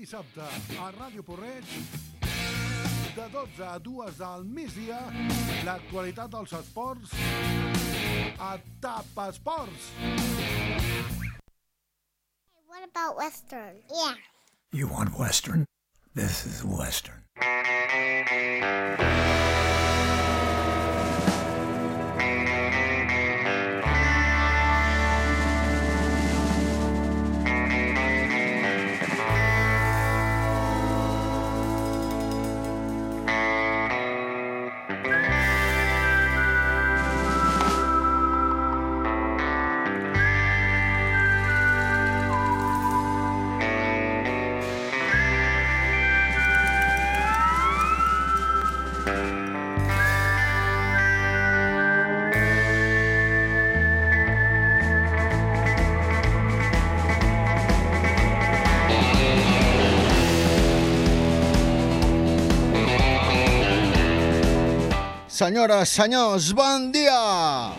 dissabte a Ràdio Porreig de 12 a 2 del migdia l'actualitat dels esports a TAP Esports. What about Western? Yeah. You want Western? This is Western. Senyores, senyors, bon dia!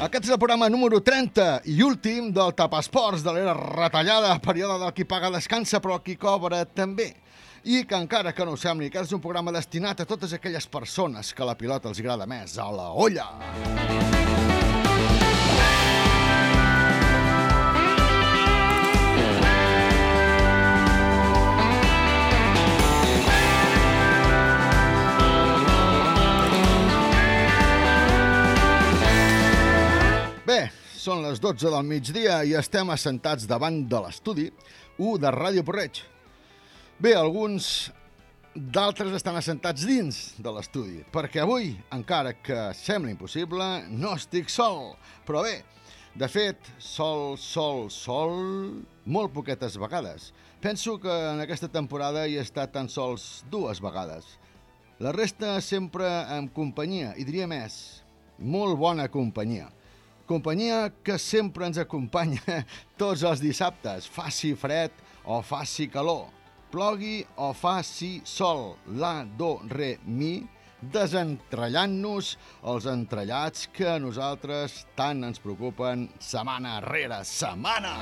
Aquest és el programa número 30 i últim del Tapasports de l'era retallada, període del qui paga descansa però qui cobra també. I que encara que no ho sembli, que és un programa destinat a totes aquelles persones que la pilota els agrada més a la olla. Bé, són les 12 del migdia i estem assentats davant de l'estudi 1 de Ràdio Porreig. Bé, alguns d'altres estan assentats dins de l'estudi, perquè avui, encara que sembla impossible, no estic sol. Però bé, de fet, sol, sol, sol, molt poquetes vegades. Penso que en aquesta temporada hi he estat tan sols dues vegades. La resta sempre amb companyia, i diria més, molt bona companyia. Companyia que sempre ens acompanya tots els dissabtes, faci fred o faci calor, plogui o faci sol, la, do, re, mi, desentrellant-nos els entrellats que a nosaltres tant ens preocupen setmana rere setmana.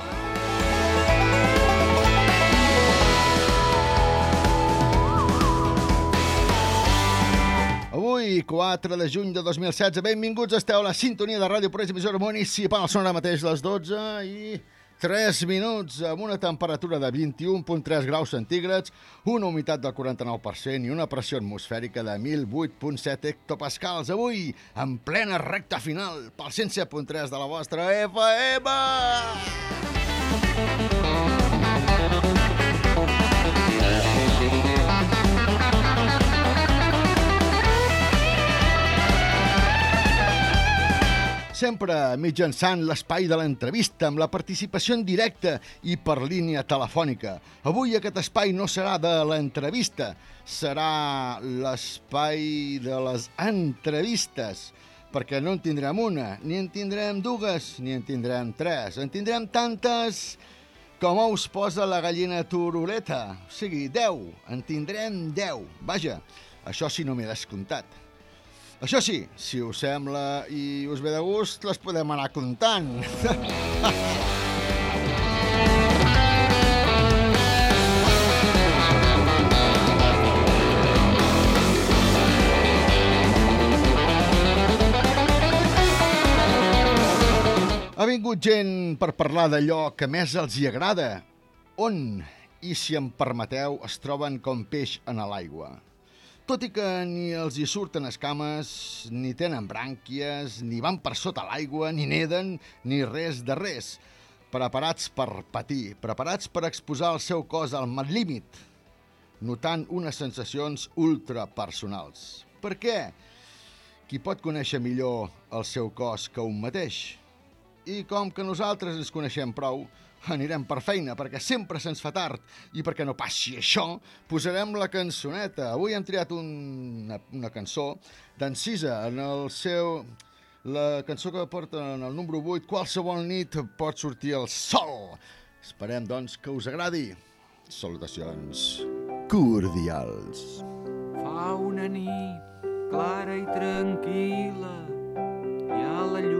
Avui, 4 de juny de 2016, benvinguts, esteu a la sintonia de Ràdio Porreig, emissora municipal, són ara mateix les 12 i 3 minuts, amb una temperatura de 21.3 graus centígrads, una humitat del 49% i una pressió atmosfèrica de 1.008.7 hectopascals. Avui, en plena recta final, pel 107.3 de la vostra FM! Sempre mitjançant l'espai de l'entrevista amb la participació en directe i per línia telefònica. Avui aquest espai no serà de l'entrevista, serà l'espai de les entrevistes, perquè no en tindrem una, ni en tindrem dues, ni en tindrem tres. En tindrem tantes com us posa la gallina turuleta. O sigui, deu. En tindrem deu. Vaja, això sí no m'he descomptat. Això sí, si us sembla i us ve de gust, les podem anar comptant. Ha vingut gent per parlar d'allò que més els hi agrada. On, i si em permeteu, es troben com peix en l'aigua. Tot i que ni els hi surten escames, ni tenen brànquies, ni van per sota l'aigua, ni neden, ni res de res. Preparats per patir, preparats per exposar el seu cos al límit, notant unes sensacions ultrapersonals. Per què? Qui pot conèixer millor el seu cos que un mateix? I com que nosaltres ens coneixem prou, anirem per feina, perquè sempre se'ns fa tard. I perquè no passi això, posarem la cançoneta. Avui hem triat un, una, una cançó d'en Cisa, en el seu... La cançó que porta en el número 8, qualsevol nit pot sortir el sol. Esperem, doncs, que us agradi. Salutacions cordials. Fa una nit clara i tranquil·la, hi ha la llum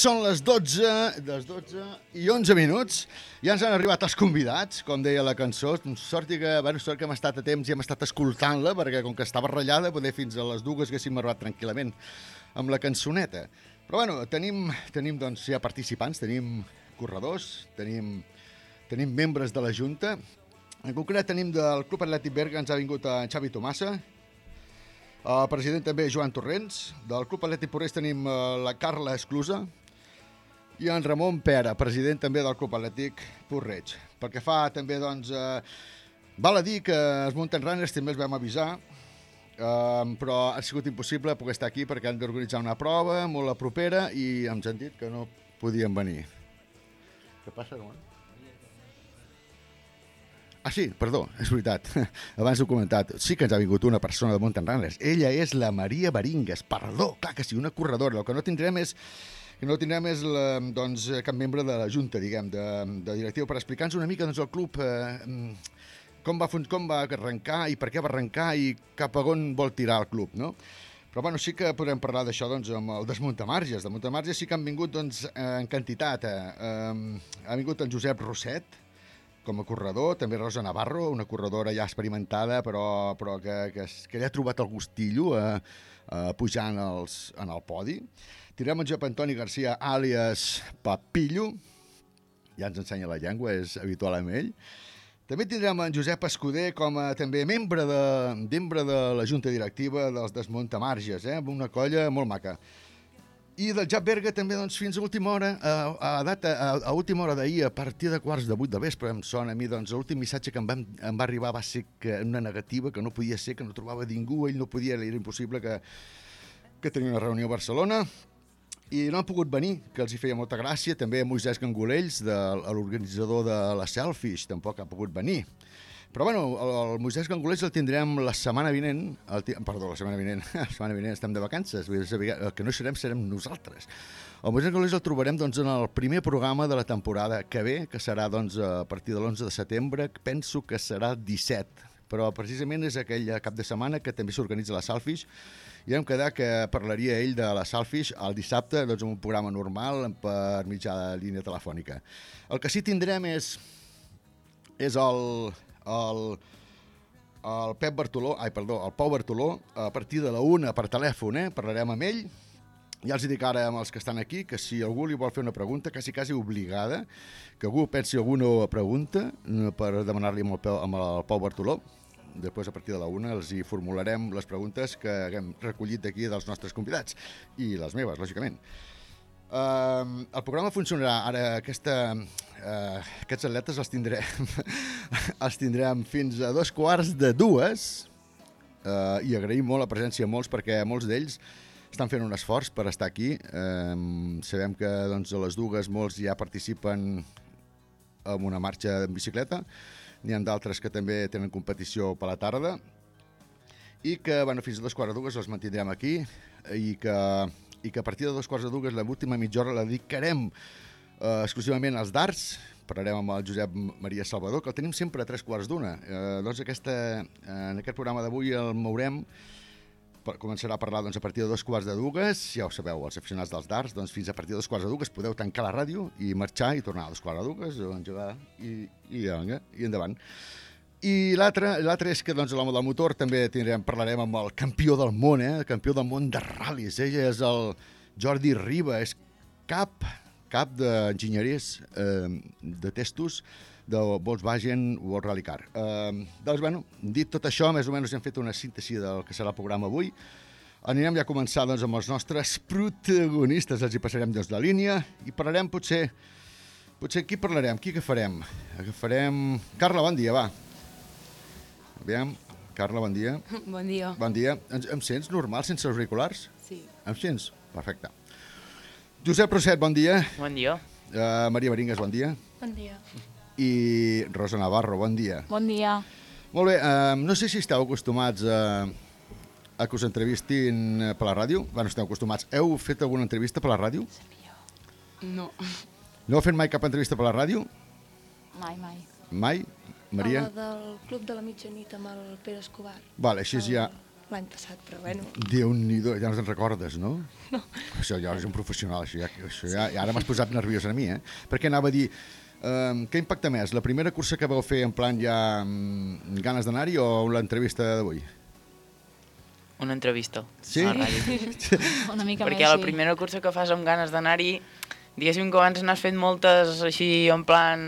són les 12, les 12 i 11 minuts. Ja ens han arribat els convidats, com deia la cançó. Sort que, bueno, sort que hem estat a temps i hem estat escoltant-la, perquè com que estava ratllada, poder fins a les dues haguéssim arribat tranquil·lament amb la cançoneta. Però bueno, tenim, tenim doncs, ja participants, tenim corredors, tenim, tenim membres de la Junta. En concret tenim del Club Atlètic Berga, ens ha vingut en Xavi Tomassa, el president també Joan Torrents. Del Club Atlètic Porrés tenim eh, la Carla Esclusa i en Ramon Pera, president també del Club Atlètic Porreig. Pel que fa també, doncs, eh, val a dir que els Mountain Runners també els vam avisar, eh, però ha sigut impossible poder estar aquí perquè han d'organitzar una prova molt a propera i han dit que no podien venir. Què passa, Ramon? Ah, sí, perdó, és veritat. Abans ho he comentat. Sí que ens ha vingut una persona de Mountain Runners. Ella és la Maria Baringues. Perdó, clar que sí, una corredora. El que no tindrem és que no tindrem és la, doncs, cap membre de la Junta, diguem, de, de directiu, per explicar-nos una mica doncs, el club eh, com va, com va arrencar i per què va arrencar i cap a on vol tirar el club, no? Però bueno, sí que podem parlar d'això doncs, amb el Desmuntamarges. De Muntamarges sí que han vingut doncs, eh, en quantitat. Eh, eh, ha vingut en Josep Rosset, com a corredor, també Rosa Navarro, una corredora ja experimentada, però, però que, que, que ja ha trobat el gustillo a pujar en, els, en el podi. Tirem en Josep Antoni Garcia, àlies Papillo, ja ens ensenya la llengua, és habitual amb ell. També tindrem en Josep Escuder com a també membre de, membre de la Junta Directiva dels Desmuntamarges, eh? amb una colla molt maca. I del Jap Berga també doncs, fins a última hora, a, a, data, a, a última hora d'ahir, a partir de quarts de vuit de vespre, em sona a mi, doncs l'últim missatge que em va, em va arribar va ser que una negativa, que no podia ser, que no trobava ningú, ell no podia, era impossible que, que tenia una reunió a Barcelona, i no han pogut venir, que els hi feia molta gràcia. També Moisès Gangolells, de, l'organitzador de la Selfish, tampoc ha pogut venir. Però bueno, el, el Moisès Gangolells el tindrem la setmana vinent, el, perdó, la setmana vinent, la setmana vinent estem de vacances, vull dir, el que no serem serem nosaltres. El Moisès Gangolells el trobarem doncs, en el primer programa de la temporada que ve, que serà doncs, a partir de l'11 de setembre, penso que serà 17, però precisament és aquell cap de setmana que també s'organitza la Selfish, i vam quedar que parlaria ell de la Salfish el dissabte doncs, en un programa normal per mitjà de línia telefònica. El que sí tindrem és, és el, el, el Pep Bartoló, ai, perdó, el Pau Bartoló, a partir de la una per telèfon, eh? parlarem amb ell, ja els dic ara amb els que estan aquí que si algú li vol fer una pregunta, quasi, quasi obligada, que algú pensi alguna pregunta eh, per demanar-li amb, amb el Pau Bartoló, després a partir de la una els hi formularem les preguntes que haguem recollit d'aquí dels nostres convidats. I les meves, lògicament. Uh, el programa funcionarà. Ara aquesta, uh, aquests atletes els tindrem els tindrem fins a dos quarts de dues. Uh, i agraïm molt la presència de molts perquè molts d'ells estan fent un esforç per estar aquí. Um, sabem que doncs, a les dues molts ja participen en una marxa en bicicleta n'hi ha d'altres que també tenen competició per la tarda. I que bueno, fins a dos quarts de dues els mantindrem aquí i que, i que a partir de dos quarts de dues l'última mitja hora la dedicarem eh, exclusivament als darts. Parlarem amb el Josep Maria Salvador que el tenim sempre a tres quarts d'una. Eh, doncs aquesta, en aquest programa d'avui el mourem començarà a parlar doncs, a partir de dos quarts de dues, ja ho sabeu, els aficionats dels darts, doncs fins a partir de dos quarts de dues podeu tancar la ràdio i marxar i tornar a dos quarts de dues, engegar i, i, vinga, i endavant. I l'altre és que doncs, l'home del motor també tindrem, parlarem amb el campió del món, eh? el campió del món de ral·lis. Ell és el Jordi Riba, és cap, cap d'enginyeries eh, de testos del Volkswagen World Rally Car. Eh, doncs, bueno, dit tot això, més o menys hem fet una síntesi del que serà el programa avui. Anirem ja a començar doncs, amb els nostres protagonistes, els hi passarem doncs, la línia i parlarem potser Potser qui parlarem? Qui agafarem? Agafarem... Carla, bon dia, va. Aviam. Carla, bon dia. Bon dia. Bon dia. Em, em sents normal, sense auriculars? Sí. Em sents? Perfecte. Josep Roset, bon dia. Bon dia. Uh, Maria Baringas, bon dia. Bon dia. I Rosa Navarro, bon dia. Bon dia. Molt bé, uh, no sé si esteu acostumats a, a que us entrevistin eh, per la ràdio. Bueno, esteu acostumats. Heu fet alguna entrevista per la ràdio? No. No heu fet mai cap entrevista per la ràdio? Mai, mai. Mai? Maria? A la del Club de la Mitjanit amb el Pere Escobar. Vale, així ja... L'any passat, però bueno. Déu-n'hi-do, ja no te'n recordes, no? No. Això ja és un professional, això ja, això ja, i ara m'has posat nerviós a mi, eh? Perquè anava a dir, um, què impacta més, la primera cursa que vau fer en plan ja um, ganes d'anar-hi o l'entrevista d'avui? Una entrevista Sí? a la ràdio. Una mica Perquè més, la sí. primera cursa que fas amb ganes d'anar-hi, diguéssim que abans n'has fet moltes així en plan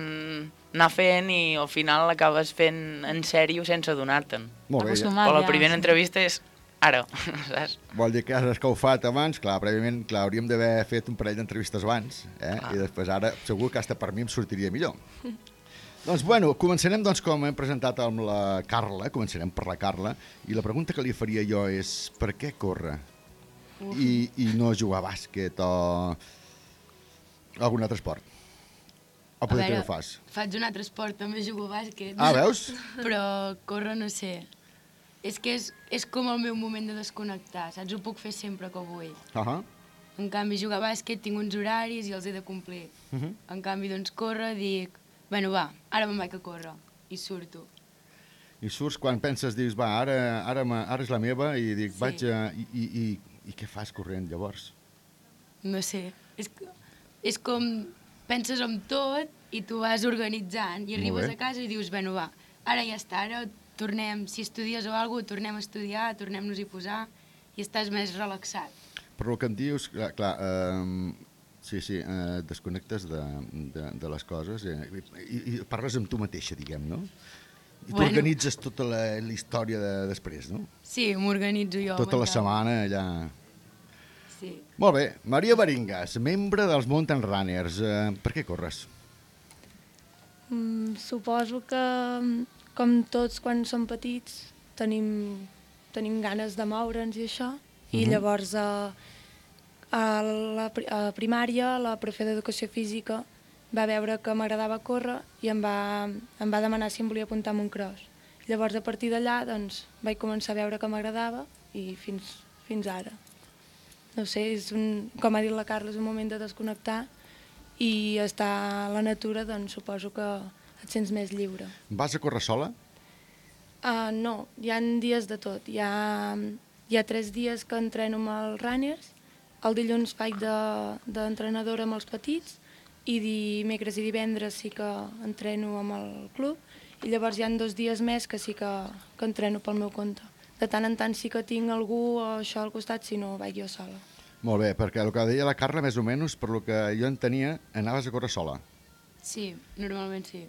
anar fent i al final l'acabes fent en sèrio sense adonar-te'n. Molt bé, ja. Acostumat Però la ja, primera sí. entrevista és ara, saps? Vol dir que has escaufat abans, clar, prèviament, clar, hauríem d'haver fet un parell d'entrevistes abans, eh? Clar. I després ara segur que hasta per mi em sortiria millor. doncs bueno, començarem doncs com hem presentat amb la Carla, començarem per la Carla, i la pregunta que li faria jo és per què corre? I, I no jugar a bàsquet o algun altre esport? O poder que no ho fas? faig un altre esport, també jugo a bàsquet. Ah, veus? Però córrer no sé. És que és, és com el meu moment de desconnectar, saps? Ho puc fer sempre que vull. Uh -huh. En canvi, jugar a bàsquet tinc uns horaris i els he de complir. Uh -huh. En canvi, doncs, córrer, dic, bueno, va, ara me'n vaig a córrer. I surto. I surts quan penses, dius, va, ara, ara, me- ara és la meva, i dic, Sí. vaig a... I, i, i, I què fas corrent, llavors? No sé, és, és com penses en tot i tu vas organitzant i Molt arribes bé. a casa i dius, bueno, va, ara ja està, ara tornem, si estudies o alguna cosa, tornem a estudiar, tornem-nos-hi a posar i estàs més relaxat. Però el que em dius, clar, clar eh, sí, sí, eh, desconnectes de, de, de les coses eh, i, i parles amb tu mateixa, diguem, no? I Bueno. t'organitzes tota la, la història de després, no? Sí, m'organitzo jo. tota la setmana allà... Sí. Molt bé, Maria Baringas, membre dels Mountain Runners. Eh, per què corres? Mm, suposo que, mm, com tots quan som petits, tenim, tenim ganes de moure'ns i això, i Mhm. llavors a, a la a primària la profe d'educació física va veure que m'agradava córrer i em va, em va demanar si em volia apuntar a un cross. Llavors, a partir d'allà, doncs, vaig començar a veure que m'agradava i fins, fins ara. No sé, és un, com ha dit la Carla, és un moment de desconnectar i estar a la natura, doncs suposo que et sents més lliure. Vas a córrer sola? Uh, no, hi ha dies de tot. Hi ha, hi ha tres dies que entreno amb els runners, el dilluns faig de- d'entrenadora de, amb els petits i dimecres i divendres sí que entreno amb el club i llavors hi han dos dies més que sí que, que entreno pel meu compte. De tant en tant sí que tinc algú o això al costat, si no vaig jo sola. Molt bé, perquè el que deia la Carla, més o menys, per lo que jo entenia, anaves a córrer sola. Sí, normalment sí.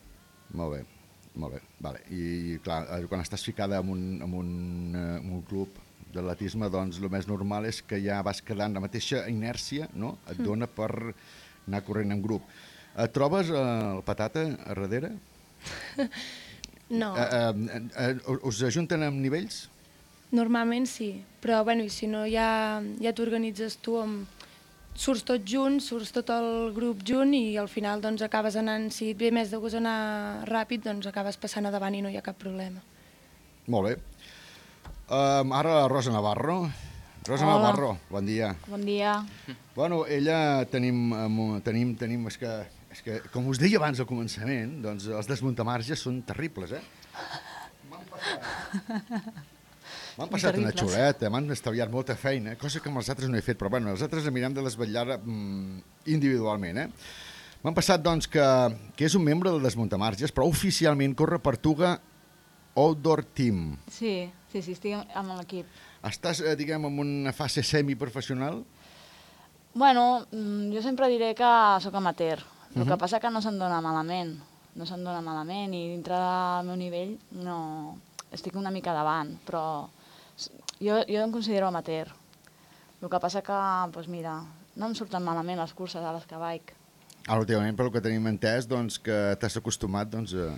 Molt bé, molt bé. Vale. I, clar, eh, quan estàs ficada en un, en un, eh, en un club d'atletisme, doncs el més normal és que ja vas quedant la mateixa inèrcia, no? Et dona per anar corrent en grup. Et trobes eh, el patata a darrere? No, Eh, eh, eh, us ajunten amb nivells? normalment sí, però bueno, i si no ja, ja t'organitzes tu amb... Surts tots junts, surts tot el grup junt i al final doncs acabes anant, si et ve més de gust anar ràpid, doncs acabes passant a davant i no hi ha cap problema. Molt bé. Um, ara la Rosa Navarro. Rosa Hola. Navarro, bon dia. Bon dia. Bueno, ella tenim, tenim, tenim, és que, és que, com us deia abans al començament, doncs els desmuntamarges són terribles, eh? M'han passat una xuleta, m'han estalviat molta feina, cosa que amb els altres no he fet, però bueno, els altres mirem de desvetllar mm, individualment, eh? M'han passat, doncs, que, que és un membre del Desmuntamarges, però oficialment corre per Tuga Outdoor Team. Sí, sí, sí, estic amb l'equip. Estàs, eh, diguem, en una fase semiprofessional? Bueno, mm, jo sempre diré que sóc amateur. El Mhm. que passa que no se'n dona malament. No se'n dona malament i dintre del meu nivell no... estic una mica davant, però jo, jo em considero amateur. El que passa que, doncs mira, no em surten malament les curses a les que vaig. Ara, últimament, pel que tenim entès, doncs, que t'has acostumat doncs, a,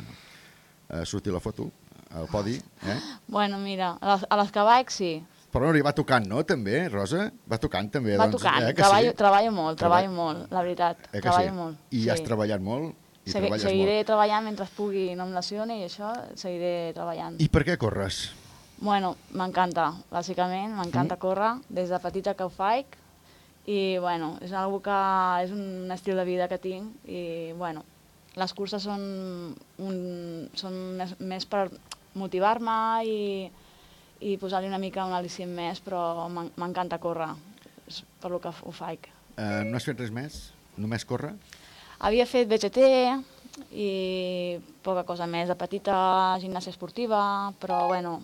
a sortir la foto, al podi, eh? Bueno, mira, a les, a les que vaig sí. Però no, va tocant, no, també, Rosa? Va tocant, també, Va doncs, tocant, eh, que treballo, sí? treballo molt, Treball- treballo molt, la veritat, Eh que treballo sí? molt. I sí. has treballat molt? I Segui- seguiré molt. treballant mentre pugui, no em lesioni i això, seguiré treballant. I per què corres? Bueno, m'encanta, bàsicament, m'encanta Mm. córrer, des de petita que ho faig, i bueno, és algo que és un estil de vida que tinc, i bueno, les curses són, un, són més, més per motivar-me i, i posar-li una mica un al·licient més, però m'en- m'encanta córrer, és per lo que ho faig. Eh, no has fet res més? Només córrer? Havia fet BGT i poca cosa més, de petita gimnàsia esportiva, però bueno,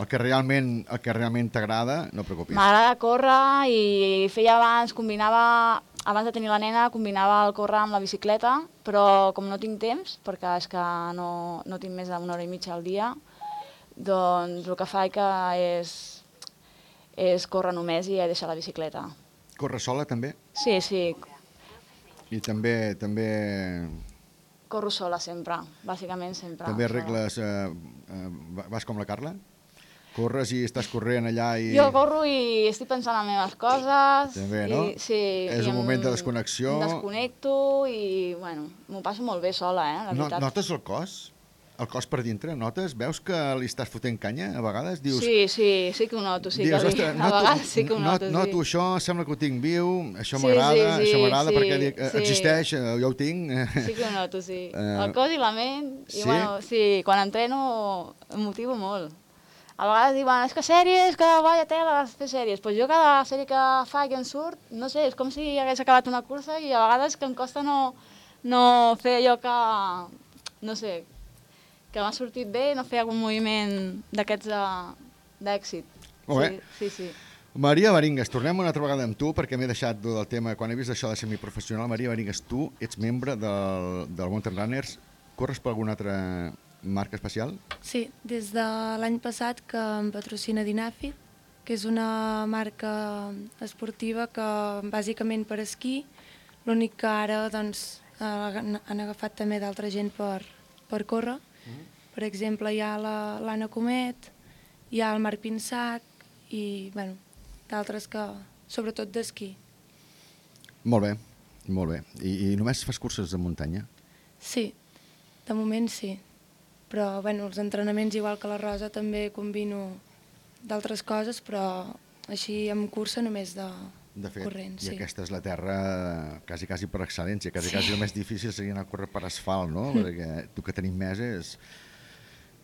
El que realment, el que realment t'agrada, no preocupis. M'agrada córrer i feia abans, combinava, abans de tenir la nena, combinava el córrer amb la bicicleta, però com no tinc temps, perquè és que no, no tinc més d'una hora i mitja al dia, doncs el que faig que és, és córrer només i deixar la bicicleta. Corre sola, també? Sí, sí, I també també corro sola sempre, bàsicament sempre. també sola. arregles... Eh, eh, vas com la Carla? Corres i estàs corrent allà i... Jo corro i estic pensant en les meves coses. També, no? I, sí, És i un moment de desconnexió. Desconnecto i, bueno, m'ho passo molt bé sola, eh, la No, veritat. notes el cos? El cos per dintre, notes? Veus que li estàs fotent canya a vegades? Dius, Sí, sí, sí que ho noto, sí dius, que li, "Ostres, a vegades sí que ho not- noto, sí. noto això, sembla que ho tinc viu, això Sí, m'agrada, sí, sí, això m'agrada sí, perquè dic, sí. existeix, eh, jo ho tinc. Sí que ho noto, sí. Eh, El cos i la ment, i sí? bueno, sí, quan entreno em motivo molt. A vegades diuen, és que sèries, que vaya tela, fer sèries. Pues jo cada sèrie que faig i em surt, no sé, és com si hagués acabat una cursa i a vegades que em costa no, no fer allò que, no sé, que m'ha sortit bé, no fer algun moviment d'aquests de- d'èxit. Molt bé. Sí, sí, sí. Maria Baringues, tornem una altra vegada amb tu perquè m'he deixat del tema, quan he vist això de semiprofessional, Maria Baringues, tu ets membre del, del Mountain Runners, corres per alguna altra marca especial? Sí, des de l'any passat que em patrocina Dinafit, que és una marca esportiva que bàsicament per esquí, l'únic que ara doncs, han han agafat també d'altra gent per, per córrer. Per exemple, hi ha la- l'Anna Comet, hi ha el Marc Pinsac i bueno, d'altres que, sobretot d'esquí. Molt bé, molt bé. I, I només fas curses de muntanya? Sí, de moment sí. Però bueno, els entrenaments, igual que la Rosa, també combino d'altres coses, però així amb cursa només de, De fet, corrent. i Sí. aquesta és la terra quasi, quasi per excel·lència, quasi, Sí. quasi el més difícil seria anar a córrer per asfalt, no? Perquè tu que tenim més és,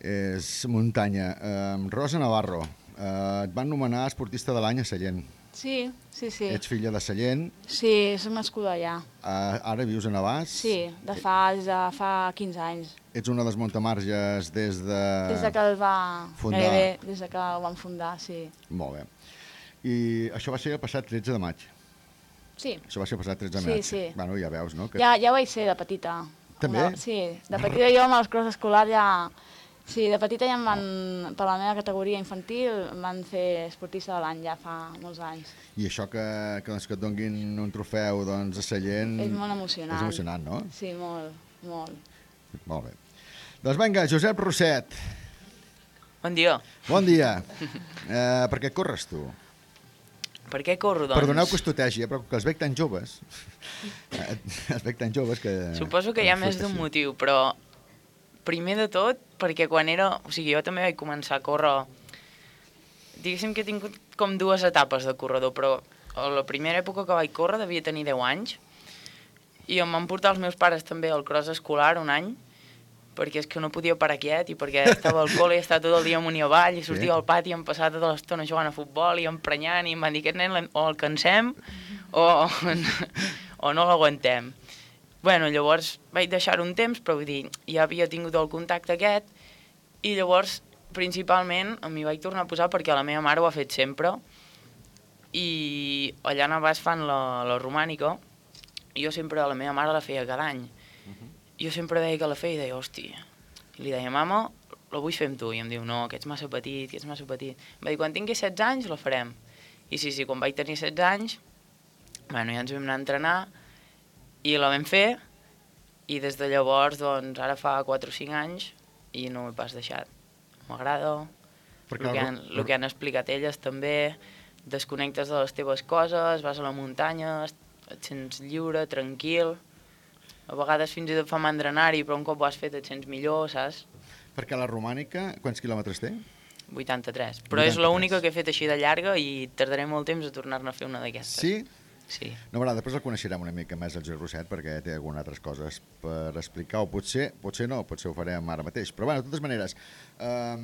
és muntanya. Uh, Rosa Navarro, uh, et van nomenar esportista de l'any a Sallent. Sí, sí, sí. Ets filla de Sallent, Sí, som nascuda allà. uh, ara vius a Navàs. Sí, de fa, de fa 15 anys. Ets una dels montamarges des de... Des de que el va... fundar. Gairebé, des de que el van fundar, sí. Molt bé. I això va ser el passat 13 de maig. Sí, Això va ser el passat 13 de Sí, maig. sí. Bueno, ja veus, no? Que... ja, ja ho vaig ser de petita. També? Sí, de petita jo amb els crossos escolars ja... Sí, de petita ja em van, per la meva categoria infantil, em van fer esportista de l'any ja fa molts anys. I això que, que, doncs, que et donguin un trofeu doncs, a Sallent... És molt emocionant. És emocionant, no? Sí, molt, molt. Molt bé. Doncs vinga, Josep Rosset, Bon dia. bon dia. eh, per què corres tu? Per què corro, doncs? Perdoneu que us tutegi, eh, però que els veig tan joves. eh, els veig tan joves que... Suposo que hi ha més d'un motiu, però primer de tot, perquè quan era... O sigui, jo també vaig començar a córrer... Diguéssim que he tingut com dues etapes de corredor, però a la primera època que vaig córrer devia tenir 10 anys i em van portar els meus pares també al cross escolar un any perquè és que no podia parar quiet i perquè estava al col·le i estava tot el dia amunt i avall i sortia Sí. al pati i em passava tota l'estona jugant a futbol i emprenyant i em van dir aquest nen o el cansem o, o no l'aguantem. Bueno, llavors vaig deixar un temps, però vull dir, ja havia tingut el contacte aquest i llavors principalment m'hi vaig tornar a posar perquè la meva mare ho ha fet sempre i allà a Navàs fan la, la romànica i jo sempre la meva mare la feia cada any. Jo sempre deia que la feia i deia, hòstia. I li deia, mama, la vull fer amb tu. I em diu, no, que ets massa petit, que ets massa petit. Em va dir, quan tingui 16 anys la farem. I sí, sí, quan vaig tenir 16 anys Bueno, ja ens vam anar a entrenar i la vam fer i des de llavors, doncs, ara fa 4 o 5 anys i no ho he pas deixat. M'agrada, el, que han, el que han explicat elles també, desconnectes de les teves coses, vas a la muntanya, et sents lliure, tranquil, a vegades fins i tot fa mandra anar-hi, però un cop ho has fet et sents millor, saps? Perquè la romànica, quants quilòmetres té? 83. Però és 83. l'única que he fet així de llarga i tardaré molt temps a tornar-ne a fer una d'aquestes. Sí? Sí. No, veurà, després el coneixerem una mica més el Gil Roset perquè té algunes altres coses per explicar, o potser, potser no, potser ho farem ara mateix. Però bueno, de totes maneres, uh,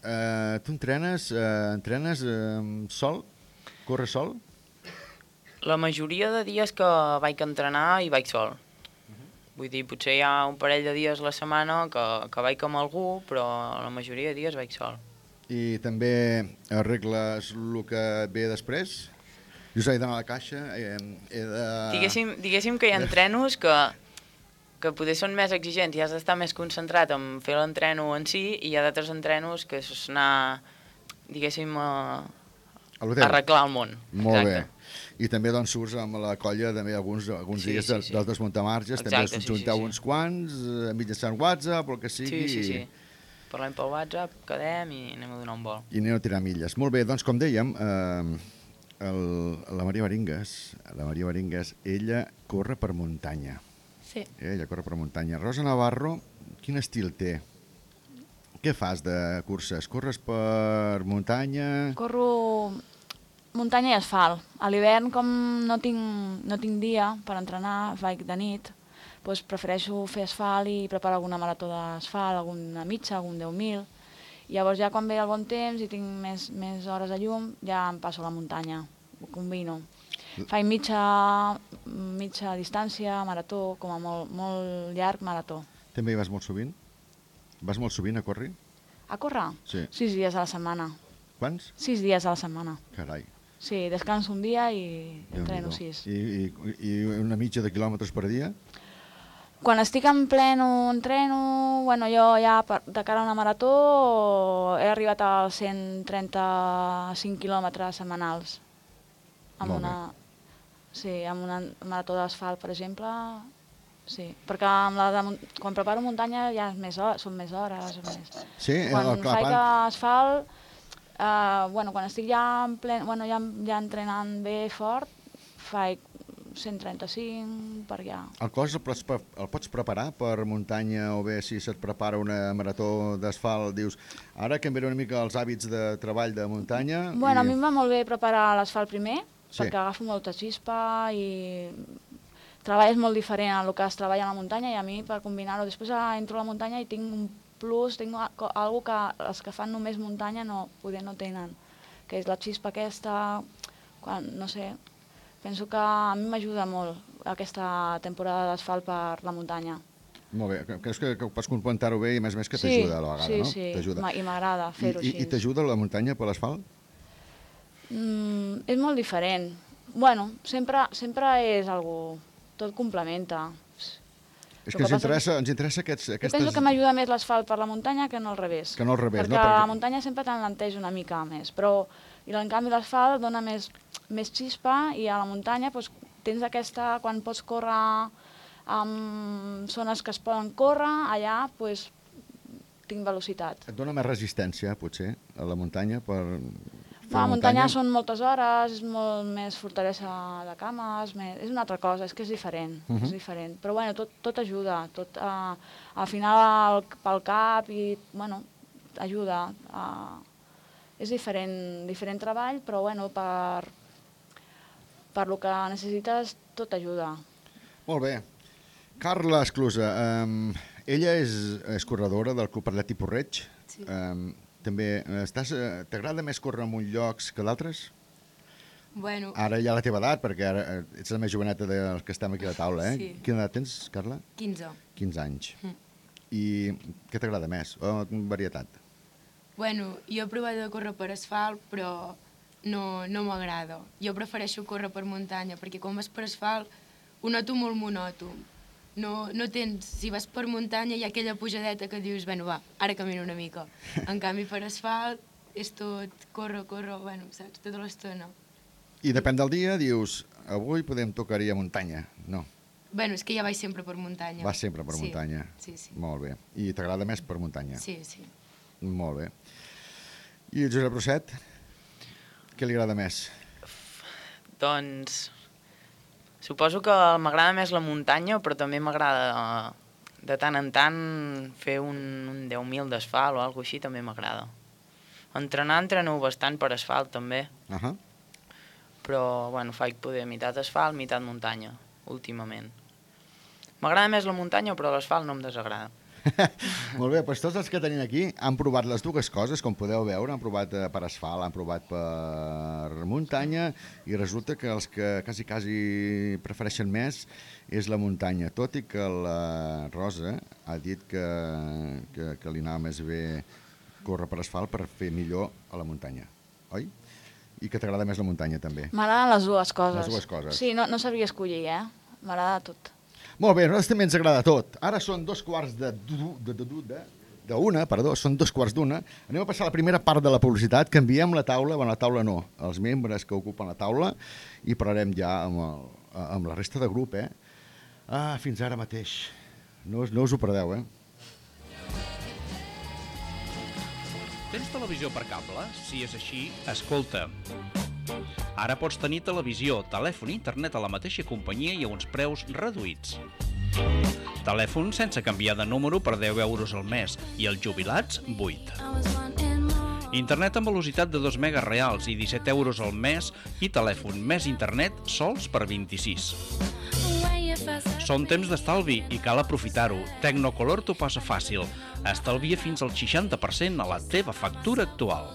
uh, tu entrenes, uh, entrenes uh, sol? Corres sol? La majoria de dies que vaig entrenar hi vaig sol. Vull dir, potser hi ha un parell de dies a la setmana que, que vaig amb algú, però la majoria de dies vaig sol. I també arregles el que et ve després? Dius, he d'anar a la caixa, he, he de... Diguéssim, diguéssim que hi ha entrenos que, que potser són més exigents i has d'estar més concentrat en fer l'entreno en si i hi ha d'altres entrenos que és anar, diguéssim, a, arreglar el món. Molt Exacte. bé. I també doncs, surts amb la colla també alguns, alguns Sí, dies sí, sí. dels desmuntamarges, també us sí, sí, junteu sí. uns quants, eh, mitjançant WhatsApp, o el que sigui, Sí, sí, sí. Parlem pel WhatsApp, quedem i anem a donar un vol. i aneu a tirar milles. Molt bé, doncs com dèiem, eh, el, la Maria Baringues, la Maria Baringues, ella corre per muntanya. Sí. Eh, ella corre per muntanya. Rosa Navarro, quin estil té? Què fas de curses? Corres per muntanya? Corro muntanya i asfalt. A l'hivern, com no tinc, no tinc dia per entrenar, vaig de nit, doncs prefereixo fer asfalt i preparar alguna marató d'asfalt, alguna mitja, algun 10.000. Llavors ja quan ve el bon temps i tinc més, més hores de llum, ja em passo a la muntanya, ho combino. Faig mitja, mitja distància, marató, com a molt, molt llarg marató. També hi vas molt sovint? Vas molt sovint a córrer? A córrer? Sí. Sis dies a la setmana. Quants? Sis dies a la setmana. Carai. Sí, descanso un dia i entreno sis. I, i, I una mitja de quilòmetres per dia? Quan estic en pleno entreno, bueno, jo ja per, de cara a una marató he arribat als 135 quilòmetres setmanals. Amb Molt bé. una, sí, amb una marató d'asfalt, per exemple, sí. Perquè amb la de, quan preparo muntanya ja és més hores, són més hores. Més. Sí, quan el clar, faig plan- asfalt, eh, bueno, quan estic ja, en plen, bueno, ja, ja entrenant bé fort, faig 135 per allà. El cos el pots, el pots preparar per muntanya o bé si se't prepara una marató d'asfalt, dius, ara canviaré una mica els hàbits de treball de muntanya Bueno, a i... mi em va molt bé preparar l'asfalt primer, Sí. perquè agafo molta xispa i treballes molt diferent a el que es treballa a la muntanya i a mi per combinar-ho, després entro a la muntanya i tinc un plus, tinc a- algo que els que fan només muntanya no, poder no tenen, que és la xispa aquesta, quan, no sé, penso que a mi m'ajuda molt aquesta temporada d'asfalt per la muntanya. Molt bé, que- creus que, que pots complementar-ho bé i més més que Sí, t'ajuda a la vegada, sí, no? sí, ma- i m'agrada fer-ho així. i, I t'ajuda la muntanya per l'asfalt? Mm, és molt diferent. Bueno, sempre, sempre és algo... Tot complementa. És El que ens que passa- interessa, ens interessa aquests, Jo aquestes... penso que m'ajuda més l'asfalt per la muntanya que no al revés. Que no al revés, perquè no? Perquè Perquè- la muntanya sempre t'enlenteix una mica més, però i en canvi l'asfalt dona més, més xispa i a la muntanya doncs, tens aquesta, quan pots córrer en zones que es poden córrer, allà doncs, tinc velocitat. Et dona més resistència, potser, a la muntanya per... A la muntanya són moltes hores, és molt més fortalesa de cames, més... és una altra cosa, és que és diferent, uh Mhm. -huh. és diferent. Però bueno, tot, tot ajuda, tot, uh, al final el, pel cap i, bueno, ajuda. Uh, és diferent, diferent treball, però bueno, per, per lo que necessites tot ajuda. Molt bé. Carla Esclusa, um, ella és, és corredora del Club Atlètic Porreig. Sí. Um, també eh, t'agrada més córrer en uns llocs que d'altres? Bueno, Ara ja la teva edat, perquè ara eh, ets la més joveneta dels que estem aquí a la taula, eh? Sí. Quina edat tens, Carla? 15. 15 anys. Mm. I què t'agrada més? O varietat? Bueno, jo he provat de córrer per asfalt, però no, no m'agrada. Jo prefereixo córrer per muntanya, perquè quan vas per asfalt ho noto molt monòton. No, no tens, si vas per muntanya hi ha aquella pujadeta que dius, bueno, va, ara camino una mica. En canvi, per asfalt és tot, corre, corre, bueno, saps, tota l'estona. I depèn del dia, dius, avui podem tocar-hi a muntanya. No, Bueno, és que ja vaig sempre per muntanya. vas sempre per sí. muntanya. Sí, sí. Molt bé. I t'agrada més per muntanya? Sí, sí. Molt bé. I el Josep Roset? Què li agrada més? Doncs suposo que m'agrada més la muntanya, però també m'agrada de tant en tant fer un, un 10.000 d'asfalt o alguna així també m'agrada. Entrenar, entreno bastant per asfalt també, Uh -huh. però bueno, faig poder meitat asfalt, meitat muntanya, últimament. M'agrada més la muntanya, però l'asfalt no em desagrada. Molt bé, doncs tots els que tenim aquí han provat les dues coses, com podeu veure, han provat eh, per asfalt, han provat per muntanya, i resulta que els que quasi, quasi prefereixen més és la muntanya, tot i que la Rosa ha dit que, que, que li anava més bé córrer per asfalt per fer millor a la muntanya, oi? I que t'agrada més la muntanya, també. M'agraden les dues coses. Les dues coses. Sí, no, no sabria escollir, eh? M'agrada tot. Molt bé, a nosaltres també ens agrada tot. Ara són dos quarts de... de, de, de, de d'una, perdó, són dos quarts d'una. Anem a passar a la primera part de la publicitat, canviem la taula, bueno, la taula no, els membres que ocupen la taula, i parlarem ja amb, el, amb la resta de grup, eh? Ah, fins ara mateix. No, no us ho perdeu, eh? Tens televisió per cable? Si és així, escolta. Ara pots tenir televisió, telèfon i internet a la mateixa companyia i a uns preus reduïts. Telèfon sense canviar de número per 10 euros al mes i els jubilats 8. Internet amb velocitat de 2 megas reals i 17 euros al mes i telèfon més internet sols per 26. Són temps d'estalvi i cal aprofitar-ho. Tecnocolor t'ho posa fàcil. Estalvia fins al 60% a la teva factura actual.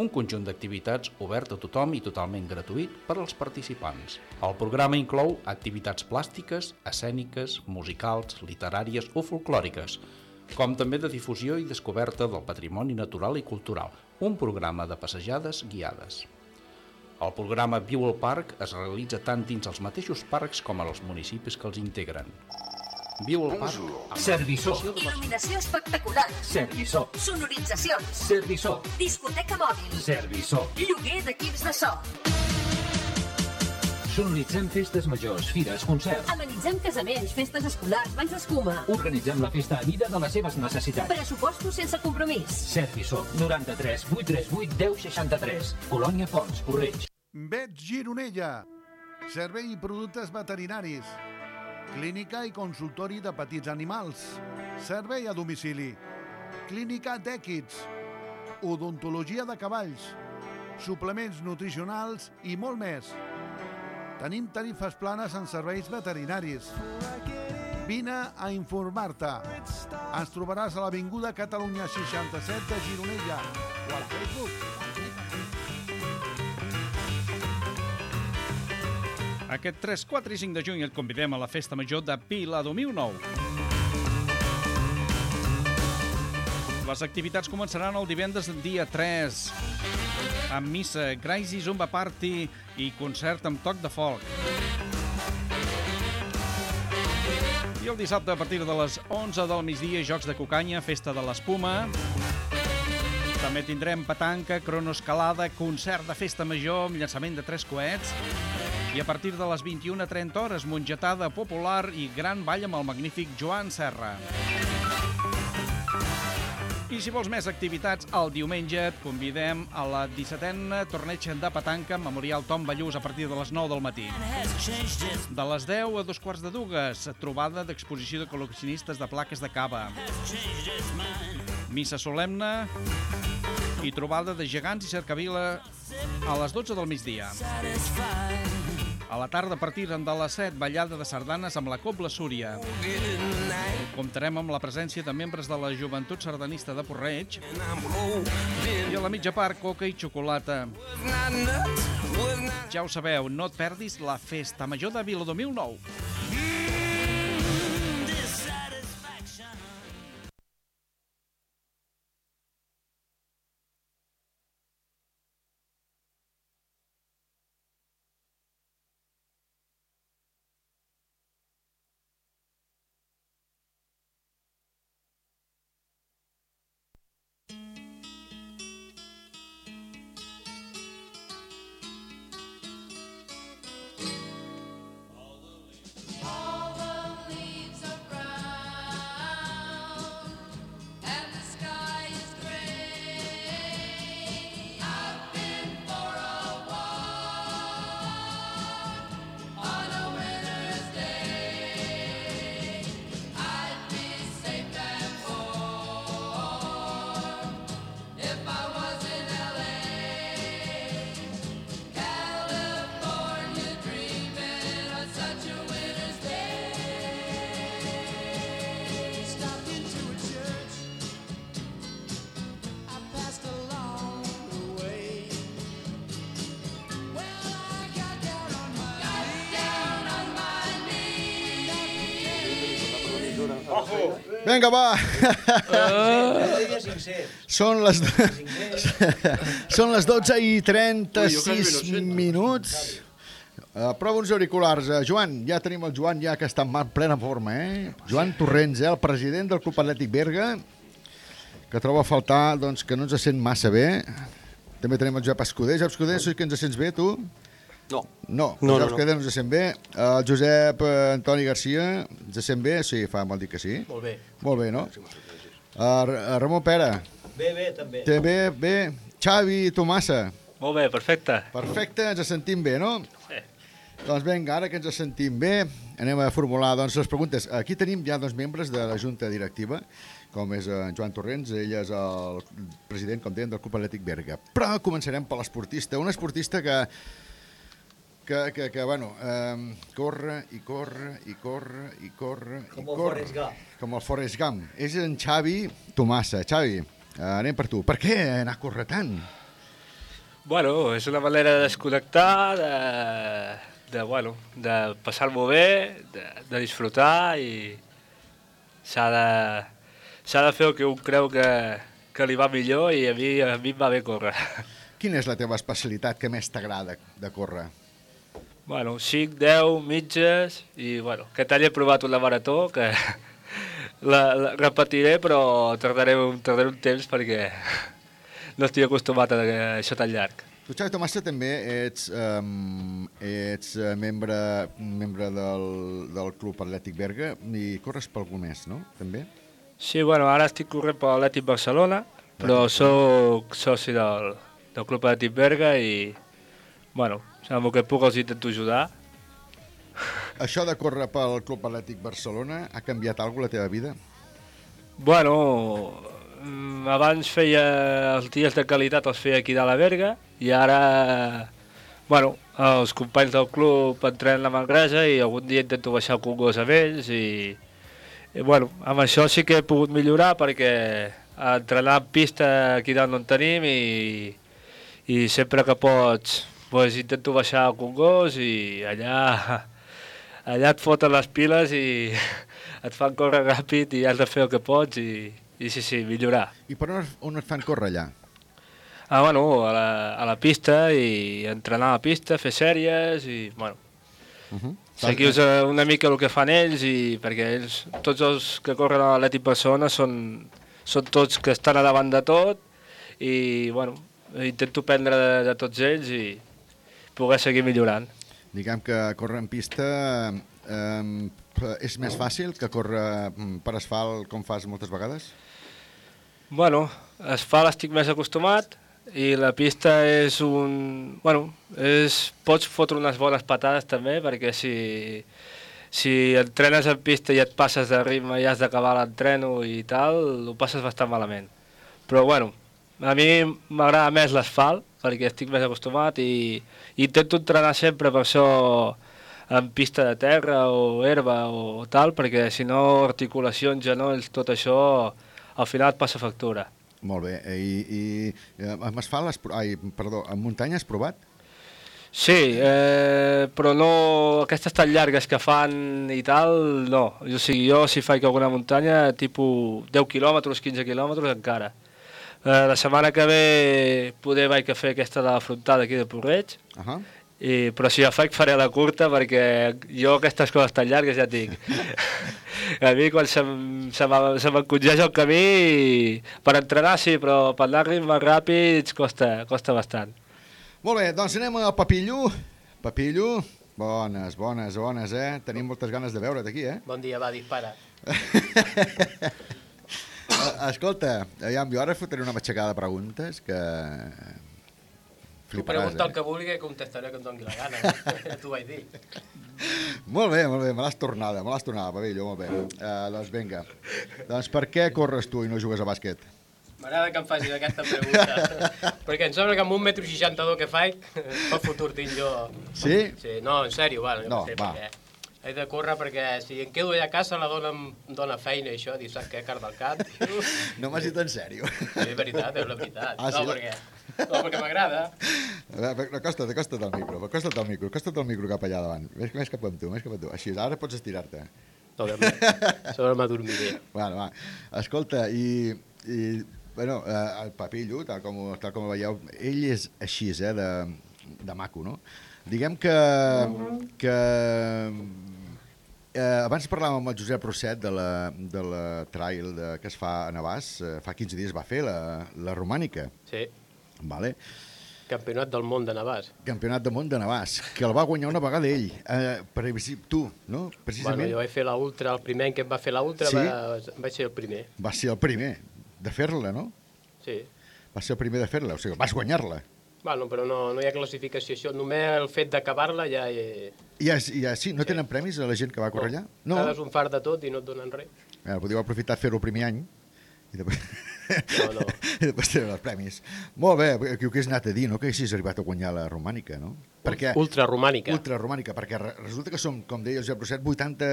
un conjunt d'activitats obert a tothom i totalment gratuït per als participants. El programa inclou activitats plàstiques, escèniques, musicals, literàries o folclòriques, com també de difusió i descoberta del patrimoni natural i cultural, un programa de passejades guiades. El programa Viu al Parc es realitza tant dins els mateixos parcs com als municipis que els integren. Viu al Parc amb. Il·luminació espectacular. Serviçó. Sonoritzacions. Serviçó. Discoteca mòbil. Serviçó. Lloguer d'equips de so. Sonoritzem festes majors, fires, concerts. Amenitzem casaments, festes escolars, banys d'escuma. Organitzem la festa a mida de les seves necessitats. Pressupostos sense compromís. Serviçó 93 838 1063. Colònia Pons, Correig. Vets Gironella. Servei i productes veterinaris. Clínica i consultori de petits animals. Servei a domicili. Clínica d'èquids. Odontologia de cavalls. Suplements nutricionals i molt més. Tenim tarifes planes en serveis veterinaris. Vine a informar-te. Ens trobaràs a l'Avinguda Catalunya 67 de Gironella o al Facebook. Aquest 3, 4 i 5 de juny et convidem a la Festa Major de Pila 2009. Les activitats començaran el divendres dia 3 amb missa, Crazy Zumba Party i concert amb toc de folk. I el dissabte, a partir de les 11 del migdia, Jocs de Cucanya, Festa de l'Espuma. També tindrem petanca, cronoescalada, concert de festa major amb llançament de tres coets i a partir de les 21 a 30 hores, mongetada popular i gran ball amb el magnífic Joan Serra. I si vols més activitats, el diumenge et convidem a la 17a torneig de petanca Memorial Tom Ballús a partir de les 9 del matí. De les 10 a dos quarts de dues, trobada d'exposició de col·leccionistes de plaques de cava. Missa solemne i trobada de gegants i cercavila a les 12 del migdia. A la tarda, a partir de les 7, ballada de sardanes amb la Cobla Súria. Comptarem amb la presència de membres de la Joventut Sardanista de Porreig i a la mitja part, coca i xocolata. Ja ho sabeu, no et perdis la Festa Major de Viladomiu Nou. Vinga, va. Són les... Són les 12 i 36 minuts. Prova uns auriculars. Uh, Joan, ja tenim el Joan ja que està en plena forma, eh? Joan Torrents, eh? el president del Club Atlètic Berga, que troba a faltar doncs, que no ens sent massa bé. També tenim el Josep Escudé. Josep Escudé, sí que ens sents bé, tu? No. No, No, no, no. No ens sent bé. El Josep eh, Antoni Garcia, ens sent bé? Sí, fa molt dir que sí. Molt bé. Molt bé, no? Uh, Ramon Pera. Bé, bé, també. També bé. Xavi Tomassa. Molt bé, perfecte. Perfecte, ens sentim bé, no? Sí. Doncs vinga, ara que ens sentim bé, anem a formular doncs, les preguntes. Aquí tenim ja dos membres de la Junta Directiva, com és en Joan Torrents, ell és el president, com dèiem, del Club Atlètic Berga. Però començarem per l'esportista, un esportista que, que, que, que bueno, eh, corre i corre i corre i corre Com i el corre. Forrest Gump. Com el Forrest Gump. És en Xavi Tomassa. Xavi, eh, anem per tu. Per què anar a córrer tant? Bueno, és una manera de desconnectar, de, de, bueno, de passar-m'ho bé, de, de disfrutar i s'ha de, s'ha de fer el que un creu que, que li va millor i a mi, a mi em va bé córrer. Quina és la teva especialitat que més t'agrada de córrer? Bueno, 5, 10, mitges i bueno, aquest any he provat una marató que la, la repetiré però tardaré, un- tardaré un temps perquè no estic acostumat a això tan llarg. Tu, Xavi Tomassa, també ets, um, ets eh, membre, membre del, del Club Atlètic Berga i corres per algú més, no? També? Sí, bueno, ara estic corrent per l'Atlètic Barcelona, però sóc soci del, del Club Atlètic Berga i, bueno, amb el que puc els intento ajudar. Això de córrer pel Club Atlètic Barcelona ha canviat alguna la teva vida? Bueno, mm, abans feia els dies de qualitat els feia aquí de la Berga i ara, bueno, els companys del club entrenen a Manresa i algun dia intento baixar el Congost amb ells i, i bueno, amb això sí que he pogut millorar perquè entrenar en pista aquí dalt no en tenim i, i sempre que pots pues, intento baixar al Congost i allà allà et foten les piles i et fan córrer ràpid i has de fer el que pots i, i sí, sí, millorar. I per on, on et fan córrer allà? Ah, bueno, a la, a la pista i entrenar a la pista, fer sèries i, bueno, Uh -huh. seguius una mica el que fan ells i perquè ells, tots els que corren a l'Atlètic Barcelona són, són tots que estan a davant de tot i, bueno, intento aprendre de, de tots ells i poder seguir millorant. Diguem que córrer en pista eh, és més fàcil que córrer mm, per asfalt com fas moltes vegades? Bueno, asfalt estic més acostumat i la pista és un... Bueno, és, pots fotre unes bones patades també perquè si, si entrenes en pista i et passes de ritme i has d'acabar l'entreno i tal, ho passes bastant malament. Però bueno, A mi m'agrada més l'asfalt, perquè estic més acostumat i, i intento entrenar sempre per això en pista de terra o herba o tal, perquè si no articulacions, genolls, tot això, al final et passa factura. Molt bé. I, i eh, amb asfalt, has, pro- ai, perdó, en muntanya has provat? Sí, eh, però no aquestes tan llargues que fan i tal, no. O sigui, jo si faig alguna muntanya, tipus 10 quilòmetres, 15 quilòmetres encara. Eh, la setmana que ve poder vaig a fer aquesta de la frontada aquí de Porreig, Uh -huh. i, però si la faig faré la curta perquè jo aquestes coses tan llargues ja tinc. a mi quan se, se m'encongeix el camí, per entrenar sí, però per anar ritmes ràpids costa, costa bastant. Molt bé, doncs anem al Papillo. Papillo, bones, bones, bones, eh? Tenim moltes ganes de veure't aquí, eh? Bon dia, va, dispara. Eh, Escolta, aviam, jo ara fotré una matxacada de preguntes que... Tu pregunta el que vulgui que contestaré que em doni la gana. T'ho vaig dir. Molt bé, molt bé, me l'has tornada, me l'has tornada, Papillo, molt bé. Uh, doncs vinga. Doncs per què corres tu i no jugues a bàsquet? M'agrada que em facis aquesta pregunta. perquè em sembla que amb un metro 62 que faig, pel futur tinc jo... Sí? Sí, no, en sèrio, jo No, què sé, va. Perquè he de córrer perquè si em quedo allà a casa la dona em dona feina i això, dius, saps què, car del cap? tio?" No m'has dit en sèrio. Sí, és veritat, és la veritat. Ah, sí? no, perquè, no, perquè m'agrada. Acosta't, acosta't al micro, acosta't al micro, acosta't al micro cap allà davant. Més, més cap amb tu, més cap amb tu. Així, ara pots estirar-te. No. Sobre m'adormiré. Bueno, va. Escolta, i, i bueno, eh, el Papillo, tal com, tal com veieu, ell és així, eh, de, de maco, no? Diguem que, que eh, abans parlàvem amb el Josep Rosset de la, de la trail de, que es fa a Navàs, eh, fa 15 dies va fer la, la romànica, Sí, vale? campionat del món de Navàs. Campionat de món de Navàs, que el va guanyar una vegada ell, eh, per, tu, no? Bueno, Precisament jo vaig fer la ultra, el primer any que em va fer la ultra Sí? va, vaig ser el primer. va ser el primer de fer-la, no? Sí. Va ser el primer de fer-la, o sigui, vas guanyar-la. Bueno, però no, no hi ha classificació, això. Només el fet d'acabar-la ja... Eh, I ja, ja, sí, no tenen premis a la gent que va córrer allà? no. Quedes un fart de tot i no et donen res. Eh, podíeu aprofitar fer-ho el primer any i després, No, no. i després tenen els premis. Molt bé, que, que has anat a dir, no? Que has arribat a guanyar la romànica, no? Perquè, Ultra romànica. ultra romànica, perquè re- resulta que som, com deia el Josep Roset, 80,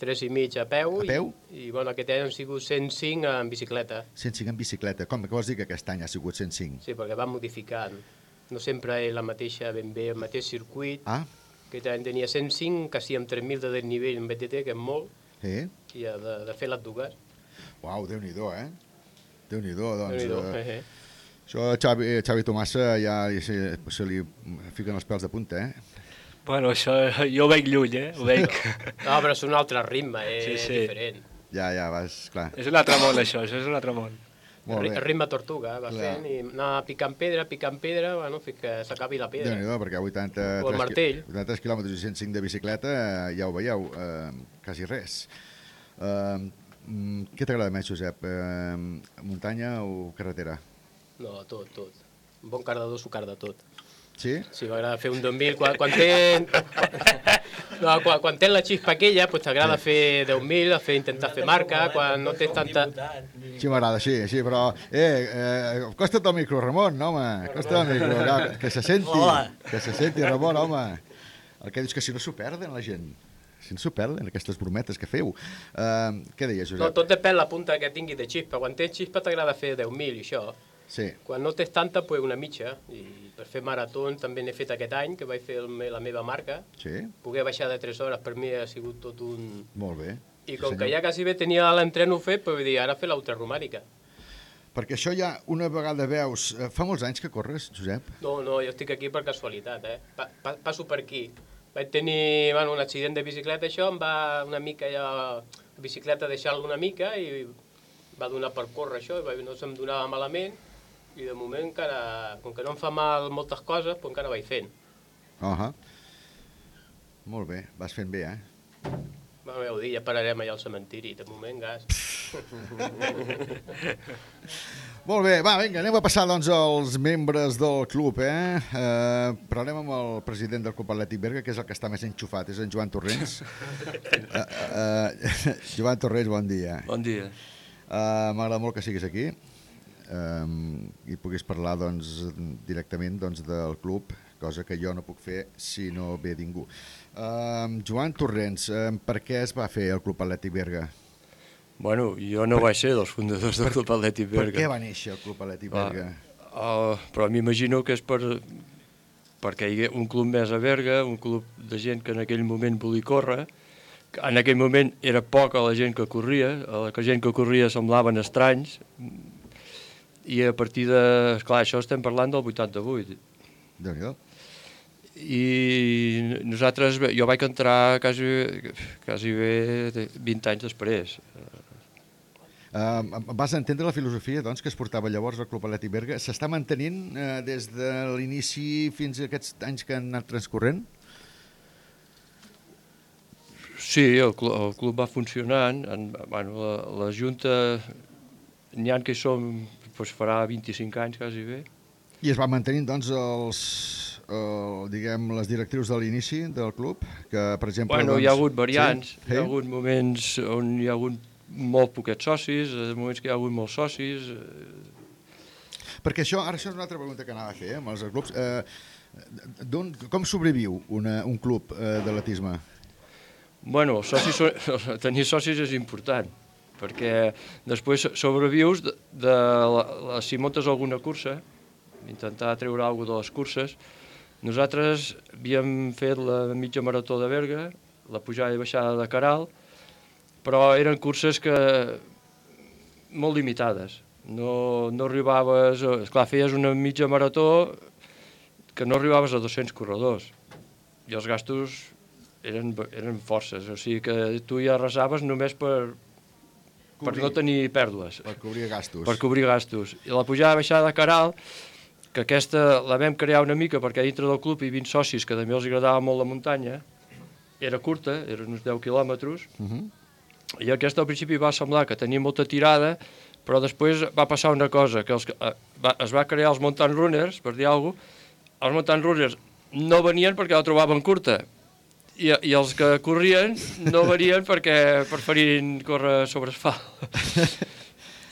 3 i mig a peu, A peu? I, i bueno, aquest any han sigut 105 en bicicleta. 105 en bicicleta. Com que vols dir que aquest any ha sigut 105? Sí, perquè va modificant. No sempre és la mateixa, ben bé, el mateix circuit. Ah, any tenia 105, quasi amb 3.000 de desnivell en BTT, que és molt, sí? i ha de, de fer dues. Uau, Déu-n'hi-do, eh? Déu-n'hi-do, doncs... Déu-n'hi-do, eh, eh, eh. Això a Xavi, Xavi Tomassa ja li- se, se li fiquen els pèls de punta, eh? Bueno, això jo ho veig lluny, eh? Ho veig. No, però és un altre ritme, és Sí, sí. diferent. Ja, ja, vas, clar. És un altre món, això, això és un altre món. Molt bé. ritme tortuga, va Clar. fent i anar picant pedra, picant pedra, bueno, fins que s'acabi la pedra. Déu-n'hi-do, perquè 83, O el martell. 83 quilòmetres i 105 de bicicleta, eh, ja ho veieu, eh, quasi res. Eh, mm, què t'agrada més, Josep? Eh, muntanya o carretera? No, tot, tot. Un bon cardador s'ho carda tot. Sí? Sí, m'agrada fer un 2000, quan, quan té... No, quan, quan tens la xispa aquella, pues t'agrada fer 10.000, a fer, intentar fer marca, quan no tens tanta... Sí, m'agrada, sí, sí, però... Eh, eh, acosta't al micro, Ramon, home, acosta't al micro, que, que se senti, Hola. que se senti, Ramon, home. El que dius que si no s'ho perden, la gent. Si no s'ho perden, aquestes brometes que feu. Uh, què deies, No, Josep? tot depèn la punta que tingui de xispa. Quan tens xispa t'agrada fer 10.000 i això. Sí. Quan no tens tanta, pues una mitja. I per fer maratons també n'he fet aquest any, que vaig fer el, la meva marca. Sí? Poder baixar de 3 hores per mi ha sigut tot un... Molt bé. I com Sí, que ja quasi bé tenia l'entreno fet, pues dir, ara fer l'ultraromànica. Perquè això ja una vegada veus... eh, Fa molts anys que corres, Josep? No, no, jo estic aquí per casualitat, eh? Pa, pa, passo per aquí. Vaig tenir bueno, un accident de bicicleta, això, em va una mica ja... La bicicleta deixar-la una mica i va donar per córrer això, i no se'm donava malament, i de moment encara, com que no em fa mal moltes coses, doncs encara vaig fent. Uh -huh. Molt bé, vas fent bé, eh? Bueno, ja ho dic, ja pararem allà al cementiri, de moment gas. Molt bé, va, vinga, anem a passar doncs als membres del club, eh? eh parlarem amb el president del Club Atlètic Berga, que és el que està més enxufat, és en Joan Torrents. uh, uh, Joan Torrents, bon dia. Bon dia. Uh, M'agrada molt que siguis aquí. Um, i puguis parlar doncs, directament doncs, del club, cosa que jo no puc fer si no ve ningú. Um, Joan Torrents, um, per què es va fer el Club Atlètic Berga? Bueno, jo no per... vaig ser dels fundadors del Club Atlètic Berga. Per què va néixer el Club Atlètic Berga? Uh, però m'imagino que és per, perquè hi ha un club més a Berga, un club de gent que en aquell moment volia córrer, en aquell moment era poca la gent que corria, la gent que corria semblaven estranys, i a partir de... Esclar, això estem parlant del 88. déu nhi I nosaltres, jo vaig entrar quasi, quasi bé 20 anys després. Uh, vas entendre la filosofia doncs, que es portava llavors al Club Atlètic Berga. S'està mantenint uh, des de l'inici fins a aquests anys que han anat transcorrent? Sí, el club, el club va funcionant. En, bueno, la, la Junta, n'hi ha que hi som, doncs farà 25 anys quasi bé. I es va mantenint doncs, els, el, diguem, les directrius de l'inici del club, que per exemple... Bueno, doncs... hi ha hagut variants, sí? hi ha hagut moments on hi ha hagut molt poquets socis, eh, moments que hi ha hagut molts socis... eh. Perquè això, ara això és una altra pregunta que anava a fer, eh, amb els clubs. Eh, com sobreviu una, un club eh, d'atletisme? Bueno, socis, tenir socis és important, perquè després sobrevius de, de la, si montes alguna cursa, intentar treure alguna de les curses. Nosaltres havíem fet la mitja marató de Berga, la pujada i baixada de Caral, però eren curses que molt limitades. No, no arribaves... Esclar, feies una mitja marató que no arribaves a 200 corredors i els gastos eren, eren forces, o sigui que tu ja resaves només per, per no tenir pèrdues. Per cobrir gastos. Per cobrir gastos. I la pujada i baixada de Caral, que aquesta la vam crear una mica perquè dintre del club hi 20 socis que també els agradava molt la muntanya, era curta, eren uns 10 quilòmetres, uh -huh. i aquesta al principi va semblar que tenia molta tirada, però després va passar una cosa, que els, eh, va, es va crear els mountain runners, per dir alguna cosa, els mountain runners no venien perquè la trobaven curta, i, i els que corrien no venien perquè preferien córrer sobre asfalt.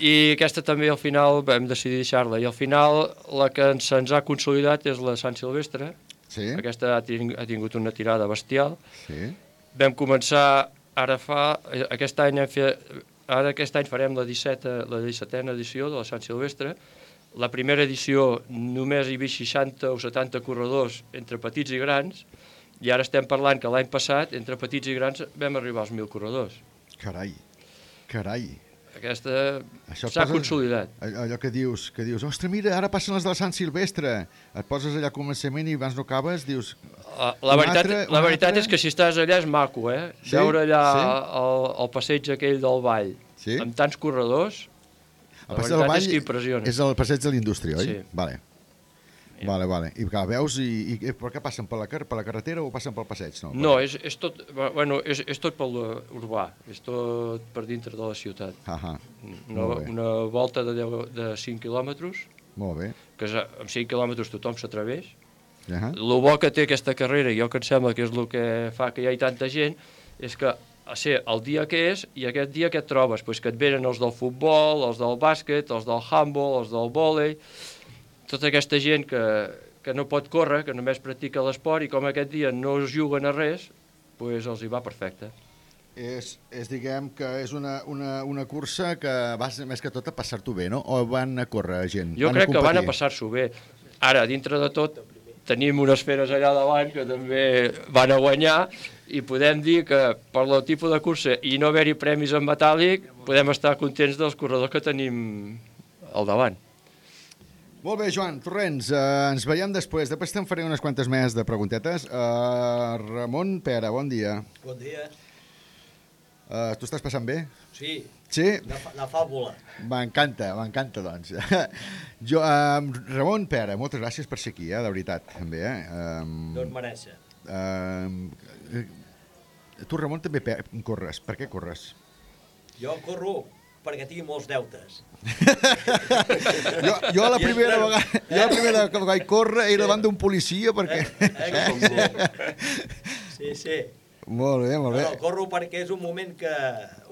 I aquesta també al final vam decidir deixar-la. I al final la que se'ns ha consolidat és la Sant Silvestre. Sí. Aquesta ha, ting ha tingut una tirada bestial. Sí. Vam començar, ara fa, aquest any, ara aquest any farem la 17a, la 17a edició de la Sant Silvestre. La primera edició només hi havia 60 o 70 corredors entre petits i grans, i ara estem parlant que l'any passat, entre petits i grans, vam arribar als 1.000 corredors. Carai, carai. Aquesta s'ha consolidat. Allò que dius, que dius, ostres, mira, ara passen les de la Sant Silvestre. Et poses allà al començament i abans no acabes, dius... La, la, veritat, altre, la veritat altre... és que si estàs allà és maco, eh? Sí? Veure allà sí? el, el passeig aquell del Vall, sí? amb tants corredors, el passeig del Vall és que impressiona. És el passeig de l'indústria, oi? Sí. Vale. Ja. Vale, vale. I clar, veus, i, i per què passen? Per la, car per la carretera o passen pel passeig? No, no és, és, tot, bueno, és, és tot pel urbà, és tot per dintre de la ciutat. Ahà. Una, una volta de, 10, de 5 quilòmetres, Molt bé. que amb 5 quilòmetres tothom s'atreveix. Uh -huh. El bo que té aquesta carrera, jo que em sembla que és el que fa que hi hagi tanta gent, és que a ser el dia que és i aquest dia que et trobes, pues que et venen els del futbol, els del bàsquet, els del handball, els del vòlei, tota aquesta gent que, que no pot córrer, que només practica l'esport i com aquest dia no es juguen a res, pues els hi va perfecte. És, és diguem que és una, una, una cursa que vas més que tot a passar-t'ho bé, no? O van a córrer gent? Jo van crec que van a passar-s'ho bé. Ara, dintre de tot, tenim unes feres allà davant que també van a guanyar i podem dir que per el tipus de cursa i no haver-hi premis en metàl·lic podem estar contents dels corredors que tenim al davant. Molt bé, Joan Torrents, eh, ens veiem després. Després te'n faré unes quantes més de preguntetes. Uh, Ramon Pera, bon dia. Bon dia. Uh, tu estàs passant bé? Sí. Sí? La, la fàbula. M'encanta, m'encanta, doncs. jo, uh, Ramon Pera, moltes gràcies per ser aquí, eh, de veritat, també. Eh? Um, no et mereix. Uh, tu, Ramon, també corres. Per què corres? Jo corro perquè tingui molts deutes. Jo, jo la primera vegada, jo la primera que vaig córrer era davant d'un policia perquè... Sí, sí. Molt bé, molt bé. No, corro perquè és un moment que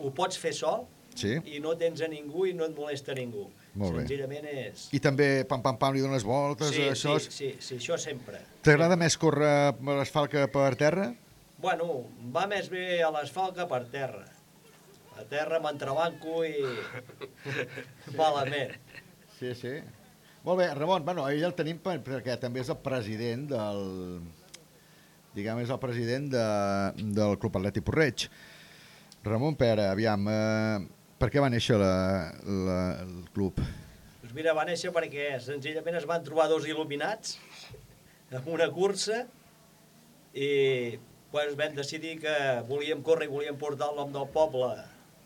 ho pots fer sol sí. i no tens a ningú i no et molesta ningú. Molt bé. Senzillament és... I també pam, pam, pam, li dones voltes, sí, això... sí, sí, sí, això sempre. T'agrada més córrer per l'asfalt que per terra? Bueno, va més bé a l'asfalt que per terra. A terra m'entrebanco i... Malament. Sí, sí. Molt bé, Ramon, bueno, ell el tenim per- perquè també és el president del... Diguem, és el president de, del Club Atlètic Porreig. Ramon Pera, aviam, eh, per què va néixer la, la, el club? Doncs mira, va néixer perquè senzillament es van trobar dos il·luminats en una cursa i pues, vam decidir que volíem córrer i volíem portar el nom del poble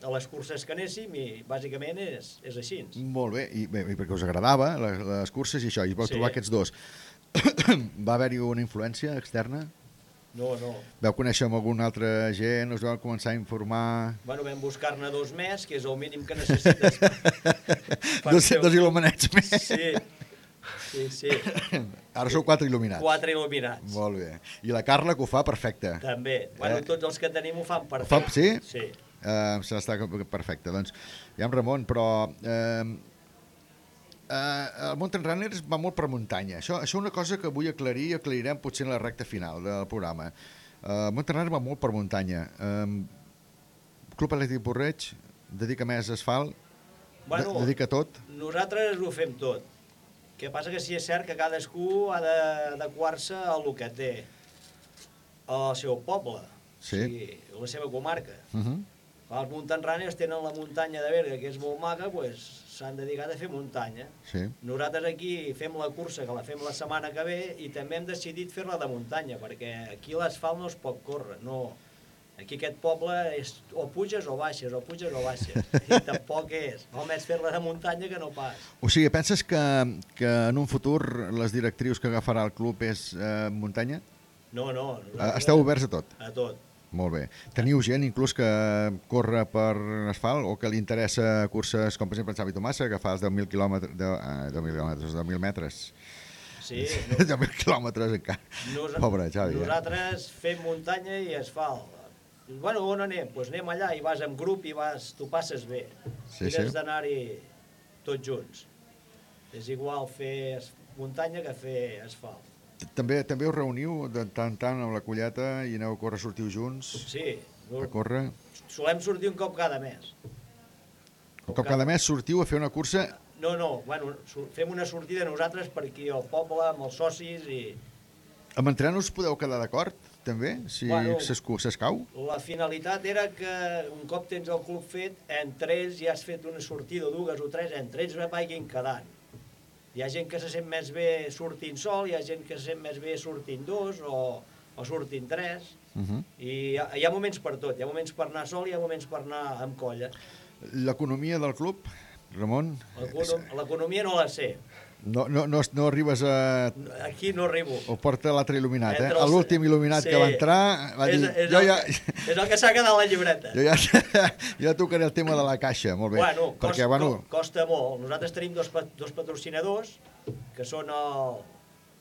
a les curses que anéssim i bàsicament és, és així. Molt bé, i, bé, i perquè us agradava les, les curses i això, i vau Sí. trobar aquests dos. va haver-hi una influència externa? No, no. Vau conèixer amb algun altre gent, us vau començar a informar... Bueno, vam buscar-ne dos més, que és el mínim que necessites. Dos, dos il·luminats més. Sí, sí, sí. Ara sou quatre il·luminats. Quatre il·luminats. Molt bé. I la Carla, que ho fa perfecte. També. Bueno, Eh? tots els que tenim ho fan Ho perfecte. fa, sí? Sí. Uh, se l'està perfecte. Doncs, ja en Ramon, però... Uh, uh, el Mountain Runners va molt per muntanya. Això, això és una cosa que vull aclarir i aclarirem potser en la recta final del programa. Uh, Mountain Runners va molt per muntanya. Um, Club Atlètic Porreig dedica més asfalt, Bueno, de, dedica tot. Nosaltres ho fem tot. que passa que sí és cert que cadascú ha d'adequar-se al que té al seu poble, Sí. o sigui, a la seva comarca. Uh -huh. Els montanranes tenen la muntanya de Berga, que és molt maca, doncs s'han dedicat a fer muntanya. Sí. Nosaltres aquí fem la cursa, que la fem la setmana que ve, i també hem decidit fer-la de muntanya, perquè aquí l'asfalt no es pot córrer, no... Aquí aquest poble és o puges o baixes, o puges o baixes, i tampoc és. Home, és fer-la de muntanya que no pas. O sigui, penses que, que en un futur les directrius que agafarà el club és eh, muntanya? No, no. Esteu oberts a tot? A tot. Molt bé. Teniu gent inclús que corre per asfalt o que li interessa curses com per exemple en Xavi Tomassa, que fa els 10.000 quilòmetres, de, eh, 10.000 quilòmetres, 10.000 metres. Sí, no. 10.000 quilòmetres encara. Nos, Pobre Xavi. Eh? Nosaltres fem muntanya i asfalt. Bueno, on anem? Doncs pues anem allà i vas en grup i vas, tu passes bé. Sí, Tires sí. d'anar-hi tots junts. És igual fer muntanya que fer asfalt. També també us reuniu de tant en tant amb la colleta i aneu a córrer, sortiu junts Sí, a córrer. solem sortir un cop cada mes. Un cop cada mes sortiu a fer una cursa No, no, bueno, fem una sortida nosaltres per aquí al poble amb els socis i amb entrenos podeu quedar d'acord, també, si Bueno. s'escau? la finalitat era que un cop tens el club fet, entre ells ja has fet una sortida, dues o tres, entre ells vagin quedant. Hi ha gent que se sent més bé sortint sol, hi ha gent que se sent més bé sortint dos o, o sortint tres, Uh -huh. i hi ha, hi ha moments per tot, hi ha moments per anar sol i hi ha moments per anar amb colla. L'economia del club, Ramon, L'econom- L'economia no la sé, no, no, no, no arribes a... aquí no arribo. Ho porta l'altre il·luminat, eh? Entre els- L'últim il·luminat Sí. que va entrar va és, dir... és, jo, el, ja, és el que s'ha quedat a la llibreta. jo, ja, jo tocaré el tema de la caixa, molt bé. Bueno, perquè, costa, bueno, co- costa molt. Nosaltres tenim dos, dos patrocinadors, que són el,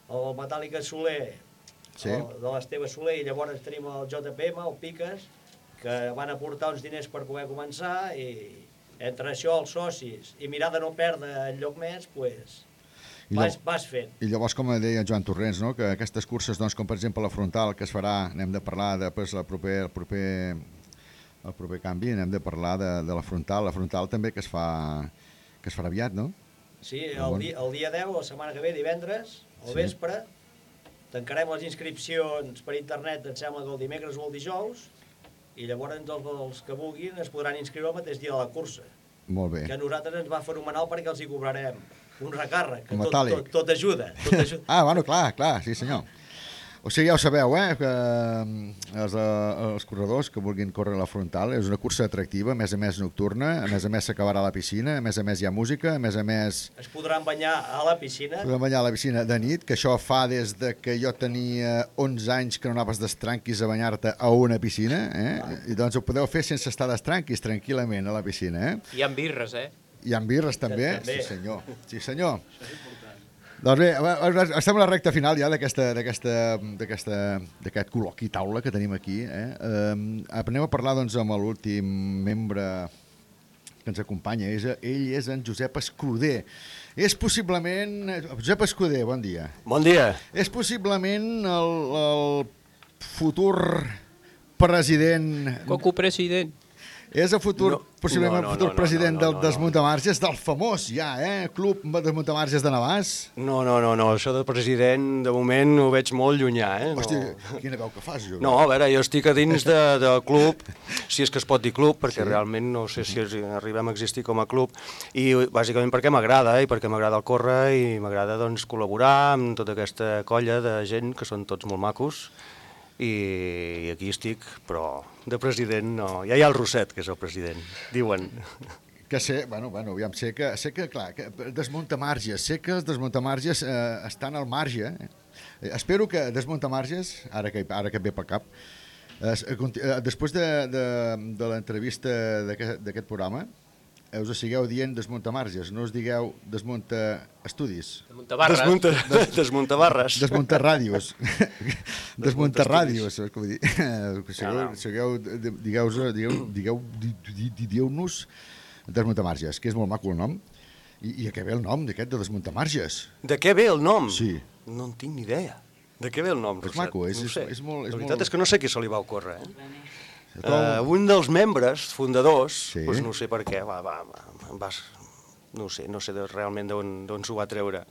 el Metàl·lica Soler, Sí. el, de l'Esteve Soler, i llavors tenim el JPM, el Piques, que van aportar uns diners per poder començar, i entre això, els socis, i mirar de no perdre en lloc més, pues, I vas, vas fent. I llavors, com deia Joan Torrents, no? que aquestes curses, doncs, com per exemple la frontal, que es farà, n'hem de parlar després el proper, el proper, el proper canvi, n'hem de parlar de, de la frontal, la frontal també que es fa que es farà aviat, no? Sí, el, dia, el dia 10, la setmana que ve, divendres, al Sí. vespre, tancarem les inscripcions per internet, em sembla que el dimecres o el dijous, i llavors els, els que vulguin es podran inscriure el mateix dia de la cursa. Molt bé. Que a nosaltres ens va fenomenal perquè els hi cobrarem un recàrrec, que Un tot, metàl·lic. tot, tot ajuda. Tot ajuda. Ah, bueno, clar, clar, sí senyor. O sigui, ja ho sabeu, eh, que mm, els, eh, els corredors que vulguin córrer a la frontal és una cursa atractiva, a més a més nocturna, a més a més s'acabarà a la piscina, a més a més hi ha música, a més a més es podran banyar a la piscina. podem banyar a la piscina de nit, que això fa des de que jo tenia 11 anys que no anaves d'estranquis a banyar-te a una piscina, eh? I doncs ho podeu fer sense estar d'estranquis, tranquil·lament, a la piscina, eh? Hi ha birres, eh? Hi ha birres també? També. Sí senyor, sí senyor. Doncs bé, estem a la recta final ja d'aquesta- d'aquesta- d'aquesta- d'aquest col·loqui taula que tenim aquí. Eh? Eh, anem a parlar doncs, amb l'últim membre que ens acompanya. És, ell és en Josep Escuder. És possiblement... Josep Escuder, bon dia. Bon dia. És possiblement el, el futur president... Coco-president. És el futur, No, possiblement no, no, el futur no, no, president no, no, del no, no. Desmuntamarges, del famós ja, eh? Club Desmuntamarges de Navàs. No, no, no, no, això de president de moment ho veig molt llunyà, eh? No. Quina veu que fas, jo. No, a veure, jo estic a dins de, del club, si és que es pot dir club, perquè Sí. realment no sé si arribem a existir com a club, i bàsicament perquè m'agrada, i perquè m'agrada el córrer, i m'agrada doncs, col·laborar amb tota aquesta colla de gent que són tots molt macos, i, i aquí estic, però de president no. Ja hi ha el Roset, que és el president, diuen. Que sé, bueno, bueno, aviam, sé que, sé que clar, que desmuntamarges, sé que els desmuntamarges eh, estan al marge. Eh, espero que desmuntamarges, ara que, ara que ve pel cap, eh, eh, després de, de, de l'entrevista d'aquest programa, us sigueu dient desmuntamarges, no us digueu desmunta estudis. Desmuntabarres. Desmunta, desmuntabarres. Desmuntar ràdios. Desmuntar ràdios, és com dir. Sigueu, No, no. sigueu, digueu, digueu, digueu, di- di- di- dieu-nos desmuntar marges, que és molt maco el nom. I, i a què ve el nom d'aquest de desmuntar marges? De què ve el nom? Sí. No en tinc ni idea. De què ve el nom, És Roset? maco, és- no és- sé. és molt- és La veritat molt- és que no sé qui se li va ocórrer, eh? Uh, un dels membres fundadors, Sí. doncs no sé per què, va, va, va, va no sé, no sé de, realment d'on s'ho va treure.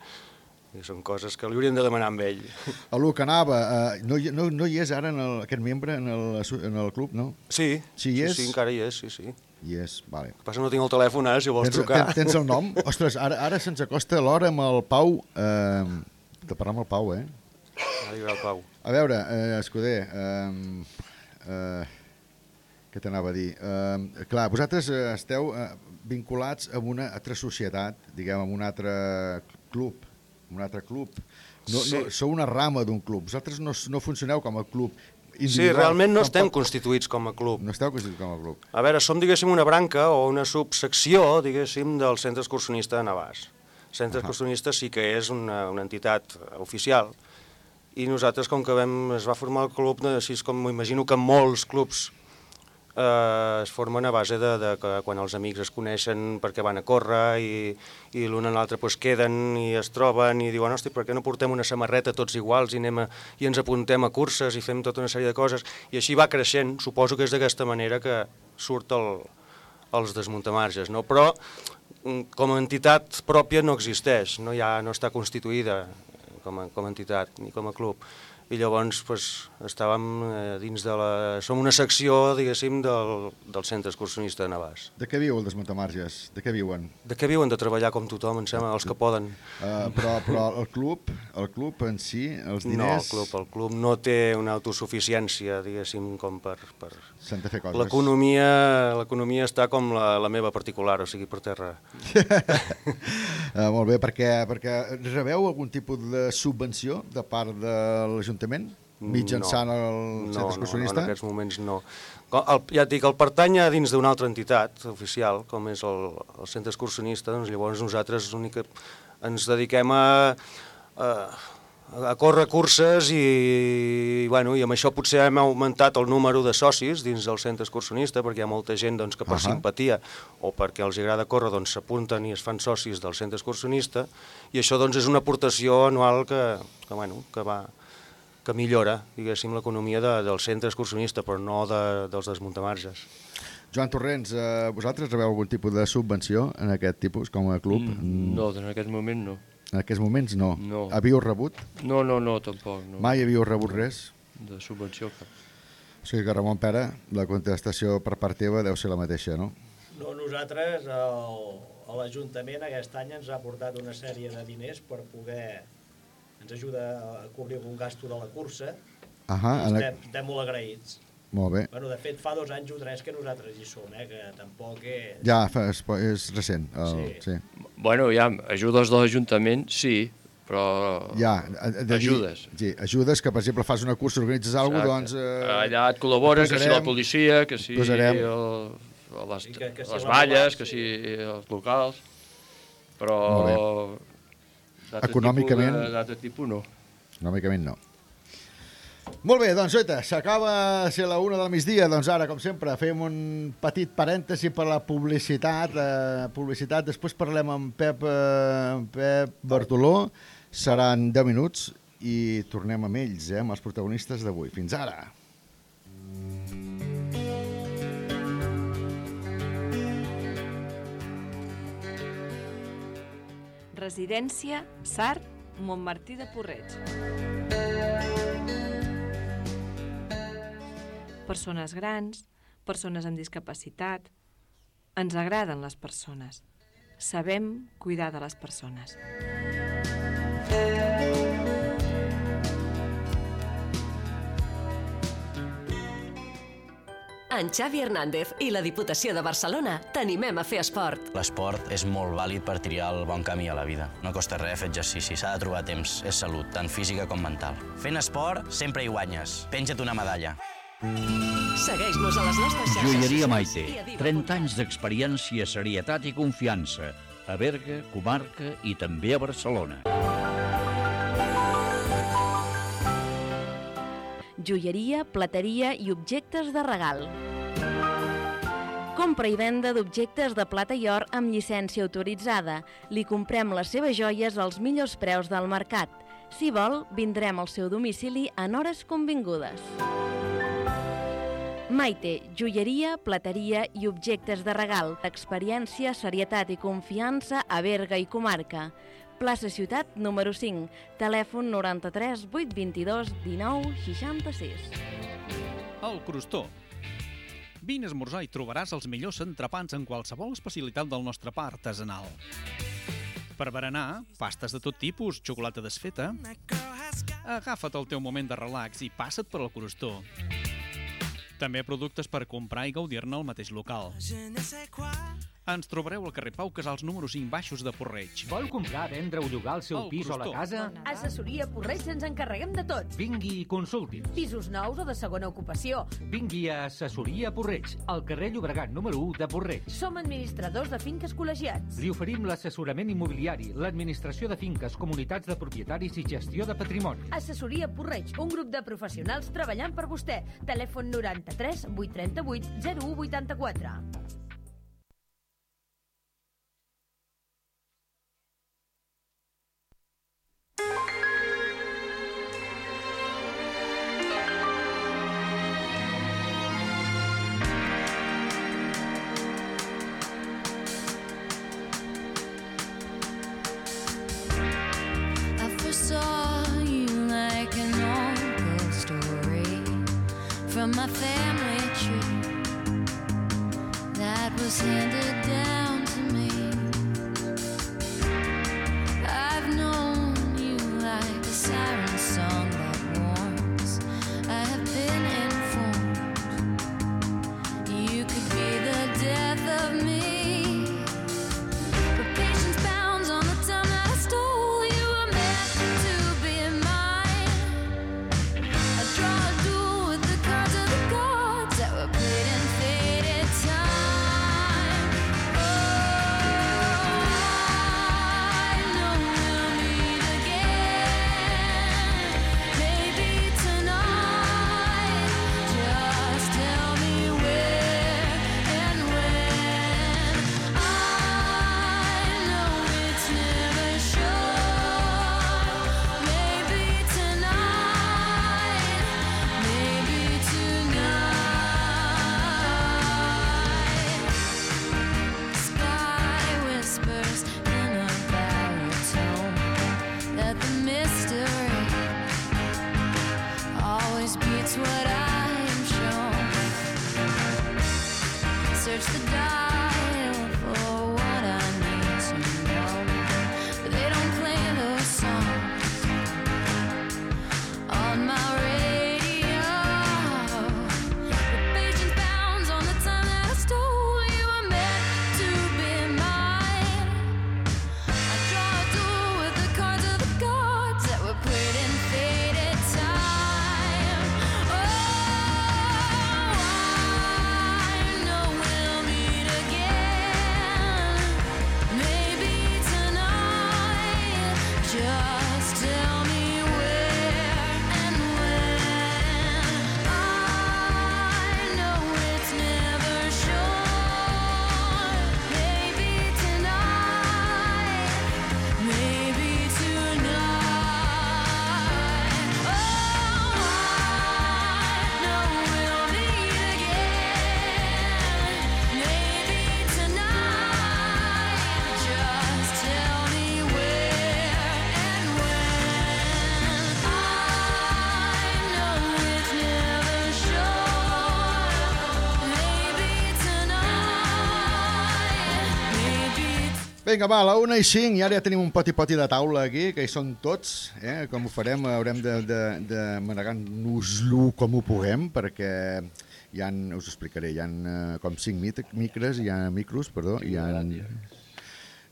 I són coses que li haurien de demanar amb ell. A lo que anava, eh, no, no, no hi és ara en el, aquest membre en el, en el club, no? Sí, Sí, hi sí, és? sí, encara hi és, sí, sí. El Hi és, vale. que passa no tinc el telèfon ara, si vols Tens, trucar. tens, tens el nom? Ostres, ara, ara se'ns acosta l'hora amb el Pau, eh, de parlar amb el Pau, eh? Ara hi el Pau. A veure, eh, Escuder, eh, eh, què t'anava a dir? Eh, clar, vosaltres eh, esteu eh, vinculats a una altra societat, diguem, amb un altre club, un altre club. No, Sí. no, sou una rama d'un club. Vosaltres no, no funcioneu com a club Sí, realment no estem Tampoc- constituïts com a club. No esteu constituïts com a club. A veure, som, diguéssim, una branca o una subsecció, diguéssim, del Centre Excursionista de Navàs. El Centre Excursionista sí que és una, una entitat oficial i nosaltres, com que vam, es va formar el club, així com m'imagino que molts clubs eh, es formen a base de, de que quan els amics es coneixen perquè van a córrer i, i l'un en l'altre pues, queden i es troben i diuen, hosti, per què no portem una samarreta tots iguals i, anem a, i ens apuntem a curses i fem tota una sèrie de coses? I així va creixent, suposo que és d'aquesta manera que surt el, els desmuntamarges, no? però mm, com a entitat pròpia no existeix, no, ja no està constituïda com a, com a entitat ni com a club i llavors pues, estàvem eh, dins de la... Som una secció, diguéssim, del, del centre excursionista de Navàs. De què viu el Desmuntamarges? De què viuen? De què viuen? De treballar com tothom, em sembla, els que poden. Uh, però, però el club, el club en si, els No, el diners... club, el club no té una autosuficiència, diguéssim, com per... per... S'han de fer coses. L'economia està com la, la meva particular, o sigui, per terra. Uh, molt bé, perquè, perquè rebeu algun tipus de subvenció de part de l'Ajuntament mitjançant el centre no, excursionista? No, en aquests moments no. El, ja et dic, el pertany a dins d'una altra entitat oficial, com és el, el centre excursionista, doncs llavors nosaltres ens dediquem a, a, a córrer curses i, i, bueno, i amb això potser hem augmentat el número de socis dins del centre excursionista perquè hi ha molta gent doncs, que per Ahà. simpatia o perquè els agrada córrer doncs, s'apunten i es fan socis del centre excursionista i això doncs, és una aportació anual que, que, bueno, que va, que millora, diguéssim, l'economia de, del centre excursionista, però no de, dels desmuntamarges. Joan Torrents, eh, vosaltres rebeu algun tipus de subvenció en aquest tipus, com a club? Mm, no, en aquest moment no. En aquests moments no. No. Havíeu rebut? No, no, no, tampoc. No. Mai havíeu rebut res? De subvenció cap. O sigui que, Ramon Pere, la contestació per part teva deu ser la mateixa, no? No, nosaltres, l'Ajuntament aquest any ens ha portat una sèrie de diners per poder... Ens ajuda a cobrir algun gasto de la cursa. Ahà, estem, estem molt agraïts. Molt bé. Bueno, de fet, fa dos anys o tres que nosaltres hi som, eh, que tampoc és... Ja, fa, és, és recent. El, sí. sí. Bueno, ja, ajudes de l'Ajuntament, sí, però... Ja, de dir- ajudes. Sí, ajudes que, per exemple, fas una cursa, organitzes alguna cosa, doncs... Eh, Allà et col·laboren, que si la policia, que si posarem- el, les, que- que si les valles, que si els locals, però... Molt d'altre Econòmicament- tipus tipus no. Econòmicament no. Molt bé, doncs, oita, s'acaba ser la una del migdia, doncs ara, com sempre, fem un petit parèntesi per la publicitat, eh, publicitat, després parlem amb Pep, eh, Pep Bartoló, seran 10 minuts i tornem amb ells, eh, amb els protagonistes d'avui. Fins ara! Residència Sart, Montmartí de Porreig. Persones grans, persones amb discapacitat. Ens agraden les persones. Sabem cuidar de les persones. En Xavi Hernández i la Diputació de Barcelona t'animem a fer esport. L'esport és molt vàlid per triar el bon camí a la vida. No costa res fer exercici, s'ha de trobar temps. És salut, tant física com mental. Fent esport sempre hi guanyes. Penja't una medalla. Segueix-nos a les nostres xarxes Joieria Maite, i a Viva 30 anys d'experiència, serietat i confiança. A Berga, comarca i també a Barcelona. joieria, plateria i objectes de regal. Compra i venda d'objectes de plata i or amb llicència autoritzada. Li comprem les seves joies als millors preus del mercat. Si vol, vindrem al seu domicili en hores convingudes. Maite, joieria, plateria i objectes de regal. Experiència, serietat i confiança a Berga i comarca. Plaça Ciutat, número 5, telèfon 93 822 19 66. El Crostó. Vine a esmorzar i trobaràs els millors entrepans en qualsevol especialitat del nostre pa artesanal. Per berenar, pastes de tot tipus, xocolata desfeta... Agafa't el teu moment de relax i passa't per al Crostó. També productes per comprar i gaudir-ne al mateix local. Ens trobareu al carrer Pau Casals número 5 baixos de Porreig. Vol comprar, vendre o llogar el seu El pis o la casa? Assessoria Porreig ens encarreguem de tot. Vingui i consulti. Pisos nous o de segona ocupació. Vingui a Assessoria Porreig, al carrer Llobregat número 1 de Porreig. Som administradors de finques col·legiats. Li oferim l'assessorament immobiliari, l'administració de finques, comunitats de propietaris i gestió de patrimoni. Assessoria Porreig, un grup de professionals treballant per vostè. Telèfon 93 838 0184. From my family tree that was handed down siren Vinga, va, a la 1 i 5, i ara ja tenim un poti-poti de taula aquí, que hi són tots, eh? com ho farem, haurem de, de, de manegar-nos-lo com ho puguem, perquè hi ha, us explicaré, hi ha eh, com 5 mit micres, hi ha micros, perdó, hi ha 10,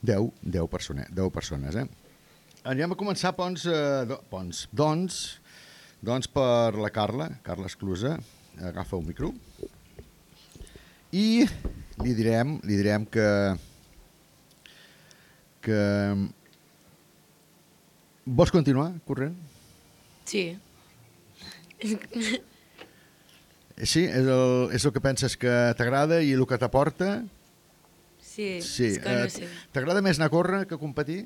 10, persones, 10 persones, eh? Anem a començar, pons, eh, do, pons, doncs, doncs per la Carla, Carla Esclusa, agafa un micro, i li direm, li direm que que... Vols continuar corrent? Sí. Eh, Sí, és el, és el que penses que t'agrada i el que t'aporta? Sí, Sí. és que no eh, sé. T'agrada més anar a córrer que competir?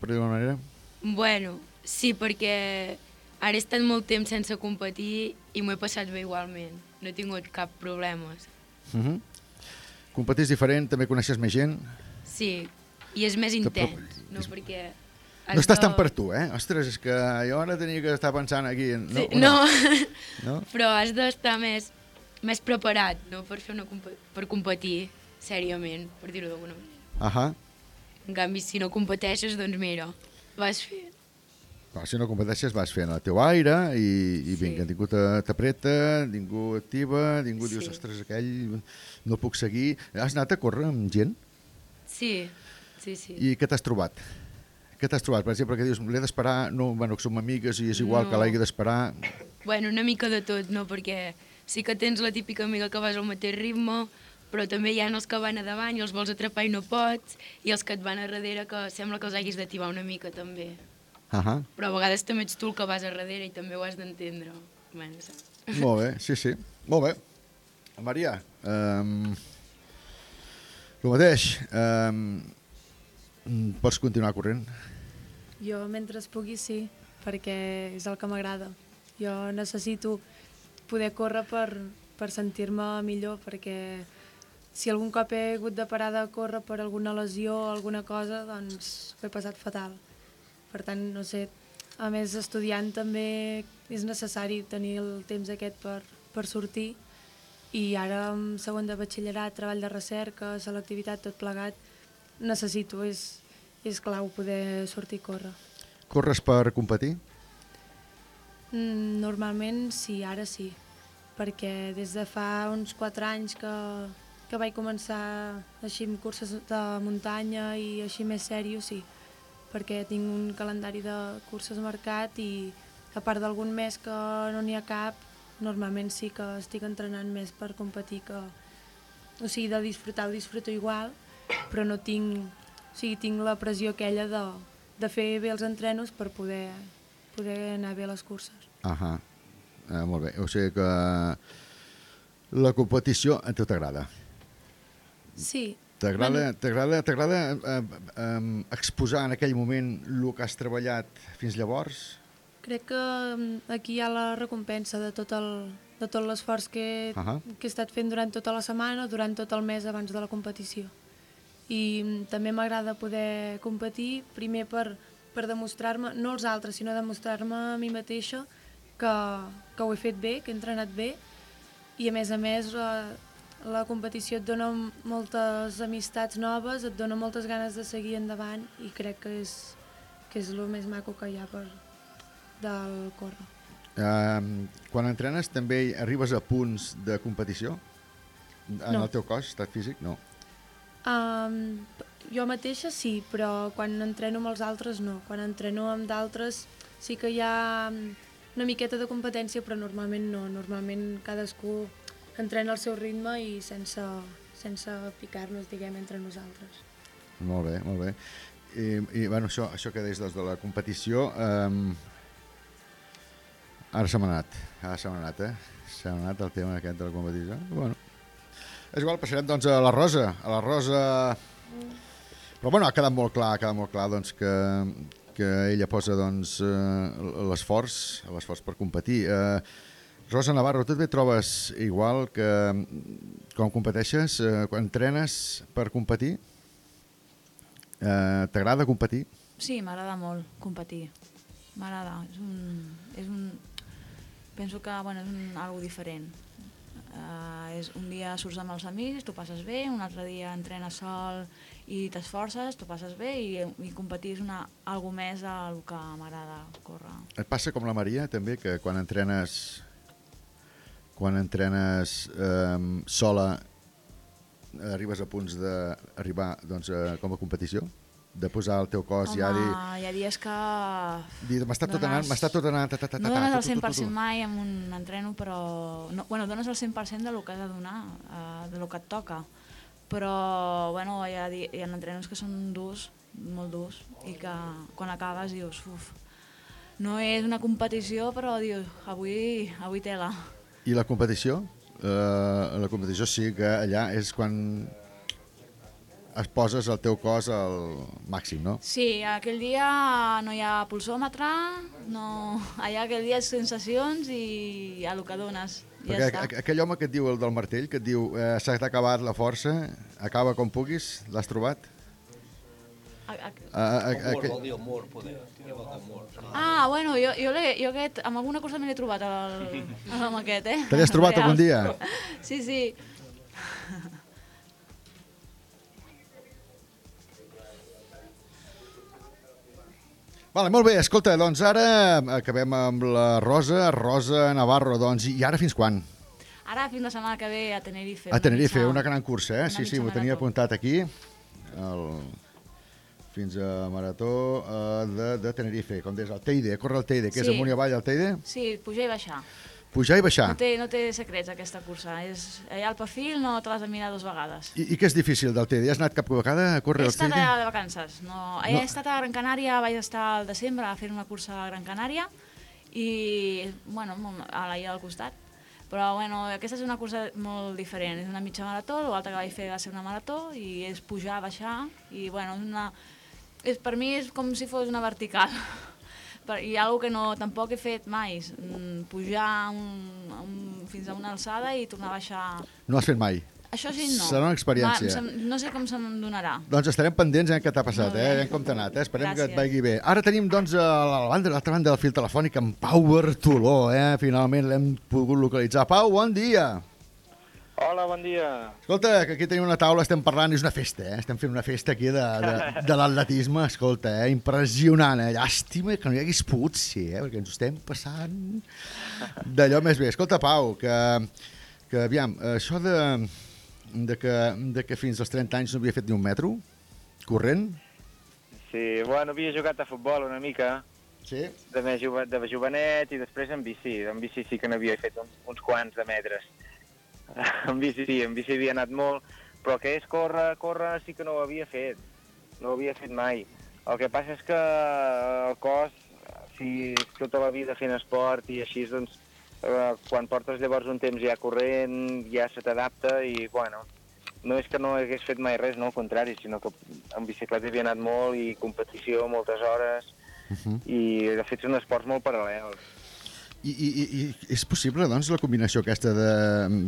Per dir-ho manera? Bueno, sí, perquè ara he estat molt temps sense competir i m'ho he passat bé igualment. No he tingut cap problema. Uh -huh. Competir és diferent, també coneixes més gent. Sí, i és més intens, no? Perquè... No estàs tant per tu, eh? Ostres, és que jo ara tenia que estar pensant aquí... en- Sí, o no, no? però has d'estar més, més preparat, no? Per, fer una, compe- per competir sèriament, per dir-ho d'alguna manera. Ahà. En canvi, si no competeixes, doncs mira, vas fer. No, si no competeixes vas fent el teu aire i, i vinga, ningú t'apreta, ningú activa, ningú dius, Sí. ostres, aquell no puc seguir. Has anat a córrer amb gent? Sí, sí, sí. I què t'has trobat? Què t'has trobat? Per exemple, que dius, l'he d'esperar, no, bueno, que som amigues i és igual No. que l'hagi d'esperar. Bueno, una mica de tot, no? Perquè sí que tens la típica amiga que vas al mateix ritme, però també hi ha els que van a davant i els vols atrapar i no pots, i els que et van a darrere que sembla que els haguis d'ativar una mica també. Ahà. Però a vegades també ets tu el que vas a darrere i també ho has d'entendre. Bueno, saps? Molt bé, sí, sí. Molt bé. Maria, um, el mateix. Um, pots continuar corrent? Jo, mentre es pugui, sí, perquè és el que m'agrada. Jo necessito poder córrer per, per sentir-me millor, perquè si algun cop he hagut de parar de córrer per alguna lesió o alguna cosa, doncs ho he passat fatal. Per tant, no sé, a més estudiant també és necessari tenir el temps aquest per, per sortir i ara en segon de batxillerat, treball de recerca, selectivitat, tot plegat, necessito, és, és clau poder sortir a córrer. Corres per competir? Mm, Normalment sí, ara sí, perquè des de fa uns 4 anys que, que vaig començar així amb curses de muntanya i així més sèrio, sí, perquè tinc un calendari de curses marcat i a part d'algun mes que no n'hi ha cap, normalment sí que estic entrenant més per competir que... O sigui, de disfrutar ho disfruto igual, però no tinc... O sigui, tinc la pressió aquella de, de fer bé els entrenos per poder, poder anar bé a les curses. Ahà. Eh, molt bé. O sigui que la competició a tu t'agrada. Sí. T'agrada t'agrada t'agrada eh, eh, exposar en aquell moment el que has treballat fins llavors? Crec que mm, aquí hi ha la recompensa de tot el de tot l'esforç que, Ahà. que he estat fent durant tota la setmana, durant tot el mes abans de la competició. I mm, també m'agrada poder competir, primer per, per demostrar-me, no als altres, sinó demostrar-me a mi mateixa que, que ho he fet bé, que he entrenat bé, i a més a més la, la competició et dona moltes amistats noves, et dona moltes ganes de seguir endavant i crec que és, que és el més maco que hi ha per, del córrer. Eh, quan entrenes també arribes a punts de competició? En No. el teu cos, estat físic? No. Um, jo mateixa sí, però quan entreno amb els altres no. Quan entreno amb d'altres sí que hi ha una miqueta de competència, però normalment no. Normalment cadascú entrena al seu ritme i sense, sense picar-nos, diguem, entre nosaltres. Molt bé, molt bé. I, i bueno, això, això que deies doncs, de la competició, eh, ara se m'ha anat, ara se m'ha anat, eh? Se m'ha anat el tema aquest de la competició. Bueno, és igual, passarem doncs a la Rosa. A la Rosa... Però bueno, ha quedat molt clar, ha quedat molt clar doncs, que, que ella posa doncs, eh, l'esforç l'esforç per competir. Eh, Rosa Navarro, tu també trobes igual que quan competeixes, eh, quan entrenes per competir, eh, t'agrada competir? Sí, m'agrada molt competir. M'agrada. És un, és un... Penso que bueno, és un, algo diferent. Uh, és, un dia surts amb els amics, tu passes bé, un altre dia entrenes sol i t'esforces, t'ho passes bé i, i competir és una, algo més del que m'agrada córrer. Et passa com la Maria, també, que quan entrenes quan entrenes eh, sola arribes a punts d'arribar doncs, a, com a competició? De posar el teu cos Home, i ja dir... hi ha dies que... dir m'està tot anant, m'està tot anant... Ta, ta, ta, ta, No dones el tu, tu, tu, 100% tu. mai en un entreno, però... No, bueno, dones el 100% del que has de donar, eh, del que et toca. Però, bueno, hi ha, hi ha entrenos que són durs, molt durs, i que quan acabes dius, uf, no és una competició, però dius, avui, avui tela. I la competició? Uh, la competició sí que allà és quan es poses el teu cos al màxim, no? Sí, aquell dia no hi ha pulsòmetre, no... allà aquell dia és sensacions i a lo que dones. Ja Perquè està. aqu- aquell home que et diu, el del martell, que et diu eh, s'ha acabat la força, acaba com puguis, l'has trobat? A- a- El vol dir el poder. El. Ah, bueno, jo, jo, jo aquest, amb alguna cosa me l'he trobat el, amb aquest, eh? Te l'has trobat algun dia? Sí, sí. Vale, molt bé, escolta, doncs ara acabem amb la Rosa, Rosa Navarro, doncs, i ara fins quan? Ara fins la setmana que ve a Tenerife. A Tenerife, mitja- una gran cursa, eh? una Sí, sí, ho tenia marató. apuntat aquí. El... Fins a Marató eh, de, de Tenerife, com deies, el Teide, corre el Teide, que és Sí. amunt i avall el Teide? Sí, pujar i baixar. Pujar i baixar. No té, no té secrets aquesta cursa. És, allà al perfil no te l'has de mirar dues vegades. I, I què és difícil del Teide? Has anat cap vegada a córrer He estat de vacances. No, he No. estat a Gran Canària, vaig estar al desembre a fer una cursa a Gran Canària i, bueno, a la illa del costat. Però, bueno, aquesta és una cursa molt diferent. És una mitja marató, l'altra que vaig fer va ser una marató i és pujar, baixar i, bueno, és una... És, per mi és com si fos una vertical. Per, I algo que no, tampoc he fet mai, mm, pujar un, un, fins a una alçada i tornar a baixar. No has fet mai? Això sí, no. Serà una experiència. Se'm- no sé com se'm donarà. Doncs estarem pendents en què t'ha passat, eh? Aviam com t'ha anat, eh? Esperem que et Gràcies. vagi bé. Ara tenim, doncs, a la banda, l'altra banda del fil telefònic, en Pau Bartoló, eh? Finalment l'hem pogut localitzar. Pau, bon dia! Hola, bon dia. Escolta, que aquí tenim una taula, estem parlant, és una festa, eh? Estem fent una festa aquí de, de, de l'atletisme, escolta, eh? Impressionant, eh? Llàstima que no hi hagués pogut ser, eh? Perquè ens ho estem passant d'allò més bé. Escolta, Pau, que, que aviam, això de, de, que, de que fins als 30 anys no havia fet ni un metro, corrent, Sí, bueno, havia jugat a futbol una mica. Sí. De, més jove, de jovenet i després en bici. En bici sí que n'havia fet uns, uns quants de metres. en bici sí, en bici havia anat molt, però que és córrer, córrer sí que no ho havia fet. No ho havia fet mai. El que passa és que el cos, si tota la vida fent esport i així, doncs, eh, quan portes llavors un temps ja corrent, ja se t'adapta i, bueno, no és que no hagués fet mai res, no, al contrari, sinó que en bicicleta havia anat molt i competició moltes hores Uh -huh. i de fet són esports molt paral·lels. I, i, i, és possible, doncs, la combinació aquesta de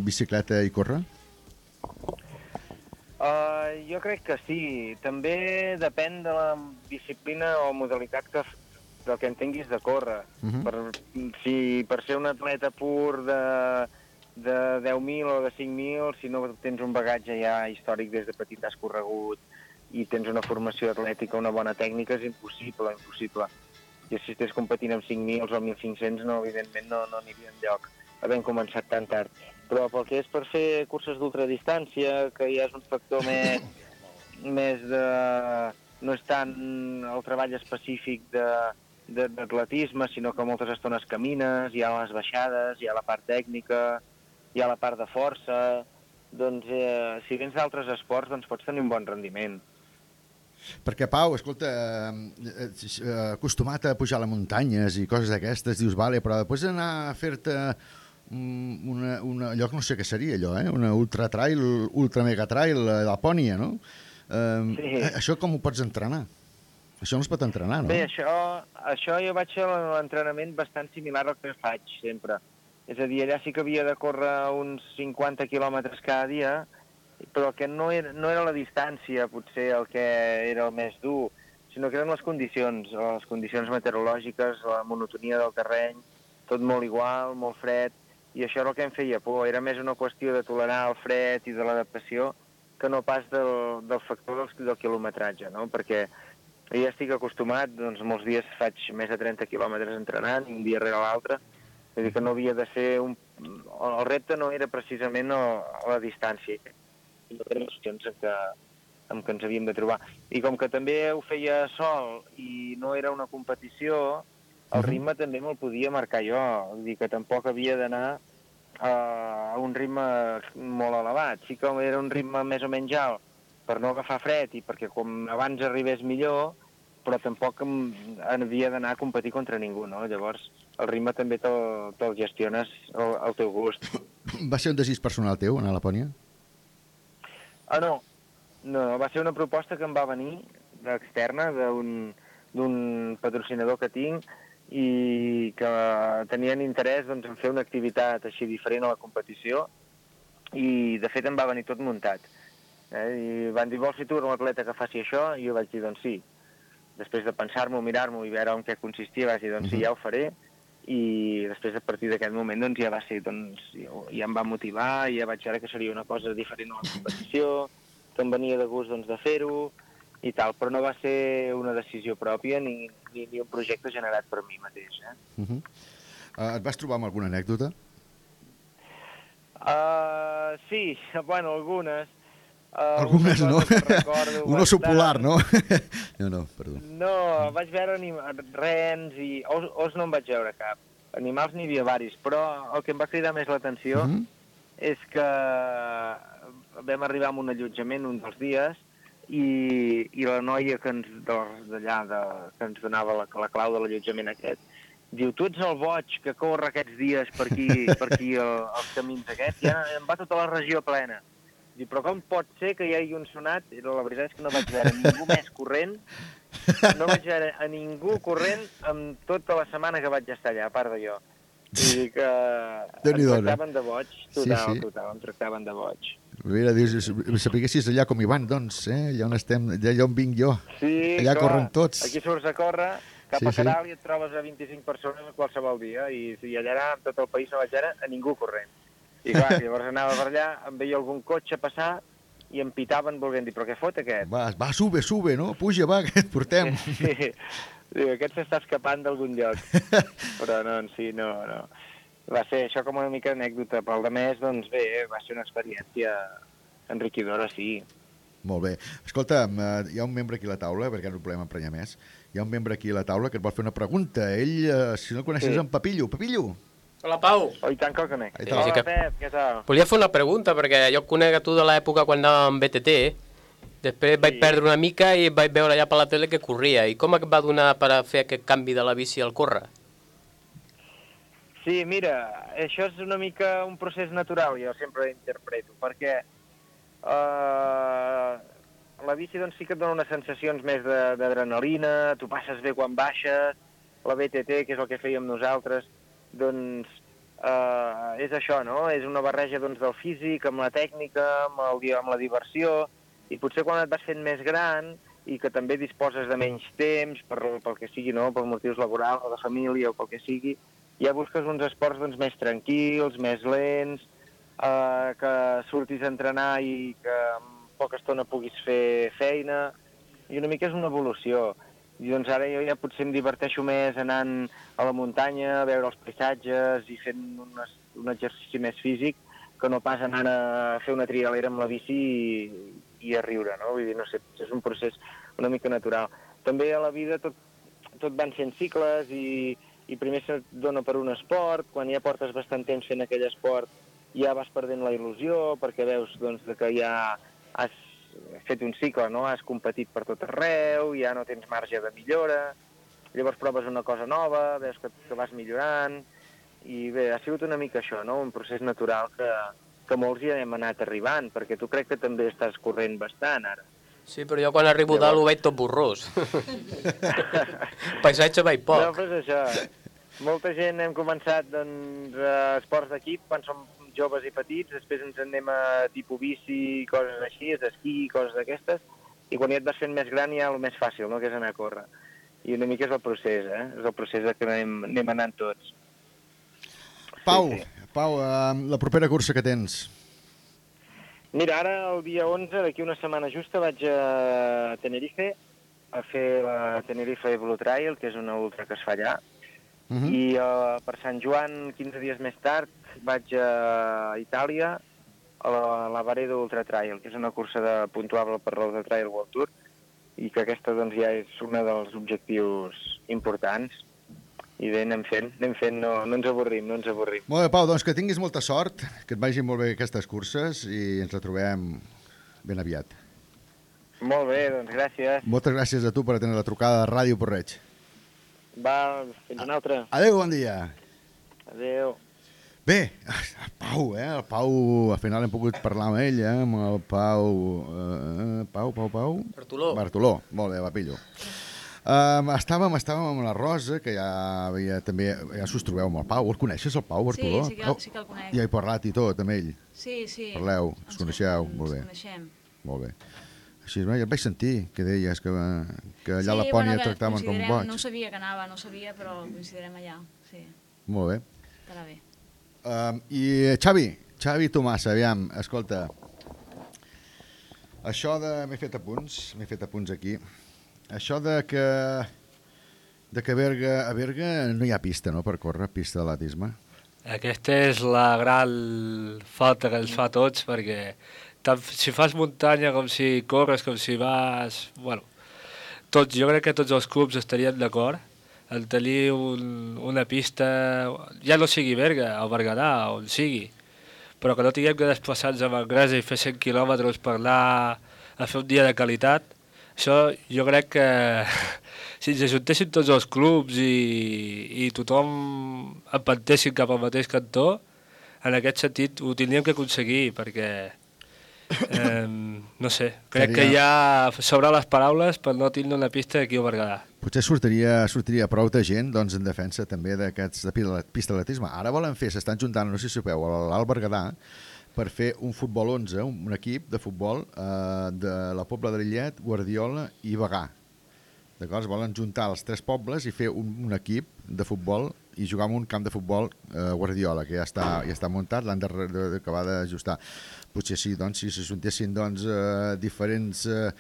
bicicleta i córrer? Uh, jo crec que sí. També depèn de la disciplina o modalitat que, del que entenguis de córrer. Mhm. per, si per ser un atleta pur de, de 10.000 o de 5.000, si no tens un bagatge ja històric des de petit has corregut i tens una formació atlètica, una bona tècnica, és impossible, impossible. I si estàs competint amb 5.000 o 1.500, no, evidentment no, no aniria enlloc, havent començat tan tard. Però pel que és per fer curses d'ultradistància, que ja és un factor més, més de... no és tant el treball específic de de- d'atletisme, sinó que moltes estones camines, hi ha les baixades, hi ha la part tècnica, hi ha la part de força... Doncs eh, si vens d'altres esports, doncs pots tenir un bon rendiment. Perquè, Pau, escolta, eh, eh, eh, acostumat a pujar a les muntanyes i coses d'aquestes, dius, vale, però després anar a fer-te mm, una, una, allò que no sé què seria allò, eh? una ultra trail, ultra mega trail a Lapònia, no? Eh, Sí. eh, Això com ho pots entrenar? Això no es pot entrenar, no? Bé, això, això jo vaig a l'entrenament bastant similar al que faig sempre. És a dir, allà sí que havia de córrer uns 50 quilòmetres cada dia, però que no era, no era la distància potser el que era el més dur, sinó que eren les condicions, les condicions meteorològiques, la monotonia del terreny, tot molt igual, molt fred, i això era el que em feia por. Era més una qüestió de tolerar el fred i de l'adaptació que no pas del, del factor del, del quilometratge, no? Perquè ja estic acostumat, doncs molts dies faig més de 30 quilòmetres entrenant, un dia rere l'altre, vull dir que no havia de ser un... El repte no era precisament la distància, no tenim opcions en què, en què ens havíem de trobar. I com que també ho feia sol i no era una competició, el ritme també me'l podia marcar jo, vull dir que tampoc havia d'anar a, a un ritme molt elevat. Sí que era un ritme més o menys alt per no agafar fred i perquè com abans arribés millor, però tampoc em, havia d'anar a competir contra ningú, no? Llavors, el ritme també te'l te gestiones al, al teu gust. Va ser un desig personal teu, anar a Lapònia? Ah, no. No, va ser una proposta que em va venir d'externa, d'un d'un patrocinador que tinc i que tenien interès doncs, en fer una activitat així diferent a la competició i de fet em va venir tot muntat. Eh? I van dir, vols ser tu un atleta que faci això? I jo vaig dir, doncs sí. Després de pensar-m'ho, mirar-m'ho i veure en què consistia, vaig dir, doncs sí, ja ho faré. I després, a partir d'aquest moment, doncs ja va ser, doncs, ja em va motivar, ja vaig veure que seria una cosa diferent a la competició, que em venia de gust doncs, de fer-ho i tal, però no va ser una decisió pròpia ni, ni, ni un projecte generat per mi mateix. Eh? Uh -huh. uh, et vas trobar amb alguna anècdota? Uh, sí, bueno, algunes. Uh, Algunes, una no? recordo Un oso polar, no? no, no, perdó. No, vaig veure anim... rens i... Os, os no en vaig veure cap. Animals n'hi havia varis, però el que em va cridar més l'atenció Mhm. és que vam arribar a un allotjament un dels dies i, i la noia que ens d'allà, de, que ens donava la, la clau de l'allotjament aquest, diu, tu ets el boig que corre aquests dies per aquí, per aquí el, els camins aquests, ja em va tota la regió plena. Diu, però com pot ser que hi hagi un sonat? I la veritat és que no vaig veure ningú més corrent, no vaig veure a ningú corrent en tota la setmana que vaig estar allà, a part de jo. Vull dir que em no? tractaven de boig, Sí, total, sí. total, em tractaven de boig. Mira, dius, si sapiguessis allà com hi van, doncs, eh? allà on estem, allà on vinc jo. Sí, allà clar, corren tots. Aquí surts a córrer, cap Sí, a sí. Caral i et trobes a 25 persones qualsevol dia, i, i allà en tot el país no vaig veure a ningú corrent. I clar, llavors anava per allà, em veia algun cotxe passar i em pitaven volent dir, però què fot aquest? Va, va, sube, sube, no? Puja, va, que et portem. Sí, diu, aquest s'està escapant d'algun lloc. Però no, en si, no, no. Va ser això com una mica anècdota, però el de més, doncs bé, va ser una experiència enriquidora, sí. Molt bé. Escolta'm, eh, hi ha un membre aquí a la taula, perquè no podem emprenyar més, hi ha un membre aquí a la taula que et vol fer una pregunta. Ell, eh, si no el coneixes, Sí. en Papillo. Papillo! Hola, Pau. Oh, i tant que el conec. Hola, sí que- Pep, què tal? Volia fer una pregunta, perquè jo et conec a tu de l'època quan anàvem amb BTT, després vaig perdre una mica i vaig veure allà per la tele que corria. I com et va donar per a fer aquest canvi de la bici al córrer? Sí, mira, això és una mica un procés natural, jo sempre interpreto, perquè uh, la bici doncs, sí que et dona unes sensacions més de- d'adrenalina, tu passes bé quan baixes, la BTT, que és el que fèiem nosaltres, doncs uh, és això, no? És una barreja doncs, del físic amb la tècnica, amb, el, amb la diversió, i potser quan et vas fent més gran i que també disposes de menys temps per, pel que sigui, no? per motius laborals o de família o pel que sigui, ja busques uns esports doncs, més tranquils, més lents, eh, que surtis a entrenar i que en poca estona puguis fer feina, i una mica és una evolució. I doncs ara jo ja potser em diverteixo més anant a la muntanya, a veure els paisatges i fent un, un exercici més físic que no pas anant a fer una trialera amb la bici i, i a riure, no? Vull dir, no sé, és un procés una mica natural. També a la vida tot, tot van sent cicles i, i primer se't dona per un esport, quan ja portes bastant temps fent aquell esport ja vas perdent la il·lusió perquè veus doncs, que ja has fet un cicle, no? has competit per tot arreu, ja no tens marge de millora, llavors proves una cosa nova, veus que, que vas millorant, i bé, ha sigut una mica això, no? un procés natural que, que molts ja hem anat arribant, perquè tu crec que també estàs corrent bastant ara. Sí, però jo quan arribo dalt ho veig tot borrós. Paisatge veig poc. No, però és això. Molta gent hem començat doncs, a esports d'equip quan som joves i petits, després ens en anem a tipus bici, coses així, esquí, coses d'aquestes, i quan ja et vas fent més gran ja el més fàcil, no?, que és anar a córrer. I una mica és el procés, eh? És el procés de que anem, anem anant tots. Pau, Pau, eh, la propera cursa que tens. Mira, ara el dia 11, d'aquí una setmana justa, vaig a Tenerife a fer la Tenerife Blue Trail, que és una ultra que es fa allà. Mhm. I uh, per Sant Joan, 15 dies més tard, vaig a Itàlia a la, la Varedo Ultra Trail, que és una cursa de puntuable per l'Ultra Trail World Tour, i que aquesta doncs, ja és un dels objectius importants. I bé, anem fent, anem fent, no, no ens avorrim, no ens avorrim. Molt bé, Pau, doncs que tinguis molta sort, que et vagin molt bé aquestes curses i ens retrobem ben aviat. Molt bé, doncs gràcies. Moltes gràcies a tu per atendre la trucada de Ràdio Porreig. Va, fins una altra. Adéu, bon dia. Adéu. Bé, el Pau, eh? El Pau, al final hem pogut parlar amb ell, eh? Amb el Pau... Eh, Pau, Pau, Pau? Bartoló. Bartoló, molt bé, va, pillo. Um, estàvem, estàvem amb la Rosa, que ja, havia, també, ja us trobeu amb el Pau. El coneixes, el Pau Bartoló? sí que- sí que el conec. Ja he parlat i tot amb ell. Sí, sí. Parleu, us coneixeu, molt bé. Coneixem. Molt bé. Així, bé, ja et vaig sentir que deies que, que allà a sí, Lapònia bueno, tractaven com boig. No sabia que anava, no sabia, però coincidirem allà, sí. Molt bé. Estarà bé. Um, I Xavi, Xavi Tomàs, aviam, escolta, això de... M'he fet apunts, m'he fet apunts aquí. Això de que de que a Berga, a Berga no hi ha pista, no?, per córrer, pista d'atletisme. Aquesta és la gran falta que ens fa tots, perquè tant si fas muntanya com si corres, com si vas... Bueno, tots, jo crec que tots els clubs estarien d'acord en tenir un, una pista, ja no sigui Berga, o Berguedà, on sigui, però que no tinguem que desplaçar-nos a Manresa i fer 100 quilòmetres per anar a fer un dia de qualitat. Això jo crec que si ens ajuntessin tots els clubs i, i tothom empantessin cap al mateix cantó, en aquest sentit ho tindríem que aconseguir, perquè eh, no sé, crec que Seria- hi ha sobre les paraules per no tindre una pista aquí a Berguedà. Potser sortiria, sortiria prou de gent doncs, en defensa també d'aquests de pista d'atletisme. Ara volen fer, s'estan juntant, no sé si sapeu, a l'Alt Berguedà, per fer un futbol 11, un, un equip de futbol eh, de la Pobla de Lillet, Guardiola i Bagà. D'acord? Volen juntar els tres pobles i fer un, un equip de futbol i jugar en un camp de futbol eh, Guardiola, que ja està, ja està muntat, l'han d'acabar d'ajustar. Potser sí, doncs, si s'ajuntessin doncs, eh, diferents, eh,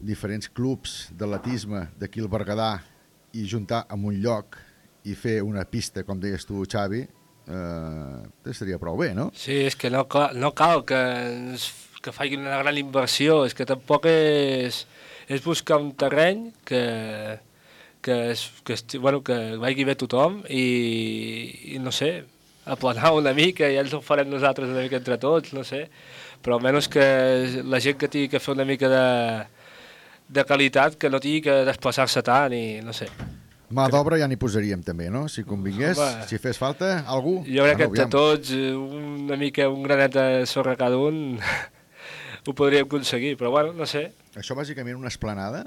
diferents clubs d'atletisme d'aquí al Berguedà i juntar en un lloc i fer una pista, com deies tu, Xavi, eh, estaria prou bé, no? Sí, és que no, cal, no cal que, que facin una gran inversió, és que tampoc és, és buscar un terreny que, que, és, que, esti, bueno, que vagi bé tothom i, i no sé, aplanar una mica, ja ens ho farem nosaltres una mica entre tots, no sé, però almenys que la gent que tingui que fer una mica de, de qualitat, que no tingui que desplaçar-se tant i no sé. Mà d'obra ja n'hi posaríem també, no? Si convingués, Home. si fes falta, algú... Jo crec que entre tots, una mica, un granet de sorra cada un, ho podríem aconseguir, però bueno, no sé, Això bàsicament una esplanada?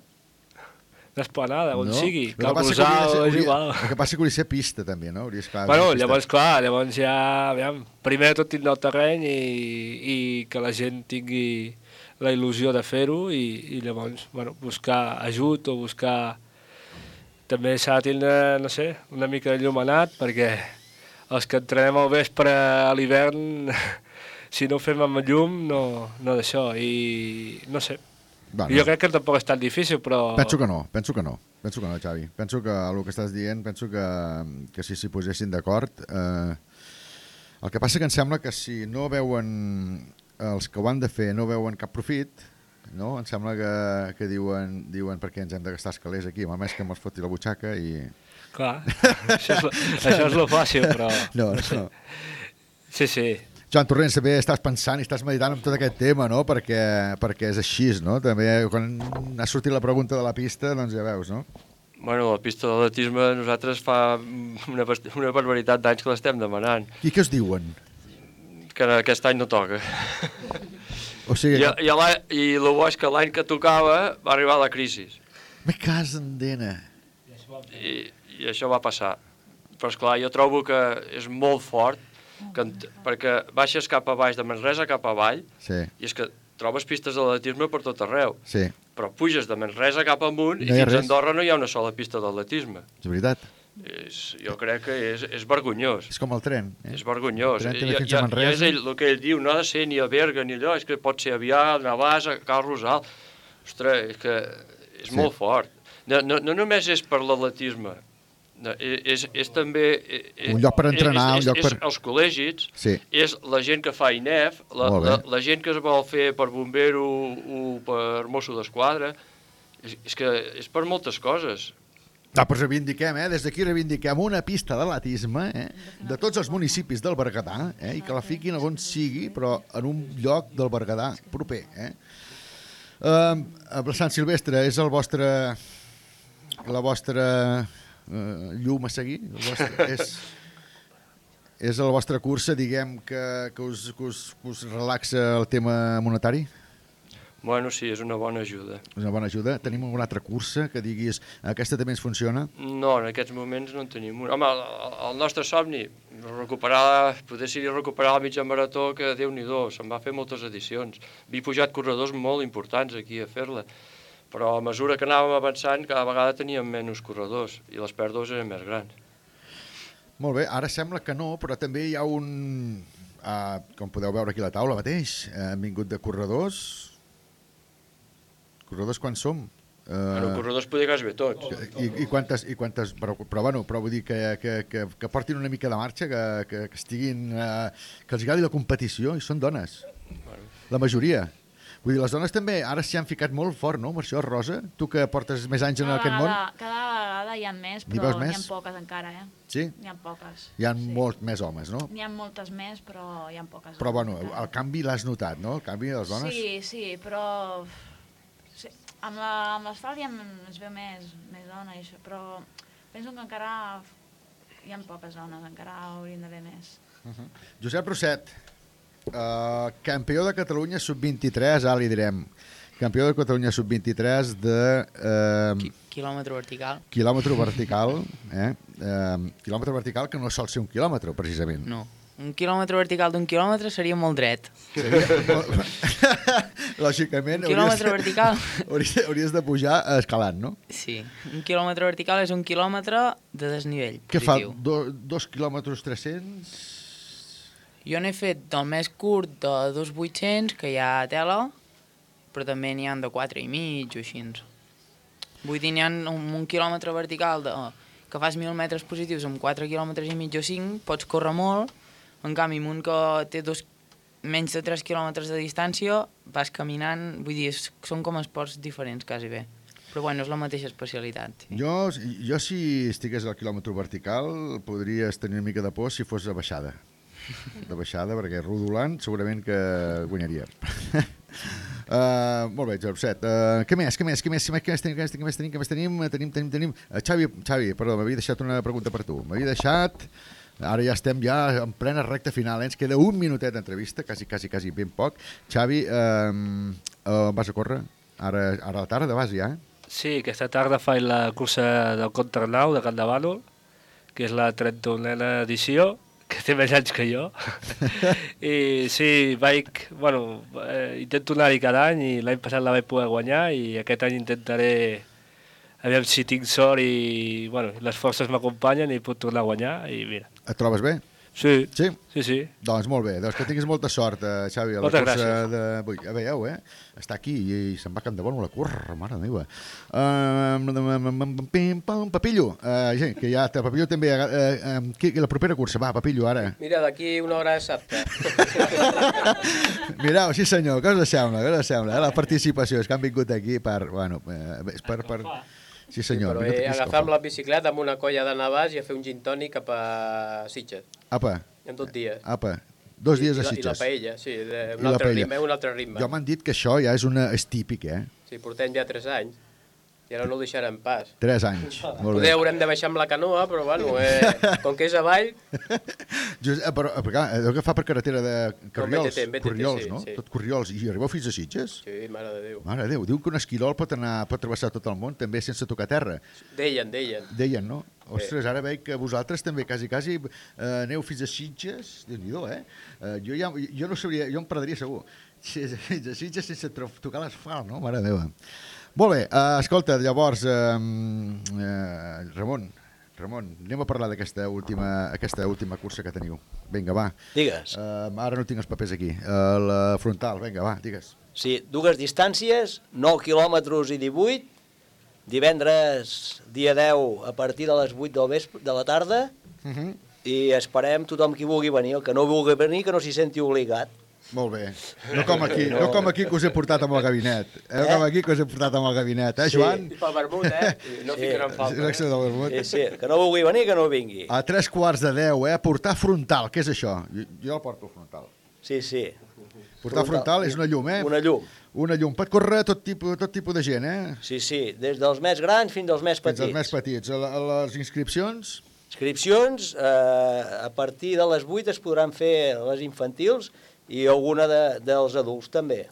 Una esplanada, on no? sigui, El que Rosal, ser- és hauria- igual. El que passa que hauria ser pista també, no? Hauria, esclar, Bueno, pista. llavors, clar, llavors ja, aviam, primer tot tindre el terreny i, i que la gent tingui la il·lusió de fer-ho i, i llavors, bueno, buscar ajut o buscar... També s'ha de tindre, no sé, una mica il·luminat perquè els que entrenem al vespre a l'hivern, si no ho fem amb llum, no, no d'això. I no sé, Bueno. jo crec que tampoc és tan difícil, però... Penso que no, penso que no. Penso que no, Xavi. Penso que el que estàs dient, penso que, que si s'hi posessin d'acord... Eh, el que passa que em sembla que si no veuen els que ho han de fer no veuen cap profit, no? Em sembla que, que diuen, diuen perquè ens hem de gastar els calés aquí, amb més que me'ls foti la butxaca i... Clar, això és, lo- això és lo fàcil, però... No, no. Sí, sí. Joan Torrent, també estàs pensant i estàs meditant en tot aquest tema, no? Perquè, perquè és així, no? També quan ha sortit la pregunta de la pista, doncs ja veus, no? Bueno, la pista d'atletisme nosaltres fa una, una barbaritat d'anys que l'estem demanant, I què us diuen? que aquest any no toca. O sigui, I, i, l'any- I el bo és que l'any que tocava va arribar la crisi. me cas en dena. I, I això va passar. Però, esclar, jo trobo que és molt fort, que, perquè baixes cap a baix, de Manresa cap avall, Sí, i és que trobes pistes d'atletisme per tot arreu. sí, Però puges de Manresa cap amunt No i fins a. Andorra no hi ha una sola pista d'atletisme. és veritat. és, jo crec que és, és vergonyós. És com el tren. Eh? És vergonyós. El tren I, i, a i és ell, el que ell diu, no ha de ser ni a Berga ni allò, és que pot ser aviat, a Navàs, a Cal Rosal. Ostres, és que és Sí. molt fort. No, no, no només és per l'atletisme, és, és, és també... eh, Un lloc per entrenar, és, un lloc és, per- És els col·legis, Sí. és la gent que fa INEF, la, la, la gent que es vol fer per bombero o per mosso d'esquadra, és, és que és per moltes coses. Ah, doncs reivindiquem, eh? Des d'aquí reivindiquem una pista d'atletisme eh? de tots els municipis del Berguedà eh? i que la fiquin on sigui, però en un lloc del Berguedà proper. Eh? Uh, Sant Silvestre és el vostre la vostra uh, llum a seguir? El vostre, és, és la vostra cursa, diguem, que, que, us, que, us, que us relaxa el tema monetari? Bueno, sí, és una bona ajuda. És una bona ajuda. Tenim alguna altra cursa que diguis aquesta també ens funciona? No, en aquests moments no en tenim un. Home, el, el nostre somni, recuperar, poder ser recuperar la mitja marató, que déu nhi se'n va fer moltes edicions. Havia pujat corredors molt importants aquí a fer-la, però a mesura que anàvem avançant, cada vegada teníem menys corredors i les pèrdues eren més grans. Molt bé, ara sembla que no, però també hi ha un... Uh, com podeu veure aquí a la taula mateix, uh, han vingut de corredors. Corredors quan som? Uh, Bueno, corredors poder gairebé tots. I, i quantes, i quantes però, però, bueno, però vull dir que, que, que, que portin una mica de marxa, que, que, que estiguin, uh, que els agradi la competició, i són dones. La majoria. Vull dir, les dones també ara s'hi han ficat molt fort, no?, amb això, Rosa? Tu que portes més anys en Cada aquest món, vegada, cada vegada hi ha més, però n'hi ha poques encara, eh? Sí? N'hi ha poques. hi ha sí. molts més homes, no? N'hi ha moltes més, però hi ha poques. Però, bueno, el canvi l'has notat, no?, el canvi de les dones? Sí, sí, però... Sí, amb la- amb l'asfalt ja es veu més, més dona, i això, però penso que encara hi ha poques dones, encara haurien d'haver més. Uh -huh. Josep Roset, uh, campió de Catalunya sub-23, ara li direm. Campió de Catalunya sub-23 de uh, Quilòmetre vertical. quilòmetre vertical, eh? Uh, quilòmetre vertical que no sol ser un quilòmetre, precisament. No. Un quilòmetre vertical d'un quilòmetre seria molt dret. Seria, lògicament, Un quilòmetre vertical. hauries, hauries de pujar escalant, no? Sí. Un quilòmetre vertical és un quilòmetre de desnivell Què fa? Do, dos quilòmetres 300? Jo n'he fet del més curt de 2.800, que hi ha tela, però també n'hi ha de 4 i mig o així. Vull dir, n'hi ha un, un quilòmetre vertical de, que fas 1.000 metres positius amb 4 quilòmetres i mig o 5, pots córrer molt, en canvi, un que té dos, menys de 3 quilòmetres de distància, vas caminant, vull dir, són com esports diferents, quasi bé. Però bueno, és la mateixa especialitat. Sí. Jo, jo, si estigués al quilòmetre vertical, podries tenir una mica de por si fos a baixada. De baixada, perquè rodolant segurament que guanyaria. Uh, molt bé, Josep Set. Uh, què més, què més, què més, què més, què més tenim, què més tenim, què més tenim, tenim, tenim, tenim. Uh, Xavi, Xavi, perdó, m'havia deixat una pregunta per tu. M'havia deixat... Ara ja estem ja en plena recta final, eh? ens queda un minutet d'entrevista, quasi, quasi, quasi ben poc. Xavi, uh, uh, vas a córrer? Ara, ara a la tarda vas ja? Sí, aquesta tarda faig la cursa del Contrarnau de Can de que és la 31a edició, que té més anys que jo. I sí, vaig, bueno, eh, intento anar-hi cada any i l'any passat la vaig poder guanyar i aquest any intentaré aviam si tinc sort i bueno, les forces m'acompanyen i puc tornar a guanyar i mira. Et trobes bé? Sí. Sí? Sí, sí. Doncs molt bé, doncs que tinguis molta sort, eh, Xavi, a la Moltes cursa gràcies. de... Vull, a veieu, eh? Està aquí i, i se'n va a Camp de Bon a córrer, mare meva. Uh, pim, pam, Papillo, uh, sí, que ja, Papillo també... Uh, uh, qui, la propera cursa, va, Papillo, ara. Mira, d'aquí una hora de sabte. Mireu, sí senyor, què us sembla, què us sembla? Eh? La participació, és que han vingut aquí per... Bueno, eh, és per, per... Sí senyor. Però vingut he agafat amb la bicicleta amb una colla de Navàs i a fer un gin tònic cap a Sitges. Apa, En tot dia. apa, dos dies I, a la- I la Sitges. paella, sí, de, I un la altre paella. ritme, un altre ritme. Jo m'han dit que això ja és, una, és típic, eh? Sí, portem ja 3 anys. I ara no ho deixarem pas. Tres anys, molt Poder bé. haurem de baixar amb la canoa, però bueno, eh, com que és avall, Just, eh, però, eh, perquè, clar, heu que fa per carretera de Corriols, BTT, BTT, Corriols, sí, no? sí. Tot Corriols. I arribeu fins a Sitges? sí, mare de Déu. Mare de Déu, diu que un esquirol pot, anar, pot travessar tot el món també sense tocar terra. Deien, deien. Deien, no? Ostres, ara veig que vosaltres també quasi, quasi eh, aneu fins a Sitges, déu nhi eh? eh? Jo, ja, jo no sabria, jo em perdria segur. Fins a Sitges sense tocar l'asfalt, no? Mare meva. Molt bé, uh, escolta, llavors, uh, uh, Ramon, Ramon, anem a parlar d'aquesta última, aquesta última cursa que teniu. Vinga, va. Digues. Uh, ara no tinc els papers aquí. Uh, la frontal, vinga, va, digues. Sí, dues distàncies, 9 quilòmetres i 18, divendres dia 10 a partir de les 8 del vespre, de la tarda, Uh -huh. i esperem tothom qui vulgui venir, el que no vulgui venir que no s'hi senti obligat. Molt bé. No com aquí, no, com aquí que us he portat amb el gabinet. Eh? No com aquí que us he portat amb el gabinet, eh, Joan? I pel vermut, eh? No fiquen en falta. Sí, del vermut. Sí, sí, que no vulgui venir, que no vingui. A tres quarts de deu, eh? Portar frontal, què és això? Jo, jo el porto frontal. Sí, sí. Portar frontal és una llum, eh? Una llum. Una llum. Pot córrer tot tipus, tot tipus de gent, eh? Sí, sí, des dels més grans fins als més Fins petits. als més petits. A les inscripcions, Inscripcions, eh, a partir de les 8 es podran fer les infantils i alguna de, dels adults també.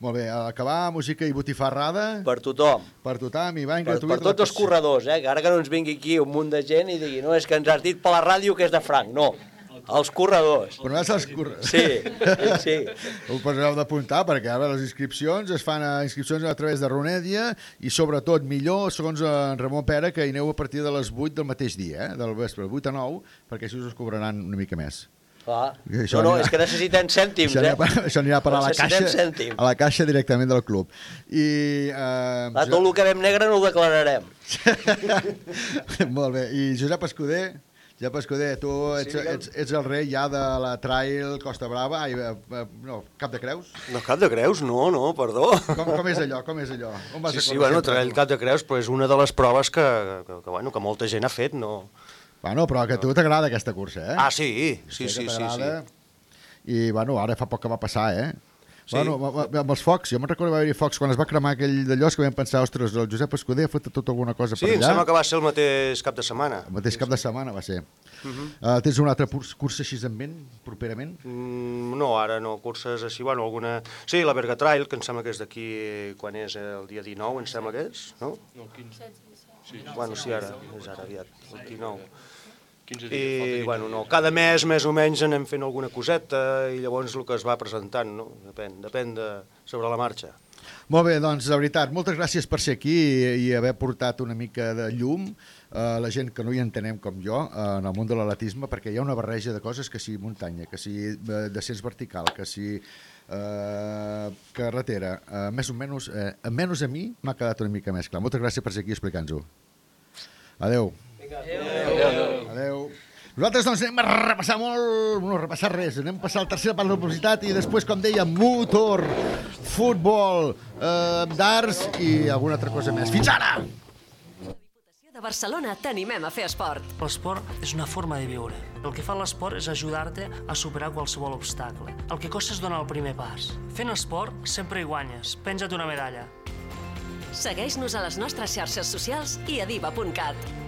molt bé, a acabar, música i botifarrada. Per tothom. Per tothom, i va, Per, gratuït. per tots els corredors, eh? que ara que no ens vingui aquí un munt de gent i digui no, és que ens has dit per la ràdio que és de franc. No, els corredors. Però no és els corredors. Sí, sí. Ho posareu d'apuntar perquè ara les inscripcions es fan a inscripcions a través de Ronedia i sobretot millor, segons en Ramon Pera, que hi aneu a partir de les 8 del mateix dia, eh? del vespre, 8 a 9, perquè així us cobraran una mica més. Clar. Això No, no, anirà- és que necessitem cèntims, això eh? anirà, a- això anirà a parar a la caixa, cèntims. a la caixa directament del club. I, eh, Clar, tot el que vam negre no ho declararem. Molt bé, i Josep Escudé, Josep Escudé, tu ets, Sí, ets, ets el rei ja de la trail Costa Brava, ai, eh, eh, no, Cap de Creus? No, Cap de Creus, no, no, perdó. Com, com és allò, com és allò? On vas Sí, a sí, bueno, trail? Cap de Creus, però és una de les proves que, que, que, bueno, que molta gent ha fet, no... Bueno, però que a tu t'agrada aquesta cursa, eh? Ah, sí, sí, sí, sí, t'agrada. I, bueno, ara fa poc que va passar, eh? Sí. Bueno, amb- els focs, jo me'n recordo que va haver-hi focs quan es va cremar aquell d'allò que vam pensar, ostres, el Josep Escudé ha fet tot alguna cosa Sí, per em allà. sembla que va ser el mateix cap de setmana. El mateix cap de setmana va ser. Uh -huh. Uh, tens una altra curs- cursa així en ment, properament? Mm, no, ara no, curses així, bueno, alguna... Sí, la Berga Trail, que em sembla que és d'aquí, quan és el dia 19, em sembla que és, no? No, 15. Sí. Bueno, sí, ara, és ara aviat, el 19. 15 dies, I, 15 bueno, no, cada mes més o menys anem fent alguna coseta i llavors el que es va presentant, no? Depèn, depèn de, sobre la marxa. Molt bé, doncs, de veritat, moltes gràcies per ser aquí i, i haver portat una mica de llum a la gent que no hi entenem com jo eh, en el món de l'atletisme, perquè hi ha una barreja de coses que si muntanya, que si eh, descens vertical, que si eh, carretera, eh, més o menys, eh, menys a mi m'ha quedat una mica més clar. Moltes gràcies per ser aquí explicant-ho. Adeu. Adeu. Adeu. Nosaltres doncs anem a repassar molt, no repassar res, anem a passar al tercer part de la publicitat i després, com deia, motor, futbol, eh, darts i alguna altra cosa més. Fins ara! De Barcelona t'animem a fer esport. L'esport és una forma de viure. El que fa l'esport és ajudar-te a superar qualsevol obstacle. El que costa és donar el primer pas. Fent esport sempre hi guanyes. Penja't una medalla. Segueix-nos a les nostres xarxes socials i a diva.cat.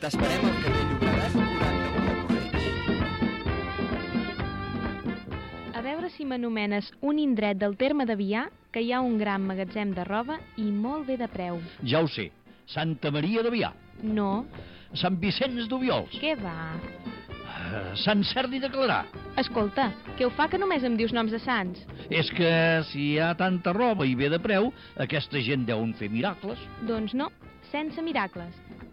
T'esperem al carrer Llobregat 41 A veure si m'anomenes un indret del terme de Vià que hi ha un gran magatzem de roba i molt bé de preu. Ja ho sé. Santa Maria de Vià. No, Sant Vicenç d'Ubiols. què va? Eh, Sant Cerdi de Clarà. Escolta, què ho fa que només em dius noms de sants? És que si hi ha tanta roba i bé de preu, aquesta gent deuen fer miracles. Doncs no, sense miracles,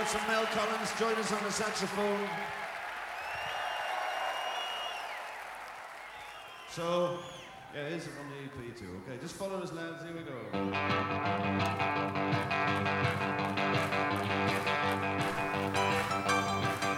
Also Mel Collins join us on the saxophone. So, yeah, here's it from the EP too. Okay, just follow us, lads. Here we go.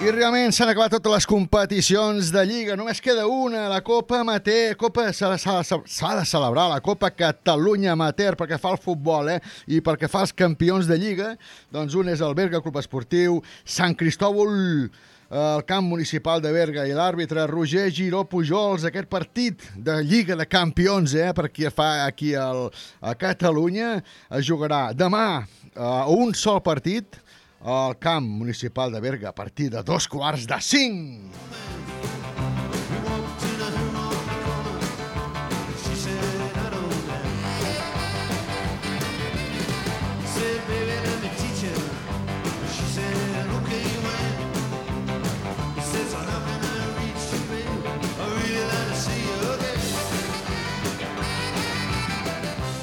I realment s'han acabat totes les competicions de Lliga. Només queda una, la Copa Amateur. Copa s'ha de, de- celebrar, la Copa Catalunya Amateur, perquè fa el futbol, eh? I perquè fa els campions de Lliga. Doncs un és el Berga Club Esportiu, Sant Cristòbol, el camp municipal de Berga i l'àrbitre Roger Giró Pujols, aquest partit de Lliga de Campions, eh, per qui fa aquí al, a Catalunya, es jugarà demà a un sol partit al camp municipal de Berga a partir de dos quarts de cinc.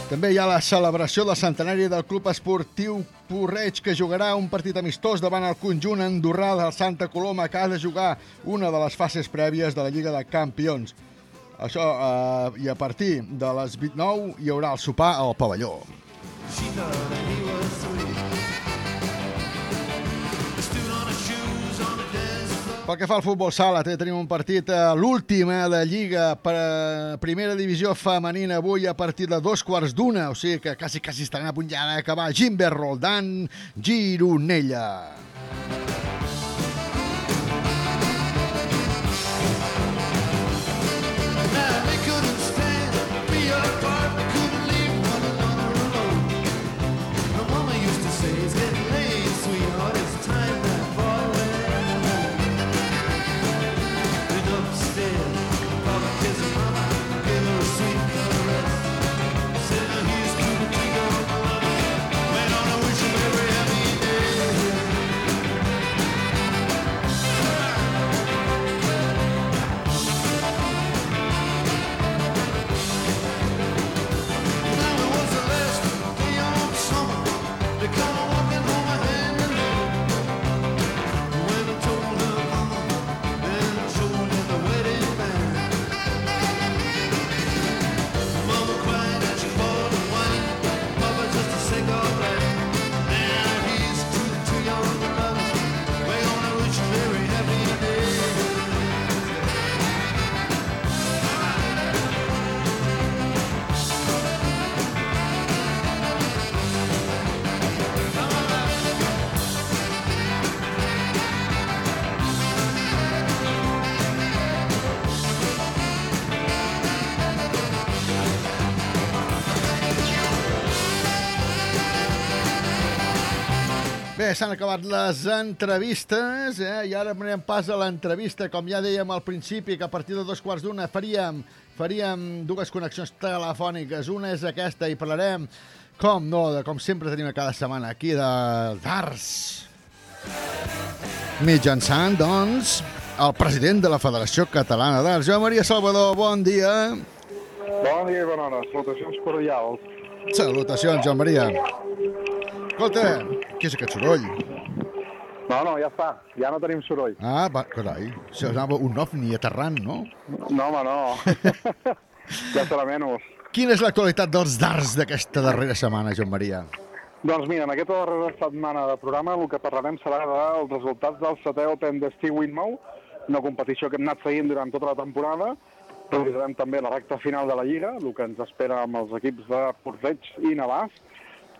També hi ha la celebració del centenari del Club Esportiu Porreig, que jugarà un partit amistós davant el conjunt andorrà del Santa Coloma, que ha de jugar una de les fases prèvies de la Lliga de Campions. Això, eh, i a partir de les 29 hi haurà el sopar al pavelló. She Pel que fa al futbol sala, tenim un partit a l'última de Lliga per a primera divisió femenina avui a partir de dos quarts d'una, o sigui que quasi, quasi estan a punt ja d'acabar Gimber Roldan, Gironella. Now Bé, s'han acabat les entrevistes, eh? i ara anem pas a l'entrevista. Com ja dèiem al principi, que a partir de dos quarts d'una faríem, faríem dues connexions telefòniques. Una és aquesta, i parlarem, com no, de com sempre tenim cada setmana aquí, de d'arts. Mitjançant, doncs, el president de la Federació Catalana d'Arts, Joan Maria Salvador, bon dia. Bon dia i bona hora. Salutacions cordials. Salutacions, Joan Maria. Escolta, què és aquest soroll? No, no, ja està. Ja no tenim soroll. Ah, va, carai, anava un ovni aterrant, no? No, home, no. ja serà menys. Quina és l'actualitat dels darts d'aquesta darrera setmana, Joan Maria? Doncs mira, en aquesta darrera setmana de programa el que parlarem serà dels resultats del setè Open d'Estiu Winmou, una competició que hem anat seguint durant tota la temporada. Revisarem també la recta final de la Lliga, el que ens espera amb els equips de Portreig i Navàs.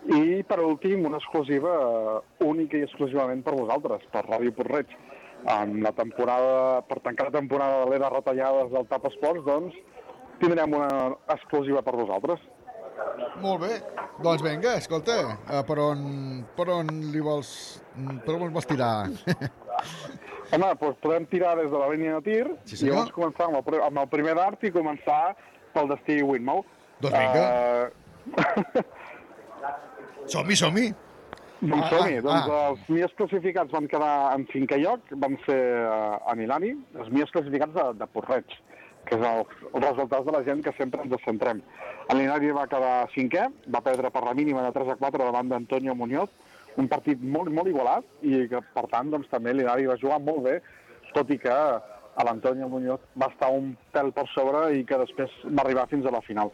I, per últim, una exclusiva eh, única i exclusivament per vosaltres, per Ràdio Portreig. En la temporada, per tancar la temporada de l'era retallades del TAP Esports, doncs, tindrem una exclusiva per vosaltres. Molt bé. Doncs vinga, escolta, eh, per on, per on li vols, per on vols tirar? Home, doncs podem tirar des de la línia de tir Sí, i llavors començar amb el, amb el primer d'art i començar pel destí Winmou. Doncs vinga. Uh, som-hi, som-hi. doncs som-hi. ah, doncs ah. els millors classificats van quedar en cinquè lloc, van ser uh, a Milani, els millors classificats de, de Porreig, que és el, els resultats de la gent que sempre ens centrem. En Linari va quedar cinquè, va perdre per la mínima de 3 a 4 davant d'Antonio Muñoz, un partit molt, molt igualat i que, per tant, doncs, també l'Inari va jugar molt bé, tot i que a l'Antonio Muñoz va estar un pèl per sobre i que després va arribar fins a la final.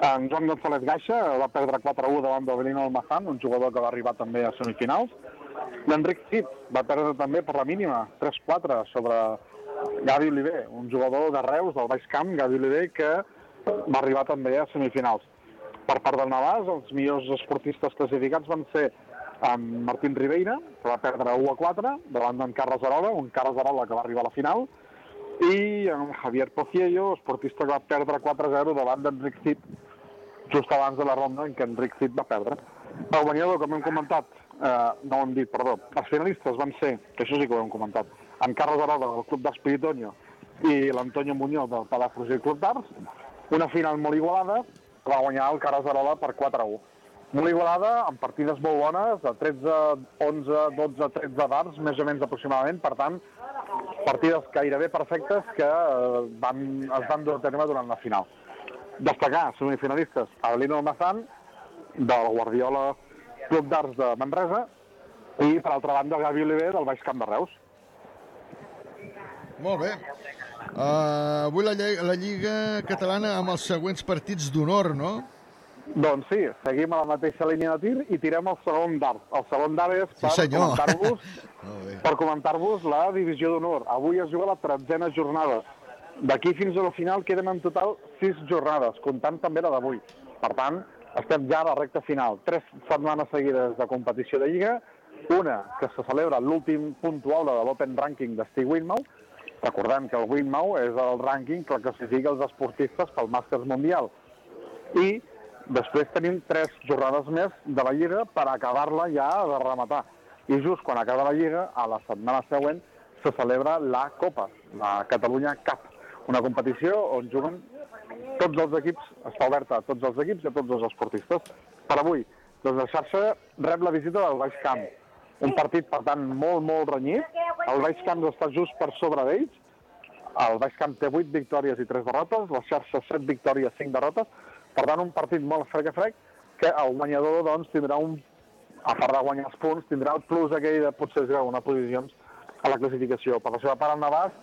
En Joan González Gaixa va perdre 4-1 davant del Belino Almazán, un jugador que va arribar també a semifinals. L'Enric Cid va perdre també per la mínima, 3-4 sobre Gavi Oliver, un jugador de Reus, del Baix Camp, Gavi Oliver, que va arribar també a semifinals. Per part del Navàs, els millors esportistes classificats van ser en Martín Ribeira, que va perdre 1 a 4, davant d'en Carles Arola, un Carles Arola que va arribar a la final, i en Javier Pociello, esportista que va perdre 4-0 davant d'Enric Cid, just abans de la ronda en què Enric Cid va perdre. El guanyador, com hem comentat, eh, no ho hem dit, perdó, els finalistes van ser, que això sí que ho hem comentat, en Carles Arola del Club d'Espiritonio i l'Antonio Muñoz del Palafrugell Club d'Arts, una final molt igualada, que va guanyar el Carles Arola per 4-1. Molt igualada, amb partides molt bones, de 13, 11, 12, 13 darts, més o menys aproximadament, per tant, partides gairebé perfectes que eh, van, es van dur a terme durant la final. Destacar, semifinalistes, Avelino Almazán, del Guardiola Club d'Arts de Manresa, i, per altra banda, el Gavi Oliver, del Baix Camp de Reus. Molt bé. Uh, avui la, lle- la Lliga Catalana amb els següents partits d'honor, no? Doncs sí, seguim a la mateixa línia de tir i tirem el segon dart. El segon dart és Sí, per senyor. comentar-vos per comentar-vos la divisió d'honor. Avui es juga la tretzena jornada. D'aquí fins a la final queden en total sis jornades, comptant també la d'avui. Per tant, estem ja a la recta final. Tres setmanes seguides de competició de Lliga, una que se celebra l'últim puntuable de l'Open Ranking de Steve Winmau. Recordem que el Winmau és el rànquing que classifica els esportistes pel Màsters Mundial. I després tenim tres jornades més de la Lliga per acabar-la ja de rematar. I just quan acaba la Lliga, a la setmana següent, se celebra la Copa, la Catalunya Cup, una competició on juguen tots els equips, està oberta a tots els equips i a tots els esportistes. Per avui, doncs la xarxa rep la visita del Baix Camp. Un partit, per tant, molt, molt renyit. El Baix Camp està just per sobre d'ells. El Baix Camp té 8 victòries i 3 derrotes, la xarxa 7 victòries, 5 derrotes. Per tant, un partit molt frec a frec, que el guanyador doncs, tindrà un, a part de guanyar els punts, tindrà el plus aquell de potser una posicions a la classificació. Per la seva part, el Navàs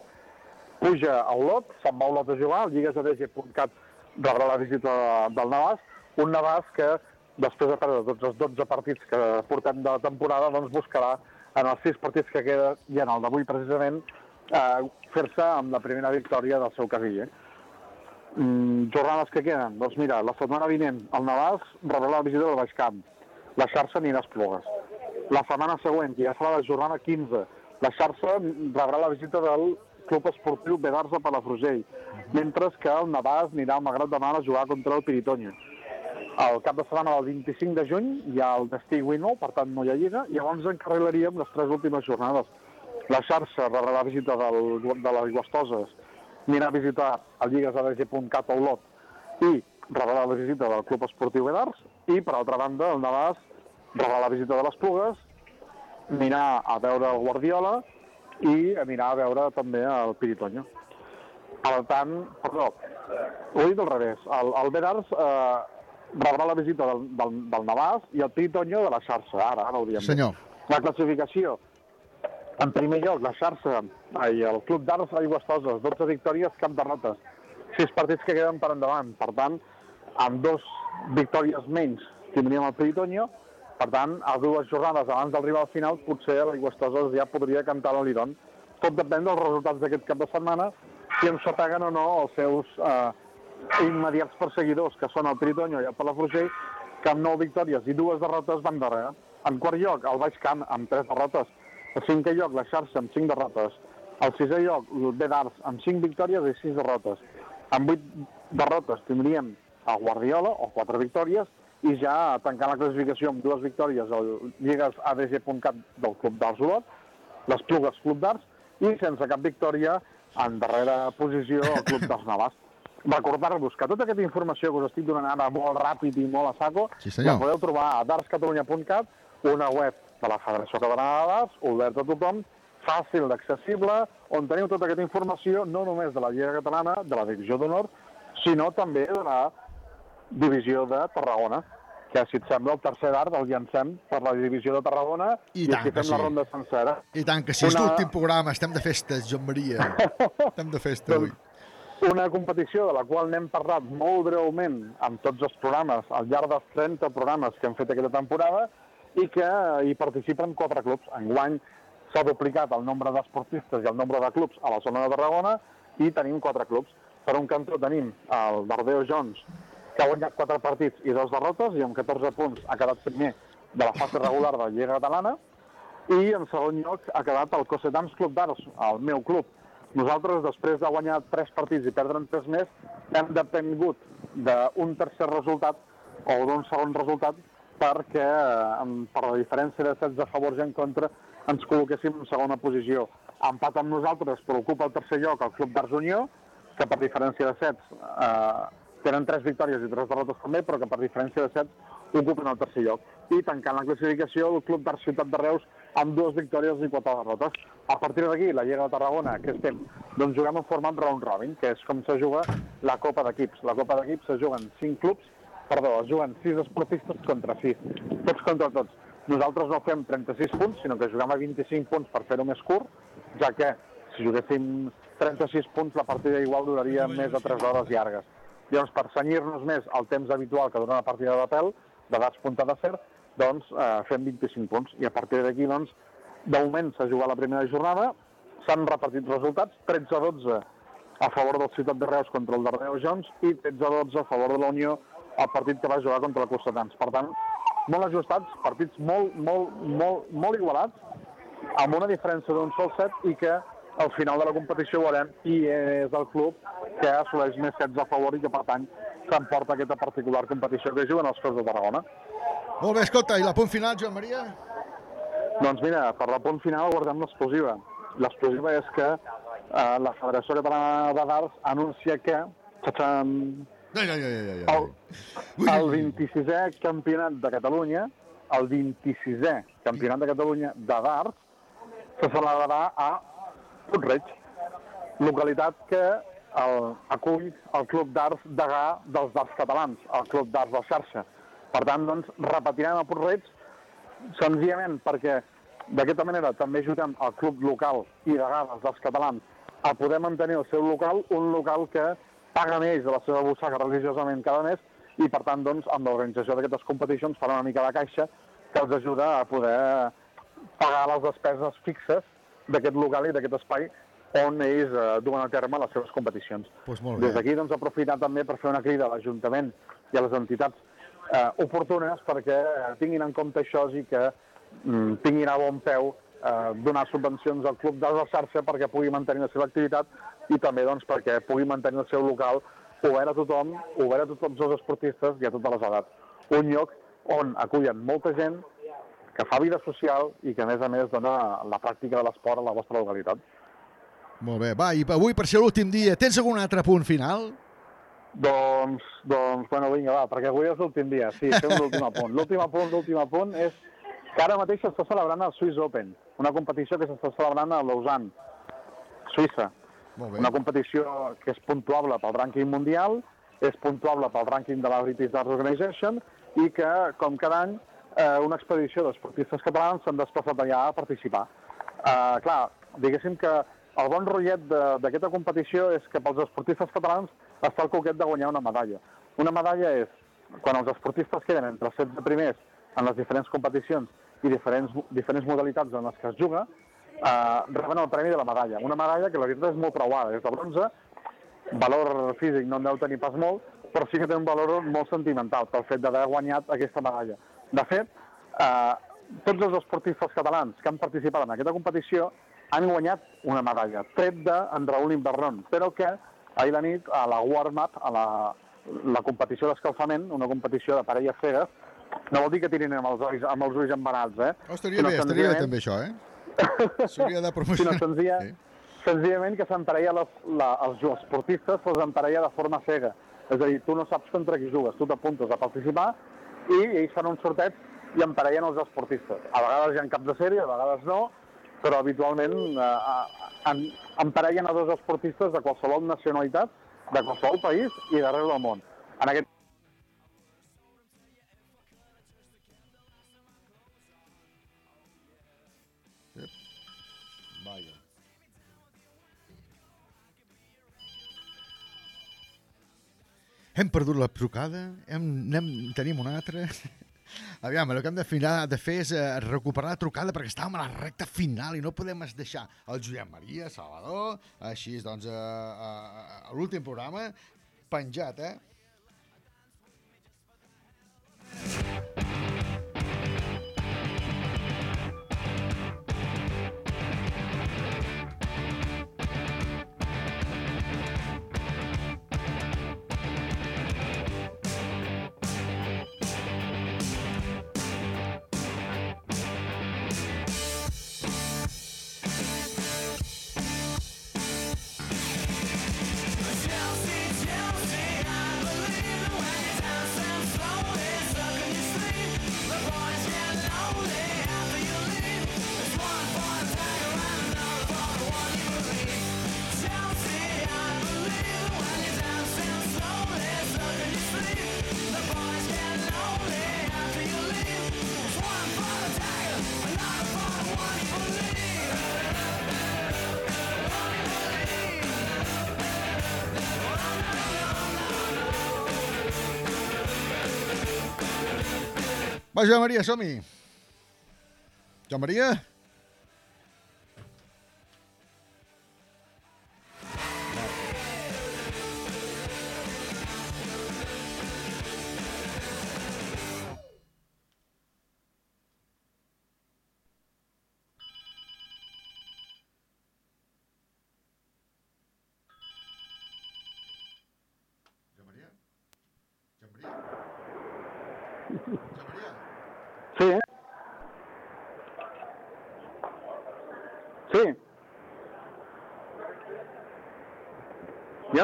puja a Olot, se'n va a Olot a jugar, el lligasadg.cat rebrà la visita del Navàs, un Navàs que després de perdre tots els 12 partits que portem de la temporada, doncs buscarà en els 6 partits que queda i en el d'avui precisament eh, fer-se amb la primera victòria del seu casiller. Mm, jornades que queden? Doncs mira, la setmana vinent el Navàs rebrà la visita del Baix Camp, la xarxa anirà a Esplugues. La setmana següent, que ja serà la jornada 15, la xarxa rebrà la visita del Club Esportiu Bedars de Palafrugell, mentre que el Navàs anirà al Magrat de Mar a jugar contra el Piritoño. El cap de setmana del 25 de juny hi ha el Destí Winnow, per tant no hi ha lliga, i llavors encarrilaríem les tres últimes jornades. La xarxa rebrà la visita del, de les Guastoses, anirà a visitar el lligasadg.cat a Olot i rebrà la visita del Club Esportiu Bedars i, per altra banda, el Navàs rebrà la visita de les Plugues, anirà a veure el Guardiola i anirà a veure també el Piritoño. Per tant, perdó, ho he dit al revés, el, el Bedars eh, rebrà la visita del, del, del Navàs i el Piritoño de la xarxa, ara, ara ho diem. Senyor. La classificació, en primer lloc, la xarxa i el Club d'Arts Aigües Toses, 12 victòries, cap derrotes. 6 partits que queden per endavant. Per tant, amb dos victòries menys tindríem el Piritoño. Per tant, a dues jornades abans d'arribar al final, potser l'Aigües Toses ja podria cantar l'Oliron. Tot depèn dels resultats d'aquest cap de setmana, si ens s'apaguen o no els seus eh, immediats perseguidors, que són el Piritoño i el Palafrugell, que amb 9 victòries i dues derrotes van darrere. En quart lloc, el Baix Camp, amb 3 derrotes. En cinquè lloc, la xarxa, amb 5 derrotes. Al sisè lloc, el B amb 5 victòries i 6 derrotes. Amb 8 derrotes tindríem el Guardiola, o 4 victòries, i ja tancant la classificació amb dues victòries el Lligues ADG.cat del Club d'Arts Olot, les Plugues Club d'Arts, i sense cap victòria en darrera posició el Club d'Arts Navàs. Recordar-vos que tota aquesta informació que us estic donant ara molt ràpid i molt a saco, Sí, senyor. la podeu trobar a dartscatalunya.cat, una web de la Federació Catalana de Darts, oberta a tothom, fàcil d'accessible, on teniu tota aquesta informació, no només de la Lliga Catalana, de la Divisió d'Honor, sinó també de la Divisió de Tarragona. que si et sembla el tercer d'art el llancem per la divisió de Tarragona I i, tant així que fem la sí. ronda sencera. I tant que és Una- l'últim programa, estem de festes, Joan Maria. estem de festa avui. Una competició de la qual n'hem parlat molt breument amb tots els programes, al llarg dels 30 programes que hem fet aquesta temporada, i que hi participen quatre clubs. Enguany s'ha duplicat el nombre d'esportistes i el nombre de clubs a la zona de Tarragona i tenim quatre clubs. Per un cantó tenim el Dardeo Jones, que ha guanyat quatre partits i dos derrotes, i amb 14 punts ha quedat primer de la fase regular de la Lliga Catalana, i en segon lloc ha quedat el Cossetans Club d'Arts, el meu club. Nosaltres, després de guanyar tres partits i perdre'n tres més, hem depengut d'un tercer resultat o d'un segon resultat perquè, eh, per la diferència de 16 a favors i en contra, ens col·loquéssim en segona posició. Empat amb nosaltres, però ocupa el tercer lloc el Club d'Arts Unió, que per diferència de sets eh, tenen tres victòries i tres derrotes també, però que per diferència de sets ocupen el tercer lloc. I tancant la classificació, el Club d'Arts Ciutat de Reus amb dues victòries i quatre derrotes. A partir d'aquí, la Lliga de Tarragona, què estem? Doncs juguem en format round robin, que és com se juga la Copa d'Equips. La Copa d'Equips se juguen cinc clubs, perdó, es juguen sis esportistes contra sis, tots contra tots. Nosaltres no fem 36 punts, sinó que juguem a 25 punts per fer-ho més curt, ja que si juguéssim 36 punts la partida igual duraria més de 3 hores llargues. Llavors, per senyir-nos més al temps habitual que dura una partida de pèl, de dats punta de fer, doncs eh, fem 25 punts. I a partir d'aquí, doncs, de moment s'ha jugat la primera jornada, s'han repartit resultats, 13-12 a favor del Ciutat de Reus contra el Dardeu Jones i 13-12 a favor de la Unió el partit que va jugar contra el Cossetans. Per tant, molt ajustats, partits molt, molt, molt, molt igualats, amb una diferència d'un sol set i que al final de la competició veurem qui és el club que assoleix més sets a favor i que, per tant, s'emporta aquesta particular competició que juguen els Cors de Tarragona. Molt bé, escolta, i la punt final, Joan Maria? Doncs mira, per la punt final guardem l'explosiva. L'explosiva és que eh, la Federació Catalana de Darts anuncia que txatxam, Ai, ai, ai, ai, ai. el, el 26è campionat de Catalunya, el 26è campionat de Catalunya de darts, se celebrarà a Puig-reig, localitat que el, acull el Club d'Arts Degà dels Darts Catalans, el Club d'Arts de Xarxa. Per tant, doncs, repetirem a Puig-reig senzillament perquè d'aquesta manera també ajudem al club local i Degà dels Darts Catalans a poder mantenir el seu local, un local que paguen ells de la seva butxaca religiosament cada mes i, per tant, doncs, amb l'organització d'aquestes competicions farà una mica de caixa que els ajuda a poder pagar les despeses fixes d'aquest local i d'aquest espai on ells eh, duen a terme les seves competicions. Pues molt Des d'aquí doncs, aprofitar també per fer una crida a l'Ajuntament i a les entitats eh, oportunes perquè eh, tinguin en compte això i que mm, tinguin a bon peu eh, donar subvencions al Club de la xarxa perquè pugui mantenir la seva activitat i també doncs, perquè pugui mantenir el seu local obert a tothom, obert a tots els esportistes i a totes les edats. Un lloc on acullen molta gent, que fa vida social i que, a més a més, dona la pràctica de l'esport a la vostra localitat. Molt bé, va, i avui, per ser l'últim dia, tens algun altre punt final? Doncs, doncs, bueno, vinga, va, perquè avui és l'últim dia. Sí, fem l'últim apunt. L'últim apunt, l'últim apunt és que ara mateix s'està celebrant el Swiss Open, una competició que s'està celebrant a Lausanne, Suïssa. Molt bé. Una competició que és puntuable pel rànquing mundial, és puntuable pel rànquing de la British Darts Organization i que, com cada any, eh, una expedició d'esportistes catalans s'han desplaçat allà a participar. Eh, clar, diguéssim que el bon rotllet d'aquesta competició és que pels esportistes catalans està el coquet de guanyar una medalla. Una medalla és quan els esportistes queden entre els 16 primers en les diferents competicions i diferents, diferents modalitats en les que es juga, eh, reben el premi de la medalla. Una medalla que la veritat és molt preuada, és de bronze, valor físic no en deu tenir pas molt, però sí que té un valor molt sentimental pel fet d'haver guanyat aquesta medalla. De fet, eh, tots els esportistes catalans que han participat en aquesta competició han guanyat una medalla, tret d'en Raül Invernon, però que ahir la nit a la warm-up, a la, la competició d'escalfament, una competició de parelles cegues, no vol dir que tirin amb els ulls, amb els ulls embarats, eh? Oh, estaria Sinó bé, estaria bé també això, eh? S'hauria de promocionar. sinó senzilla, Sí. senzillament que s'emparella els esportistes se'ls emparella de forma cega. És a dir, tu no saps contra qui jugues, tu t'apuntes a participar i ells fan un sorteig i emparellen els esportistes. A vegades hi ha caps de sèrie, a vegades no, però habitualment eh, en, emparellen a dos esportistes de qualsevol nacionalitat, de qualsevol país i d'arreu del món. En aquest Hem perdut la trucada, hem, anem, tenim una altra. Aviam, el que hem de, final, de fer és eh, recuperar la trucada perquè estàvem a la recta final i no podem deixar el Josep Maria Salvador, així doncs, a, a, a l'últim programa, penjat, eh? Va, Joan Maria, som-hi. Joan Maria?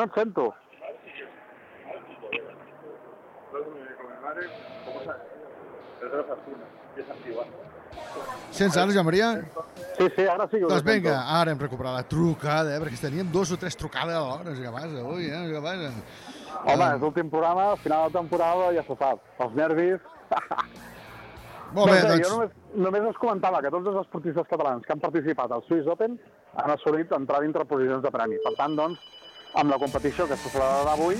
Et sento. Sents ara, Joan Maria? Sí, sí, ara sí que Doncs vinga, ara hem recuperat la trucada, eh? perquè teníem dos o tres trucades alhora, no sé què passa, ui, eh? sé què passa. Home, és l'últim programa, final de temporada, ja se sap. Els nervis... Molt bé, doncs- Jo només, només us comentava que tots els esportistes catalans que han participat al Swiss Open han assolit entrar dintre posicions de premi. Per tant, doncs, amb la competició que se celebrarà avui,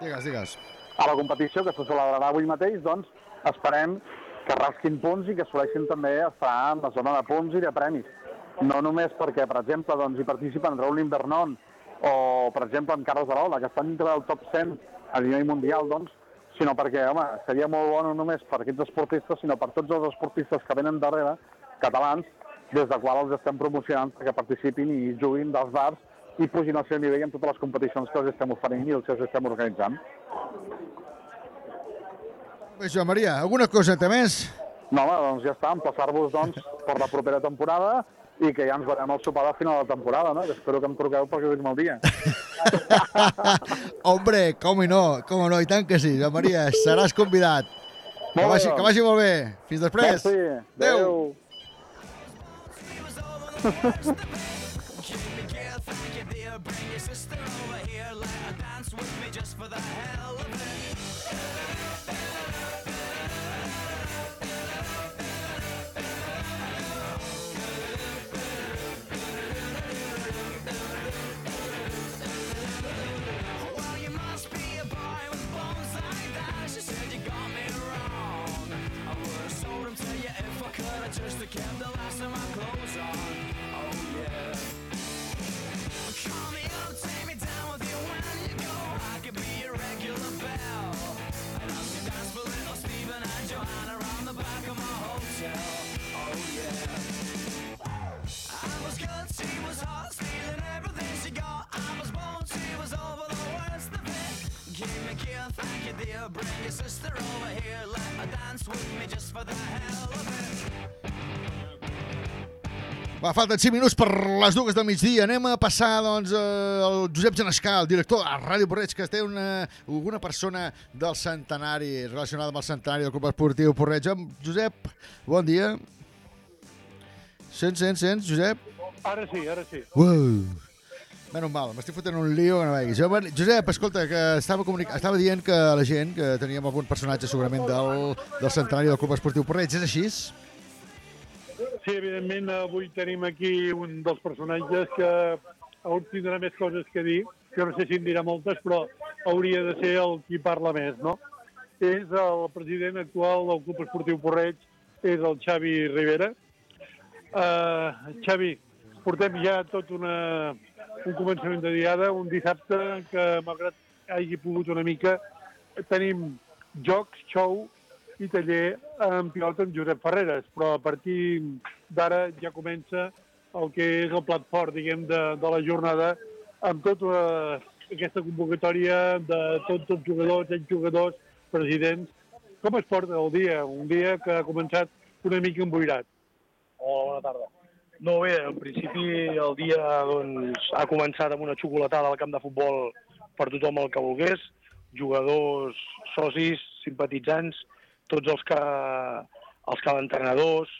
Digues, digues. a la competició que se celebrarà avui mateix, doncs, esperem que rasquin punts i que assoleixin també estar en la zona de punts i de premis. No només perquè, per exemple, doncs, hi participen Raúl Invernon o, per exemple, en Carles Arola, que estan dintre del top 100 a nivell mundial, doncs, sinó perquè, home, seria molt bo no només per aquests esportistes, sinó per tots els esportistes que venen darrere, catalans, des de qual els estem promocionant perquè participin i juguin dels bars i pugin al seu nivell en totes les competicions que els estem oferint i els que els estem organitzant. Bé, Joan Maria, alguna cosa més? No, home, doncs ja està, emplaçar-vos doncs, per la propera temporada i que ja ens veurem al sopar de final de temporada, no? Que espero que em truqueu perquè tenim el dia. Hombre, com i no, com no, i tant que sí, Joan Maria, seràs convidat. Que Molt bé, vagi, doncs. que vagi molt bé. Fins després. Merci. Adéu. Just to Sister over here, let her dance with me just for the hell of it. Va, falten 5 minuts per les dues del migdia. Anem a passar, doncs, eh, al Josep Genescal, el director de Ràdio Porreig, que té una, alguna persona del centenari, relacionada amb el centenari del Club Esportiu Porreig. Josep, bon dia. Sents, sents, sents, Josep? Ara sí, ara sí. Uau. Menys mal, m'estic fotent un lío que no veguis. Jo, Josep, escolta, que estava, comunic... estava dient que la gent, que teníem algun personatge segurament del, del centenari del Club Esportiu Porreig, és així? sí, evidentment, avui tenim aquí un dels personatges que on tindrà més coses que dir. Jo no sé si en dirà moltes, però hauria de ser el qui parla més, no? És el president actual del Club Esportiu Porreig, és el Xavi Rivera. Uh, Xavi, portem ja tot una, un començament de diada, un dissabte que, malgrat hagi pogut una mica, tenim jocs, show i taller en pilota amb Josep Ferreres, però a partir d'ara ja comença el que és el plat fort, diguem, de, de la jornada, amb tota aquesta convocatòria de tots els jugadors, exjugadors, presidents. Com es porta el dia? Un dia que ha començat una mica emboirat. Hola, bona tarda. No, bé, en principi el dia doncs, ha començat amb una xocolatada al camp de futbol per tothom el que volgués, jugadors, socis, simpatitzants, tots els que, els que entrenadors,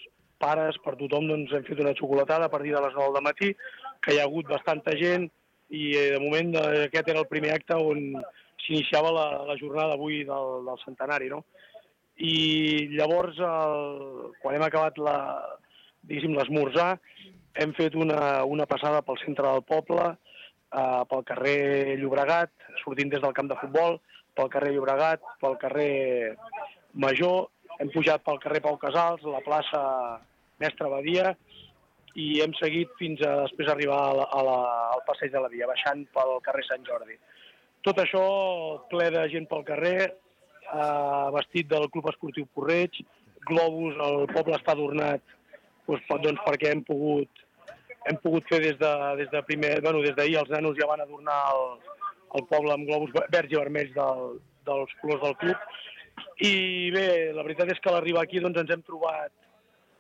pares, per tothom doncs, hem fet una xocolatada a partir de les 9 del matí, que hi ha hagut bastanta gent i eh, de moment eh, aquest era el primer acte on s'iniciava la, la jornada avui del, del centenari, no? I llavors, el, quan hem acabat la, diguéssim, l'esmorzar, hem fet una, una passada pel centre del poble, eh, pel carrer Llobregat, sortint des del camp de futbol, pel carrer Llobregat, pel carrer Major, hem pujat pel carrer Pau Casals, la plaça Mestre Badia, i hem seguit fins a després arribar a la, a la, al passeig de la Via, baixant pel carrer Sant Jordi. Tot això ple de gent pel carrer, eh, vestit del Club Esportiu Porreig, globus, el poble està adornat doncs, doncs perquè hem pogut, hem pogut fer des de, des de primer, bueno, des d'ahir els nanos ja van adornar el, el poble amb globus verds i vermells del, dels colors del club. I bé, la veritat és que a l'arribar aquí doncs, ens hem trobat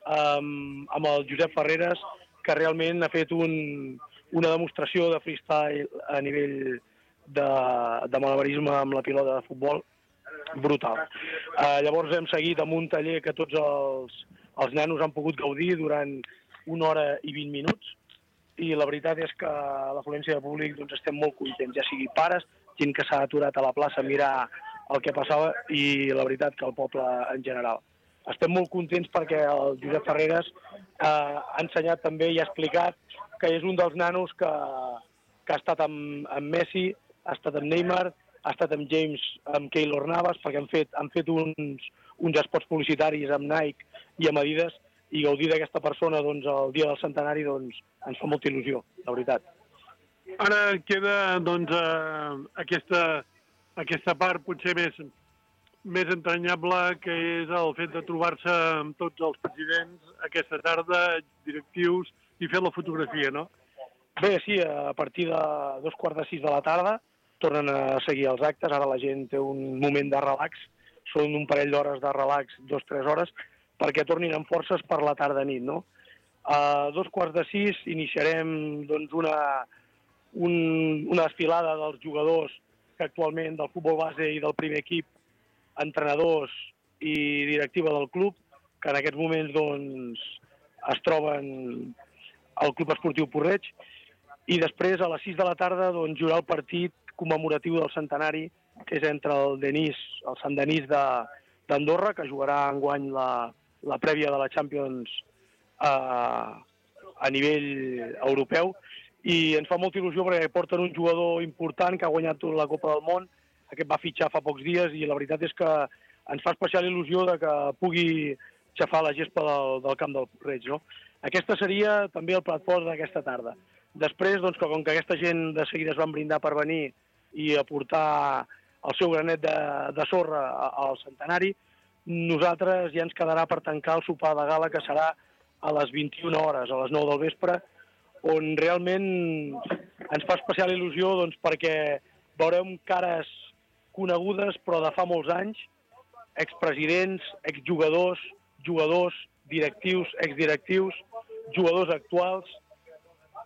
um, amb el Josep Ferreres, que realment ha fet un, una demostració de freestyle a nivell de, de malabarisme amb la pilota de futbol brutal. Uh, llavors hem seguit amb un taller que tots els, els nanos han pogut gaudir durant una hora i 20 minuts i la veritat és que l'afluència de públic doncs, estem molt contents, ja sigui pares, gent que s'ha aturat a la plaça a mirar el que passava i la veritat que el poble en general. Estem molt contents perquè el Josep Ferreres eh, ha ensenyat també i ha explicat que és un dels nanos que, que ha estat amb, amb Messi, ha estat amb Neymar, ha estat amb James, amb Keylor Navas, perquè han fet, han fet uns, uns spots publicitaris amb Nike i amb Adidas, i gaudir d'aquesta persona doncs, el dia del centenari doncs, ens fa molta il·lusió, la veritat. Ara queda doncs, eh, aquesta, aquesta part potser més, més entranyable, que és el fet de trobar-se amb tots els presidents aquesta tarda, directius, i fer la fotografia, no? Bé, sí, a partir de dos quarts de sis de la tarda tornen a seguir els actes, ara la gent té un moment de relax, són un parell d'hores de relax, dos tres hores, perquè tornin amb forces per la tarda-nit, no? A dos quarts de sis iniciarem doncs, una, un, una desfilada dels jugadors que actualment del futbol base i del primer equip, entrenadors i directiva del club, que en aquests moments doncs, es troben al Club Esportiu Porreig, i després a les 6 de la tarda doncs, jugarà el partit commemoratiu del centenari, que és entre el Denis, el Sant Denis de, d'Andorra, que jugarà enguany la, la prèvia de la Champions a, a nivell europeu, i ens fa molta il·lusió perquè porten un jugador important que ha guanyat la Copa del Món, aquest va fitxar fa pocs dies, i la veritat és que ens fa especial il·lusió de que pugui xafar la gespa del, del camp del Reig. No? Aquesta seria també el plat fort d'aquesta tarda. Després, doncs, com que aquesta gent de seguida es van brindar per venir i aportar el seu granet de, de sorra al centenari, nosaltres ja ens quedarà per tancar el sopar de gala que serà a les 21 hores, a les 9 del vespre, on realment ens fa especial il·lusió doncs, perquè veurem cares conegudes però de fa molts anys, expresidents, exjugadors, jugadors, directius, exdirectius, jugadors actuals,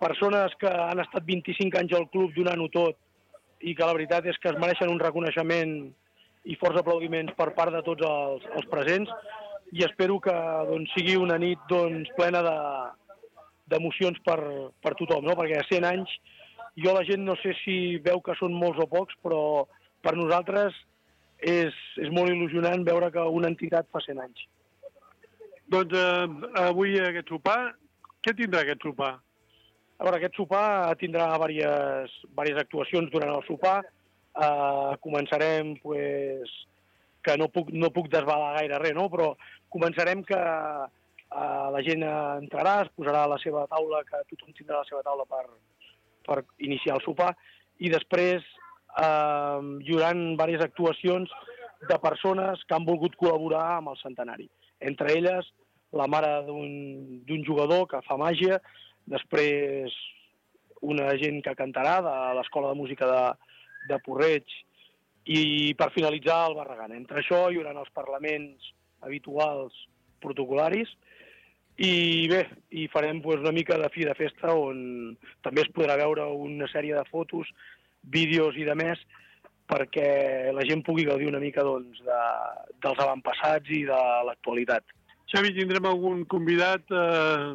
persones que han estat 25 anys al club donant-ho tot i que la veritat és que es mereixen un reconeixement i forts aplaudiments per part de tots els, els presents i espero que doncs, sigui una nit doncs, plena de d'emocions per, per tothom, no? perquè a 100 anys jo la gent no sé si veu que són molts o pocs, però per nosaltres és, és molt il·lusionant veure que una entitat fa 100 anys. Doncs eh, avui aquest sopar, què tindrà aquest sopar? A veure, aquest sopar tindrà diverses, diverses actuacions durant el sopar. Uh, començarem, pues, que no puc, no puc desvelar gaire res, no? però començarem que uh, la gent entrarà, es posarà a la seva taula, que tothom tindrà la seva taula per, per iniciar el sopar, i després uh, hi haurà diverses actuacions de persones que han volgut col·laborar amb el centenari. Entre elles, la mare d'un jugador que fa màgia, després una gent que cantarà de l'Escola de Música de, de Porreig i per finalitzar el Barragán. Entre això hi haurà els parlaments habituals protocolaris i bé, i farem pues, una mica de fi de festa on també es podrà veure una sèrie de fotos, vídeos i de més perquè la gent pugui gaudir una mica doncs, de, dels avantpassats i de l'actualitat. Xavi, tindrem algun convidat eh,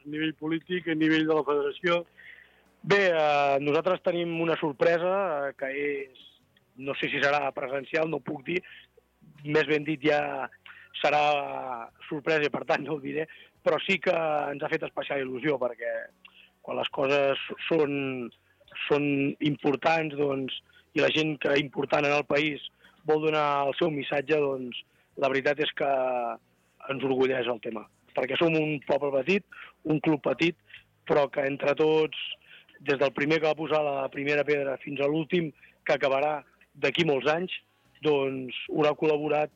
a nivell polític, a nivell de la federació? Bé, eh, nosaltres tenim una sorpresa eh, que és, no sé si serà presencial, no puc dir, més ben dit ja serà sorpresa i per tant no ho diré, però sí que ens ha fet especial il·lusió perquè quan les coses són, són importants doncs, i la gent que important en el país vol donar el seu missatge, doncs la veritat és que ens orgulleix el tema. Perquè som un poble petit, un club petit, però que entre tots, des del primer que va posar la primera pedra fins a l'últim, que acabarà d'aquí molts anys, doncs haurà col·laborat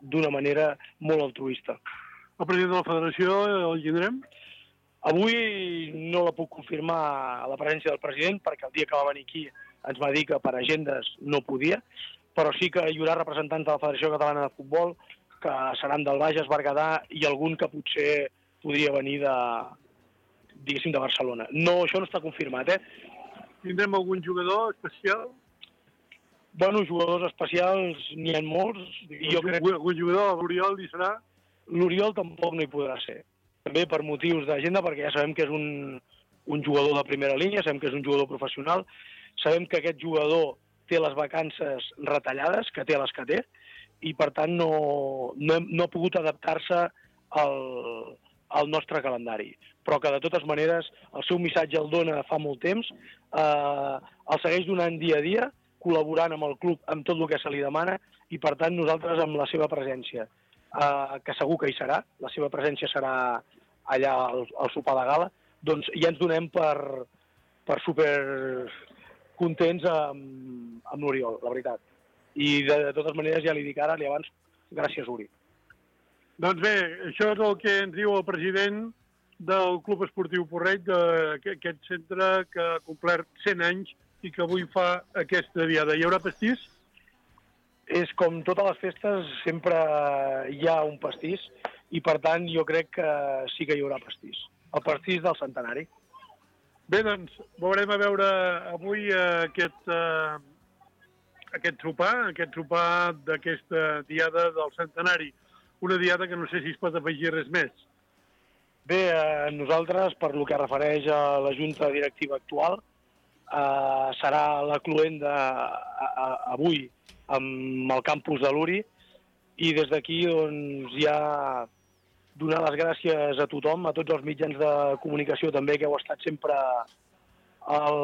d'una manera molt altruista. El president de la federació el tindrem? Avui no la puc confirmar la presència del president perquè el dia que va venir aquí ens va dir que per agendes no podia, però sí que hi haurà representants de la Federació Catalana de Futbol que seran del Bages, Berguedà i algun que potser podria venir de, diguéssim, de Barcelona. No, això no està confirmat, eh? Tindrem algun jugador especial? Bueno, jugadors especials n'hi ha molts. I jo crec... Algun jugador, l'Oriol hi serà? L'Oriol tampoc no hi podrà ser. També per motius d'agenda, perquè ja sabem que és un, un jugador de primera línia, sabem que és un jugador professional, sabem que aquest jugador té les vacances retallades, que té les que té, i per tant no, no, hem, no ha pogut adaptar-se al, al nostre calendari. Però que de totes maneres el seu missatge el dona fa molt temps, eh, el segueix donant dia a dia, col·laborant amb el club amb tot el que se li demana i per tant nosaltres amb la seva presència, eh, que segur que hi serà, la seva presència serà allà al, al sopar de gala, doncs ja ens donem per, per super contents amb, amb l'Oriol, la veritat. I de, de totes maneres ja li dic ara, li abans, gràcies Uri. Doncs bé, això és el que ens diu el president del Club Esportiu Porreig, d'aquest centre que ha complert 100 anys i que avui fa aquesta diada. Hi haurà pastís? És com totes les festes, sempre hi ha un pastís i per tant jo crec que sí que hi haurà pastís. El pastís del centenari. Bé, doncs, veurem a veure avui aquest, eh, aquest sopar, aquest sopar d'aquesta diada del centenari. Una diada que no sé si es pot afegir res més. Bé, eh, nosaltres, per lo que refereix a la Junta Directiva actual, eh, serà la cluenda a, avui amb el campus de l'Uri i des d'aquí doncs, ja donar les gràcies a tothom, a tots els mitjans de comunicació també que heu estat sempre al,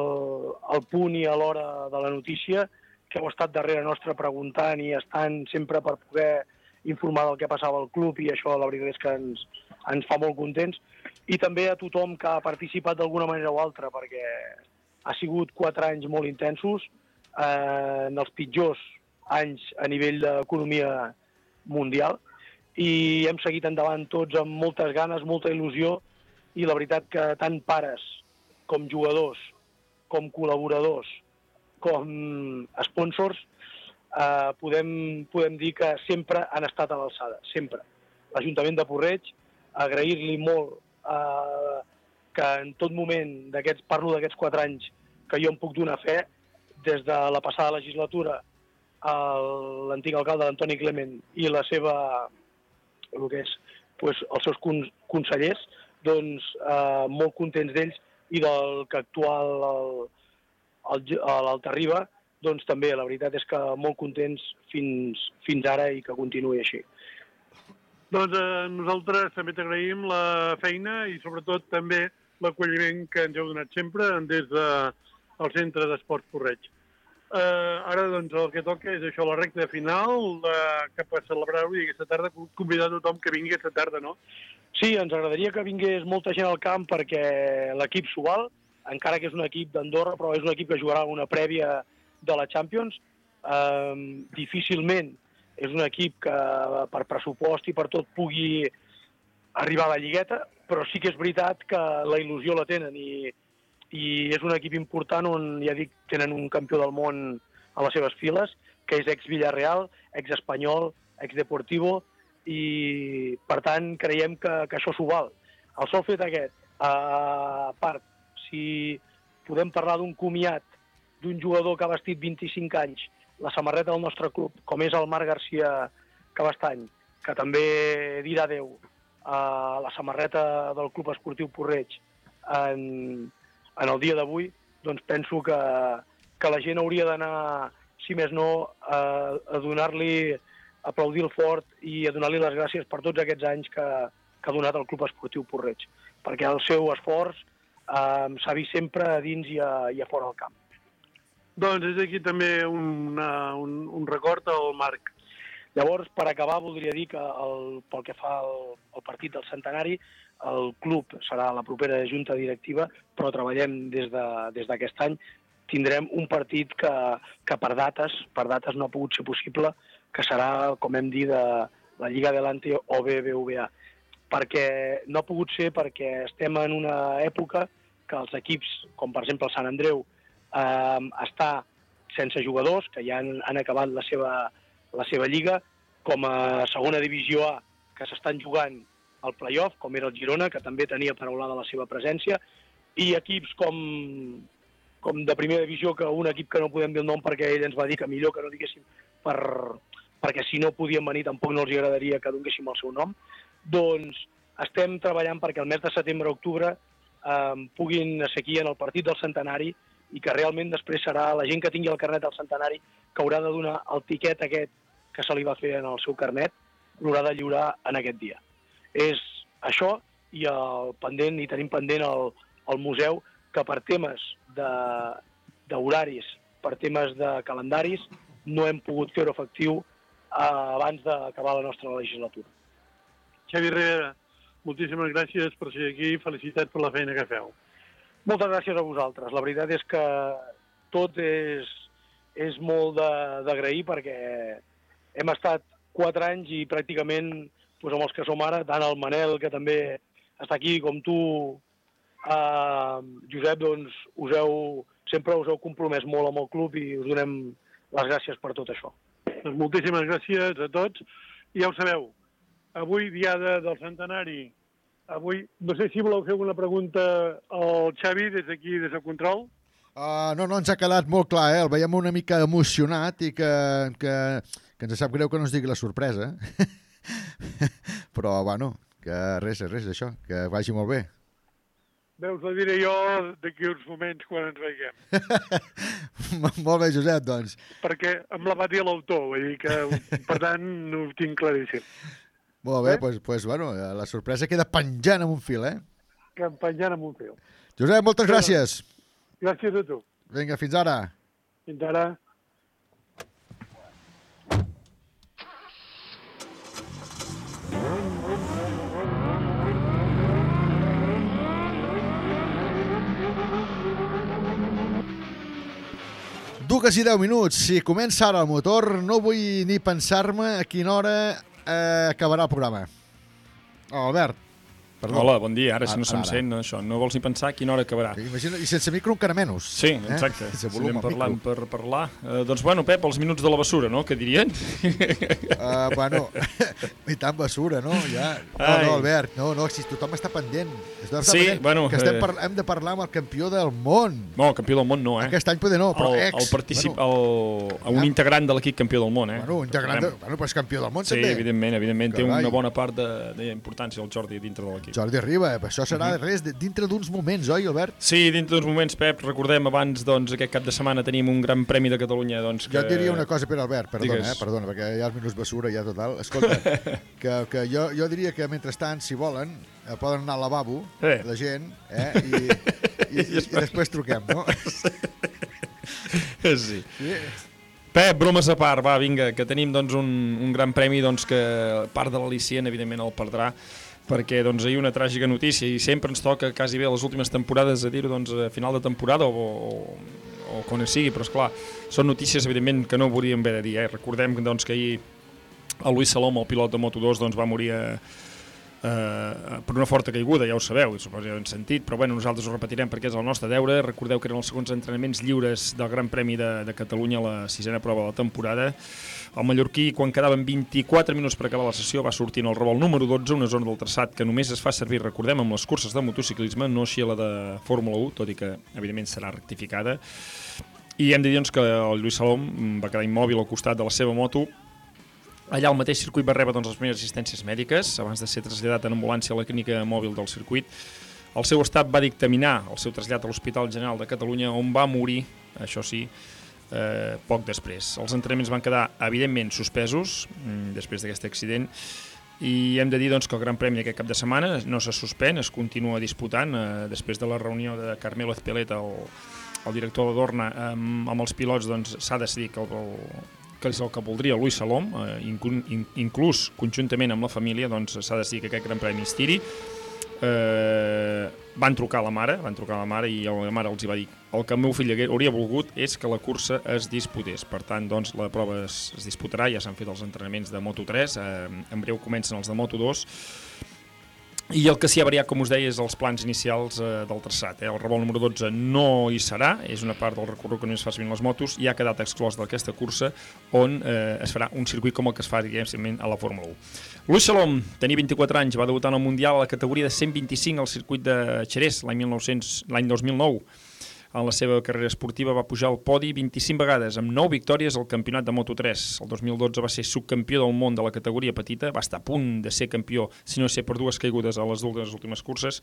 al punt i a l'hora de la notícia, que heu estat darrere nostre preguntant i estant sempre per poder informar del que passava al club i això la veritat és que ens, ens fa molt contents. I també a tothom que ha participat d'alguna manera o altra, perquè ha sigut quatre anys molt intensos, eh, en els pitjors anys a nivell d'economia mundial, i hem seguit endavant tots amb moltes ganes, molta il·lusió, i la veritat que tant pares com jugadors, com col·laboradors, com sponsors, eh, podem, podem dir que sempre han estat a l'alçada, sempre. L'Ajuntament de Porreig, agrair-li molt eh, que en tot moment, d'aquests parlo d'aquests quatre anys, que jo em puc donar fe, des de la passada legislatura, l'antic alcalde l'Antoni Clement i la seva, el que és, pues, els seus con consellers, doncs eh, molt contents d'ells i del que actual el, l'Altarriba, doncs també la veritat és que molt contents fins, fins ara i que continuï així. Doncs eh, nosaltres també t'agraïm la feina i sobretot també l'acolliment que ens heu donat sempre des del de, Centre d'Esports Porreig. Eh, ara doncs el que toca és això, la recta final, eh, cap a celebrar-ho i aquesta tarda convidar tothom que vingui aquesta tarda, no? Sí, ens agradaria que vingués molta gent al camp perquè l'equip s'ho val, encara que és un equip d'Andorra, però és un equip que jugarà una prèvia de la Champions. Um, difícilment és un equip que per pressupost i per tot pugui arribar a la lligueta, però sí que és veritat que la il·lusió la tenen i, i és un equip important on, ja dic, tenen un campió del món a les seves files, que és ex-Villarreal, ex-Espanyol, ex-Deportivo, i per tant creiem que, que això s'ho val. El sol fet aquest, a part, si podem parlar d'un comiat d'un jugador que ha vestit 25 anys la samarreta del nostre club, com és el Marc Garcia Cabastany, que també dirà adeu a la samarreta del Club Esportiu Porreig en, en el dia d'avui, doncs penso que, que la gent hauria d'anar, si més no, a, a donar-li, aplaudir el fort i a donar-li les gràcies per tots aquests anys que, que ha donat el Club Esportiu Porreig, perquè el seu esforç eh, s'ha vist sempre a dins i a, i a fora del camp. Doncs és aquí també una, un, un record al Marc. Llavors, per acabar, voldria dir que el, pel que fa al, al partit del centenari, el club serà la propera junta directiva, però treballem des d'aquest de, des any. Tindrem un partit que, que per dates, per dates no ha pogut ser possible, que serà, com hem dit, de la Lliga Adelante o BBVA. Perquè no ha pogut ser perquè estem en una època que els equips, com per exemple el Sant Andreu, eh, està sense jugadors, que ja han, han acabat la seva, la seva lliga, com a segona divisió A, que s'estan jugant al playoff, com era el Girona, que també tenia paraulada la seva presència, i equips com, com de primera divisió, que un equip que no podem dir el nom perquè ell ens va dir que millor que no diguéssim, per, perquè si no podien venir tampoc no els agradaria que donéssim el seu nom, doncs estem treballant perquè el mes de setembre-octubre eh, puguin ser aquí en el partit del centenari i que realment després serà la gent que tingui el carnet del centenari que haurà de donar el tiquet aquest que se li va fer en el seu carnet, l'haurà de lliurar en aquest dia. És això i el pendent, i tenim pendent el, el museu que per temes d'horaris, per temes de calendaris, no hem pogut fer-ho efectiu eh, abans d'acabar la nostra legislatura. Xavi Rivera, moltíssimes gràcies per ser aquí i felicitats per la feina que feu. Moltes gràcies a vosaltres. La veritat és que tot és, és molt d'agrair perquè hem estat quatre anys i pràcticament doncs, amb els que som ara, tant el Manel, que també està aquí, com tu, eh, Josep, doncs us heu, sempre us heu compromès molt amb el club i us donem les gràcies per tot això. Doncs moltíssimes gràcies a tots. I ja ho sabeu, avui, diada del centenari, avui, no sé si voleu fer alguna pregunta al Xavi des d'aquí, des del control. Uh, no, no, ens ha quedat molt clar, eh? El veiem una mica emocionat i que, que, que ens sap greu que no ens digui la sorpresa. Però, bueno, que res, res, això, que vagi molt bé. Veus, la diré jo d'aquí uns moments quan ens veiem. molt bé, Josep, doncs. Perquè em la va dir l'autor, vull dir que, per tant, no ho tinc claríssim. Molt bé, doncs, pues, pues, bueno, la sorpresa queda penjant amb un fil, eh? Que penjant amb un fil. Josep, moltes gràcies. Gràcies a tu. Vinga, fins ara. Fins ara. Dues i deu minuts. Si comença ara el motor, no vull ni pensar-me a quina hora eh, acabarà el programa. Oh, Albert, perdó. Hola, bon dia. Ara, si no se'm sent, això, no vols ni pensar a quina hora acabarà. Imagina, I sense micro encara menys. Sí, exacte. Eh? Eh? Sense volum Anem parlant micro. per parlar. Uh, doncs bueno, Pep, els minuts de la bessura, no?, que dirien? Uh, bueno, i tant basura, no? Ja. No, Ai. no, Albert, no, no, si tothom està pendent. Està Sí, pendent, bueno, Que estem eh, par hem de parlar amb el campió del món. No, campió del món no, eh? Aquest any poder no, però el, ex. El particip, bueno, el, un integrant de l'equip campió del món, eh? Bueno, integrant de, bueno, però és campió del món Sí, també. evidentment, evidentment. Té Carai. una bona part d'importància el Jordi dintre de l'equip. Equip. Jordi Riba, eh, això serà Mhm. res de- dintre d'uns moments, oi, Albert? Sí, dintre d'uns moments, Pep, recordem abans, doncs, aquest cap de setmana tenim un gran premi de Catalunya, doncs, que... Jo et diria una cosa per Albert, perdona, Digues. eh, perdona, perquè ja els minuts basura ja total. Escolta, que, que jo, jo diria que mentrestant, si volen, eh, poden anar al lavabo, Eh. la gent, eh, i, i, i, i després truquem, no? sí. Pep, bromes a part, va, vinga, que tenim doncs, un, un gran premi doncs, que part de l'al·licient, evidentment, el perdrà, perquè doncs, ahir una tràgica notícia i sempre ens toca quasi bé a les últimes temporades a dir-ho doncs, a final de temporada o, o, o quan sigui, però és clar, són notícies evidentment que no volíem haver de dir. Eh? Recordem doncs, que ahir el Luis Salom, el pilot de Moto2, doncs, va morir a, eh, per una forta caiguda, ja ho sabeu, suposo que ja sentit, però bueno, nosaltres ho repetirem perquè és el nostre deure. Recordeu que eren els segons entrenaments lliures del Gran Premi de, de Catalunya, la sisena prova de la temporada. El mallorquí, quan quedaven 24 minuts per acabar la sessió, va sortir en el revolt número 12, una zona del traçat que només es fa servir, recordem, amb les curses de motociclisme, no així a la de Fórmula 1, tot i que, evidentment, serà rectificada. I hem de dir doncs, que el Lluís Salom va quedar immòbil al costat de la seva moto, Allà al mateix circuit va rebre doncs, les primeres assistències mèdiques, abans de ser traslladat en ambulància a la clínica mòbil del circuit. El seu estat va dictaminar el seu trasllat a l'Hospital General de Catalunya, on va morir, això sí, eh, poc després. Els entrenaments van quedar, evidentment, suspesos mm, després d'aquest accident, i hem de dir doncs, que el Gran Premi aquest cap de setmana no se suspèn, es continua disputant eh, després de la reunió de Carmelo Ezpeleta, el, el director Dorna, amb, amb els pilots doncs, s'ha decidit que el, el, que és el que voldria Luis Salom, eh, inclús, in, inclús conjuntament amb la família, doncs s'ha decidit que aquest Gran Premi es tiri. Eh, van trucar a la mare, van trucar a la mare i la mare els hi va dir el que el meu fill hauria volgut és que la cursa es disputés. Per tant, doncs, la prova es, es disputarà, ja s'han fet els entrenaments de Moto3, eh, en breu comencen els de Moto2, i el que s'hi ha variat, com us deia, és els plans inicials eh, del traçat. Eh? El revolt número 12 no hi serà, és una part del recorregut que no es fa servir les motos, i ha quedat exclòs d'aquesta cursa on eh, es farà un circuit com el que es fa, diguem a la Fórmula 1. Luis Salom tenia 24 anys, va debutar en el Mundial a la categoria de 125 al circuit de Xerès l'any 1900 l'any 2009. En la seva carrera esportiva va pujar al podi 25 vegades, amb 9 victòries al campionat de Moto3. El 2012 va ser subcampió del món de la categoria petita, va estar a punt de ser campió, si no ser per dues caigudes a les dues últimes curses,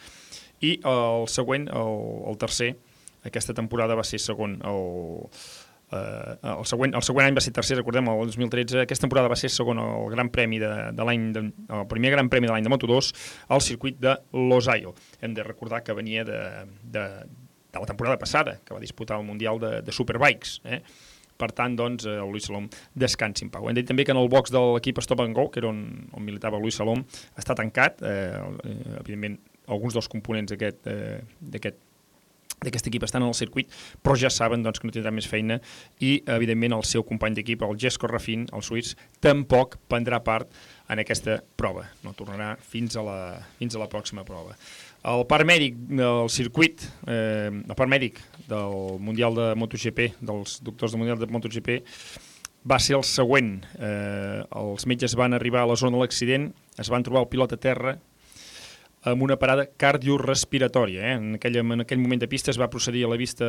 i el següent, el, el tercer, aquesta temporada va ser segon. El, eh, el, següent, el següent any va ser tercer, recordem, el 2013. Aquesta temporada va ser segon al Gran Premi de, de l'any, el primer Gran Premi de l'any de Moto2 al circuit de Losail. Hem de recordar que venia de, de, de la temporada passada, que va disputar el Mundial de, de Superbikes. Eh? Per tant, doncs, eh, el Luis Salom descansi en pau. Hem dit també que en el box de l'equip Stop and Go, que era on, on militava el Luis Salom, està tancat. Eh, eh, evidentment, alguns dels components d'aquest eh, d'aquest equip estan en el circuit, però ja saben doncs, que no tindrà més feina i, evidentment, el seu company d'equip, el Jesco Rafin, el suïs, tampoc prendrà part en aquesta prova. No tornarà fins a la, fins a la pròxima prova. El parc mèdic del circuit, eh, el parc mèdic del Mundial de MotoGP, dels doctors del Mundial de MotoGP, va ser el següent. Eh, els metges van arribar a la zona de l'accident, es van trobar el pilot a terra amb una parada cardiorespiratòria. Eh? En, aquell, en aquell moment de pista es va procedir a la vista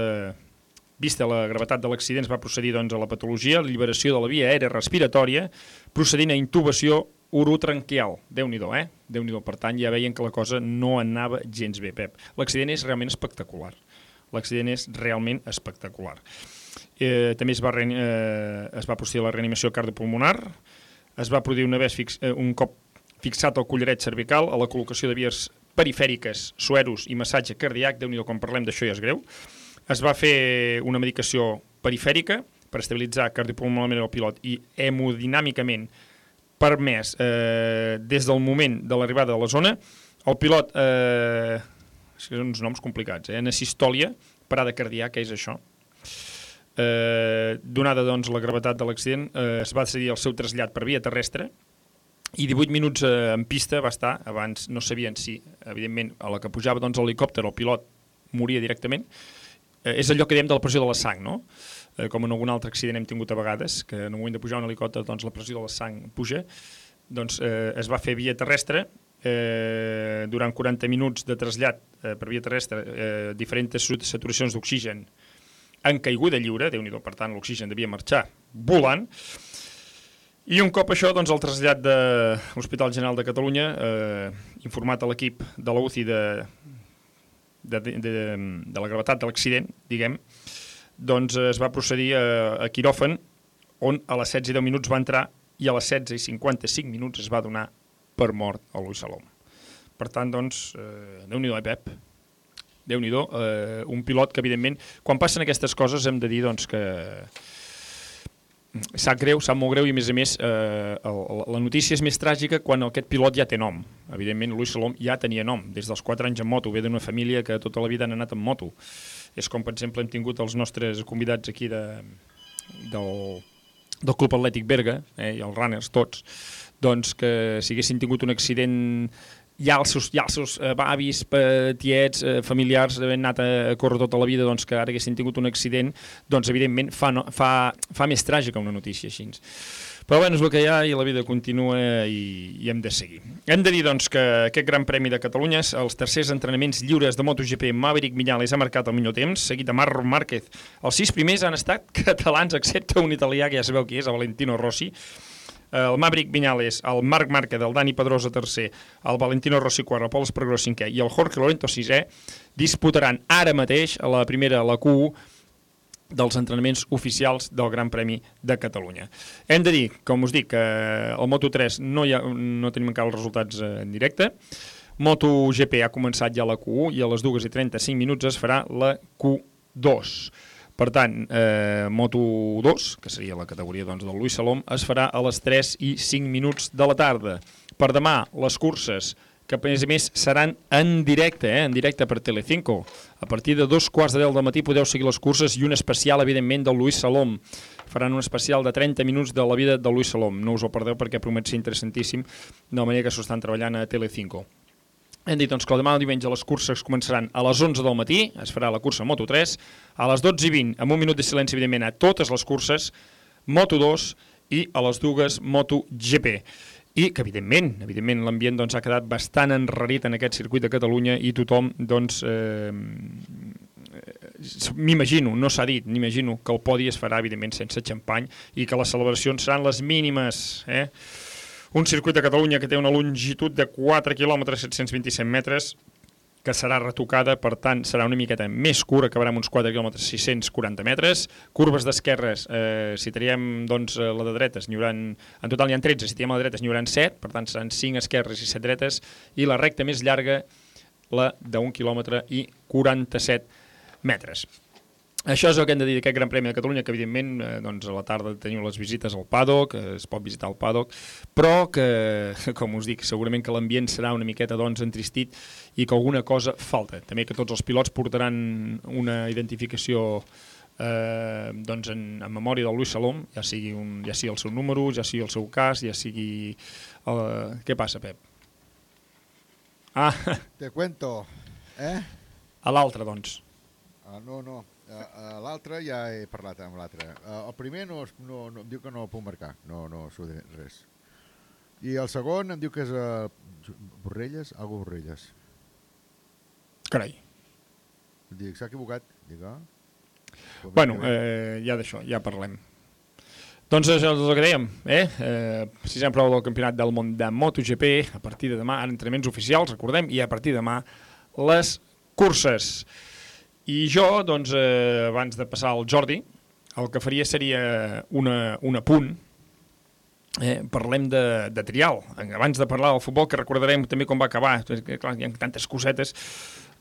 vista la gravetat de l'accident, es va procedir doncs, a la patologia, la liberació de la via aèria respiratòria, procedint a intubació urotranquial. Déu-n'hi-do, eh? déu nhi Per tant, ja veien que la cosa no anava gens bé, Pep. L'accident és realment espectacular. L'accident és realment espectacular. Eh, també es va, eh, es va procedir a la reanimació cardiopulmonar, es va produir una vez fix, eh, un cop fixat el collaret cervical, a la col·locació de vies perifèriques, sueros i massatge cardíac, déu nhi quan parlem d'això ja és greu. Es va fer una medicació perifèrica per estabilitzar cardiopulmonalment el pilot i hemodinàmicament permès eh, des del moment de l'arribada de la zona. El pilot, eh, són uns noms complicats, eh, en parada cardíaca, és això. Eh, donada doncs, la gravetat de l'accident, eh, es va decidir el seu trasllat per via terrestre i 18 minuts eh, en pista va estar, abans no sabien si, evidentment, a la que pujava doncs, l'helicòpter el pilot moria directament, eh, és allò que diem de la pressió de la sang, no? Eh, com en algun altre accident hem tingut a vegades, que en el moment de pujar un helicòpter doncs, la pressió de la sang puja, doncs eh, es va fer via terrestre, eh, durant 40 minuts de trasllat eh, per via terrestre, eh, diferents saturacions d'oxigen en caiguda lliure, déu nhi per tant l'oxigen devia marxar volant, i un cop això, doncs, el trasllat de l'Hospital General de Catalunya, eh, informat a l'equip de la UCI de, de, de, de, de la gravetat de l'accident, diguem, doncs es va procedir a, a quiròfan, on a les 16 i 10 minuts va entrar i a les 16 i 55 minuts es va donar per mort a Luis Salom. Per tant, doncs, eh, Déu-n'hi-do, eh, Pep? déu nhi eh, un pilot que, evidentment, quan passen aquestes coses hem de dir doncs, que sap greu, sap molt greu i a més a més eh, el, la notícia és més tràgica quan aquest pilot ja té nom. Evidentment Luis Salom ja tenia nom, des dels 4 anys en moto, ve d'una família que tota la vida han anat en moto. És com per exemple hem tingut els nostres convidats aquí de, del, del Club Atlètic Berga, eh, i els runners tots, doncs que si haguessin tingut un accident ja els seus, ja els seus eh, avis, tiets, eh, familiars havent anat a, a córrer tota la vida, doncs que ara haguessin tingut un accident, doncs evidentment fa, no, fa, fa més tràgica una notícia així. Però bueno, és el que hi ha i la vida continua i, i hem de seguir. Hem de dir doncs, que aquest Gran Premi de Catalunya, els tercers entrenaments lliures de MotoGP, Maverick Viñales ha marcat el millor temps, seguit de Marc Márquez. Els sis primers han estat catalans, excepte un italià que ja sabeu qui és, el Valentino Rossi, el Maverick Viñales, el Marc Márquez, el Dani Pedrosa tercer, el Valentino Rossi quart, el Pol Espargaró cinquè i el Jorge Lorenzo sisè disputaran ara mateix a la primera, la Q1, dels entrenaments oficials del Gran Premi de Catalunya. Hem de dir, com us dic, que el Moto3 no, hi ha, no tenim encara els resultats eh, en directe, MotoGP ha començat ja la Q1 i a les 2 i 35 minuts es farà la Q2. Per tant, eh, Moto2, que seria la categoria doncs, del Luis Salom, es farà a les 3 i 5 minuts de la tarda. Per demà, les curses que a més a més seran en directe, eh? en directe per Telecinco. A partir de dos quarts de deu del matí podeu seguir les curses i un especial, evidentment, del Luis Salom. Faran un especial de 30 minuts de la vida del Luis Salom. No us ho perdeu perquè promet ser interessantíssim de la manera que s'ho estan treballant a Telecinco. Hem dit doncs, que demà diumenge les curses començaran a les 11 del matí, es farà la cursa Moto3, a les 12 i 20, amb un minut de silenci, evidentment, a totes les curses, Moto2 i a les dues MotoGP i que evidentment, evidentment l'ambient doncs, ha quedat bastant enrarit en aquest circuit de Catalunya i tothom doncs, eh, m'imagino, no s'ha dit, m'imagino que el podi es farà evidentment sense xampany i que les celebracions seran les mínimes eh? Un circuit de Catalunya que té una longitud de 4 km 727 metres que serà retocada, per tant serà una miqueta més curt, acabarà amb uns 4 km 640 metres, curves d'esquerres, eh, si traiem doncs, la de dretes, n'hi haurà, en total n'hi ha 13, si traiem la de dretes n'hi haurà 7, per tant seran 5 esquerres i 7 dretes, i la recta més llarga, la d'un quilòmetre i 47 metres. Això és el que hem de dir d'aquest Gran Premi de Catalunya, que evidentment eh, doncs, a la tarda teniu les visites al paddock, que es pot visitar el paddock, però que, com us dic, segurament que l'ambient serà una miqueta doncs, entristit i que alguna cosa falta. També que tots els pilots portaran una identificació eh, doncs en, en memòria del Luis Salom, ja sigui, un, ja sigui el seu número, ja sigui el seu cas, ja sigui... El... Què passa, Pep? Ah, Te cuento, eh? a l'altre, doncs. Uh, no, no. Uh, uh, L'altre ja he parlat amb l'altre. Uh, el primer no, no, no, em diu que no el puc marcar, no, no s'ho diré res. I el segon em diu que és uh, Borrelles, algo Borrelles. Carai. Dic, s'ha equivocat. Dic, ah. Bueno, eh, ja d'això, ja parlem. Doncs això és el que dèiem, eh? eh sisena prova del campionat del món de MotoGP, a partir de demà, ara entrenaments oficials, recordem, i a partir de demà les curses. I jo, doncs, eh, abans de passar al Jordi, el que faria seria una, un apunt, eh, parlem de, de trial. Abans de parlar del futbol, que recordarem també com va acabar, perquè, clar, hi ha tantes cosetes,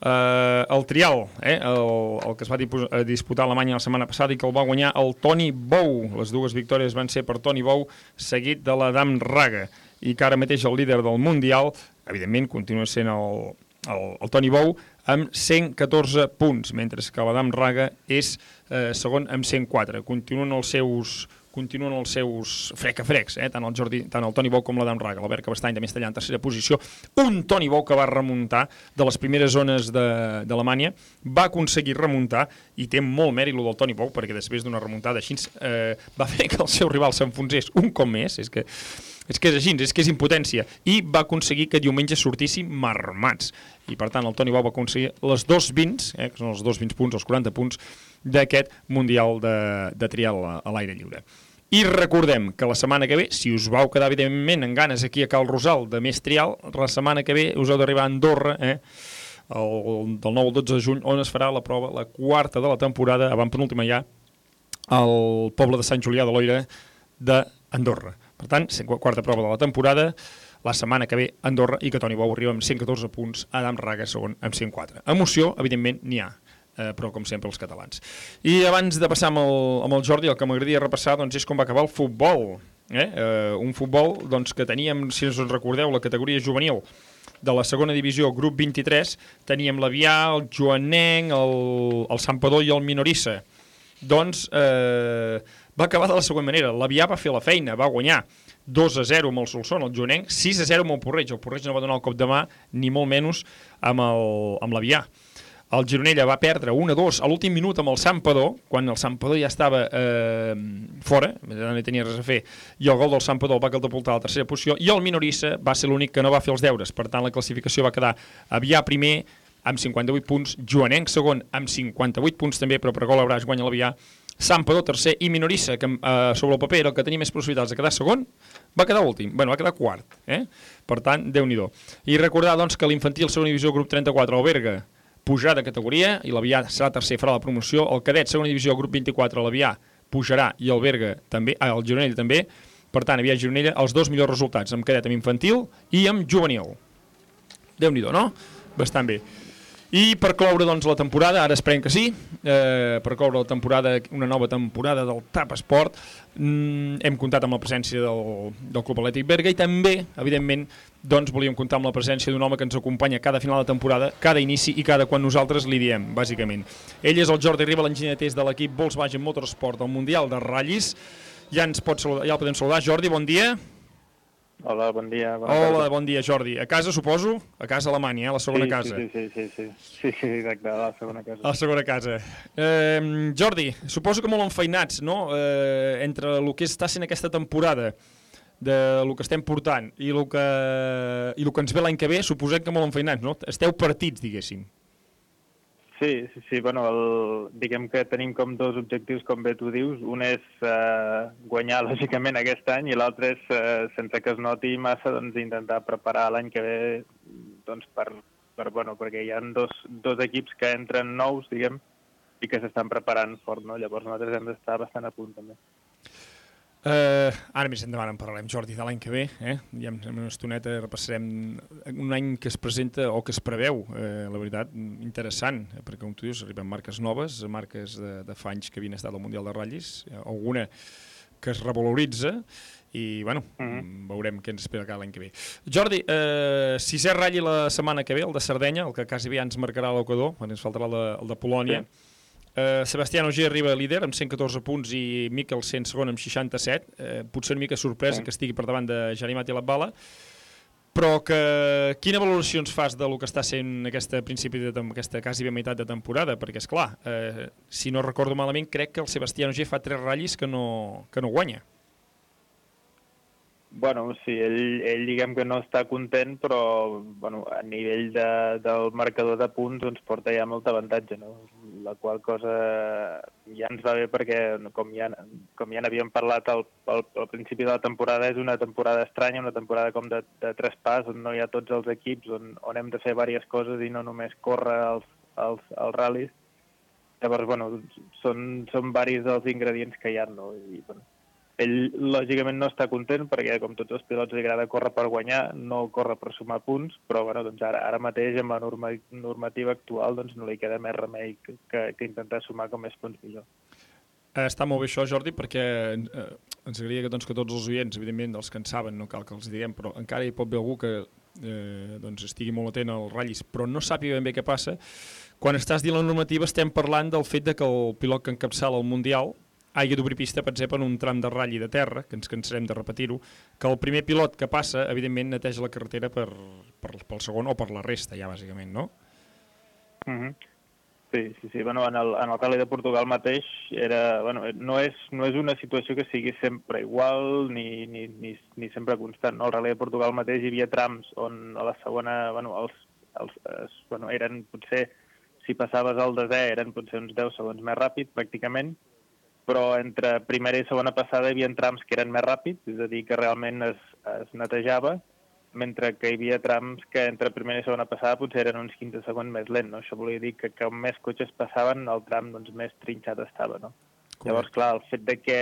eh, el trial, eh, el, el que es va eh, disputar a Alemanya la setmana passada i que el va guanyar el Toni Bou. Les dues victòries van ser per Toni Bou, seguit de l'Adam Raga, i que ara mateix el líder del Mundial, evidentment, continua sent el, el, el Toni Bou, amb 114 punts, mentre que l'Adam Raga és eh, segon amb 104. Continuen els seus continuen els seus freca-frecs, eh? tant, el Jordi, tant el Toni Bou com l'Adam Raga. L'Albert Cabestany també està allà en tercera posició. Un Toni Bou que va remuntar de les primeres zones d'Alemanya, va aconseguir remuntar, i té molt mèrit el del Toni Bou, perquè després d'una remuntada així eh, va fer que el seu rival s'enfonsés un cop més, és que és que és així, és que és impotència. I va aconseguir que diumenge sortissin marmats. I per tant el Toni Bou va aconseguir les dos 20, eh, que són els dos 20 punts, els 40 punts, d'aquest Mundial de, de trial a, a l'aire lliure. I recordem que la setmana que ve, si us vau quedar evidentment en ganes aquí a Cal Rosal de més trial, la setmana que ve us heu d'arribar a Andorra, eh? el, del 9 al 12 de juny, on es farà la prova, la quarta de la temporada, avant penúltima ja, al poble de Sant Julià de Loira d'Andorra. Per tant, quarta prova de la temporada, la setmana que ve Andorra i que Toni Bou arriba amb 114 punts, Adam Raga segon amb 104. Emoció, evidentment, n'hi ha, eh, però com sempre els catalans. I abans de passar amb el, amb el Jordi, el que m'agradaria repassar doncs, és com va acabar el futbol. Eh? Eh, un futbol doncs, que teníem, si us recordeu, la categoria juvenil de la segona divisió, grup 23, teníem l'Avià, el Joanenc, el, el Sampador i el Minorissa. Doncs eh, va acabar de la següent manera. L'Avià va fer la feina, va guanyar 2 a 0 amb el Solsona, el Joanenc, 6 a 0 amb el Porreig. El Porreig no va donar el cop de mà, ni molt menys amb el- amb l'Avià. El Gironella va perdre 1 a 2 a l'últim minut amb el Sampador, quan el Sampador ja estava eh, fora, no hi tenia res a fer, i el gol del Sampador el va catapultar a la tercera posició, i el Minorissa va ser l'únic que no va fer els deures. Per tant, la classificació va quedar Avià primer, amb 58 punts, Joanenc segon, amb 58 punts també, però per gol a braç guanya l'Avià, Sampador tercer i Minorissa, que eh, sobre el paper era el que tenia més possibilitats de quedar segon, va quedar últim, bueno, va quedar quart. Eh? Per tant, déu nhi I recordar doncs, que l'infantil segona divisió grup 34, el Berga, pujarà de categoria i l'Avià serà tercer, farà la promoció. El cadet segona divisió grup 24, l'Avià pujarà i el Berga també, ah, el Gironella també. Per tant, Avià Gironella els dos millors resultats, amb cadet, amb infantil i amb juvenil. déu nhi no? Bastant bé. I per cloure doncs, la temporada, ara esperem que sí, eh, per cloure la temporada, una nova temporada del TAP Esport, mm, hem comptat amb la presència del, del Club Atlètic Berga i també, evidentment, doncs volíem comptar amb la presència d'un home que ens acompanya cada final de temporada, cada inici i cada quan nosaltres li diem, bàsicament. Ell és el Jordi Riba, l'enginyer de l'equip Volkswagen Motorsport del Mundial de Ratllis. Ja ens pot saludar, ja el podem saludar. Jordi, bon dia. Hola, bon dia. Bona Hola, tarda. bon dia, Jordi. A casa, suposo? A casa Alemanya, eh? la segona sí, casa. Sí, sí, sí, sí, sí, sí, exacte, a la segona casa. A la segona casa. Eh, Jordi, suposo que molt enfeinats, no?, eh, entre el que està sent aquesta temporada de lo que estem portant i el que, i el que ens ve l'any que ve, suposem que molt enfeinats, no? Esteu partits, diguéssim. Sí, sí, sí, bueno, el, diguem que tenim com dos objectius, com bé tu dius. Un és eh, guanyar, lògicament, aquest any, i l'altre és, eh, sense que es noti massa, doncs, intentar preparar l'any que ve doncs, per, per, bueno, perquè hi ha dos, dos equips que entren nous, diguem, i que s'estan preparant fort, no? Llavors nosaltres hem d'estar bastant a punt, també. Eh, ara més endavant en parlarem, Jordi, de l'any que ve. Eh? Ja en una estoneta repassarem un any que es presenta o que es preveu, eh, la veritat, interessant, eh, perquè com tu dius, arriben marques noves, marques de, de fa anys que havien estat al Mundial de Ratllis, eh, alguna que es revaloritza i, bueno, mm -hmm. veurem què ens espera cada l'any que ve. Jordi, eh, sisè ratll la setmana que ve, el de Sardenya, el que quasi bé ja ens marcarà l'Equador, quan ens faltarà el de, el de Polònia. Sí. Uh, Sebastián Ogier arriba líder amb 114 punts i Mikkelsen segon amb 67. Uh, potser una mica sorpresa Sí. que estigui per davant de Janimat i Latbala. Però que, quina valoració ens fas de lo que està sent aquesta principi de aquesta quasi bé meitat de temporada? Perquè, és clar, eh, si no recordo malament, crec que el Sebastián Ogier fa tres ratllis que no, que no guanya. Bueno, sí, ell, ell diguem que no està content, però bueno, a nivell de, del marcador de punts ens porta ja molt avantatge, no? La qual cosa ja ens va bé perquè, com ja, com ja n'havíem parlat al, al, al principi de la temporada, és una temporada estranya, una temporada com de, de tres pas, on no hi ha tots els equips, on, on hem de fer diverses coses i no només córrer els, els, els ral·lis. Llavors, bueno, són, són varis dels ingredients que hi ha, no? I, bueno, ell, lògicament, no està content perquè, com tots els pilots, li agrada córrer per guanyar, no córrer per sumar punts, però bueno, doncs ara, ara mateix, amb la norma, normativa actual, doncs no li queda més remei que, que, que intentar sumar com més punts millor. Eh, està molt bé això, Jordi, perquè eh, ens agradaria que, doncs, que tots els oients, evidentment, dels que en saben, no cal que els diguem, però encara hi pot haver algú que eh, doncs, estigui molt atent als ratllis, però no sàpiga ben bé què passa. Quan estàs dient la normativa estem parlant del fet de que el pilot que encapçala el Mundial hagi d'obrir pista, per exemple, en un tram de ratlli de terra, que ens cansarem de repetir-ho, que el primer pilot que passa, evidentment, neteja la carretera per, per, pel segon o per la resta, ja, bàsicament, no? Mm -hmm. Sí, sí, sí. Bueno, en el, en el Rally de Portugal mateix era, bueno, no, és, no és una situació que sigui sempre igual ni, ni, ni, ni sempre constant. No? Al Rally de Portugal mateix hi havia trams on a la segona, bueno, els, els, es, bueno, eren potser, si passaves al desè, eren potser uns 10 segons més ràpid, pràcticament, però entre primera i segona passada hi havia trams que eren més ràpids, és a dir, que realment es, es netejava, mentre que hi havia trams que entre primera i segona passada potser eren uns 15 segons més lent, no? Això volia dir que com més cotxes passaven, el tram doncs, més trinxat estava, no? Correcte. Llavors, clar, el fet de que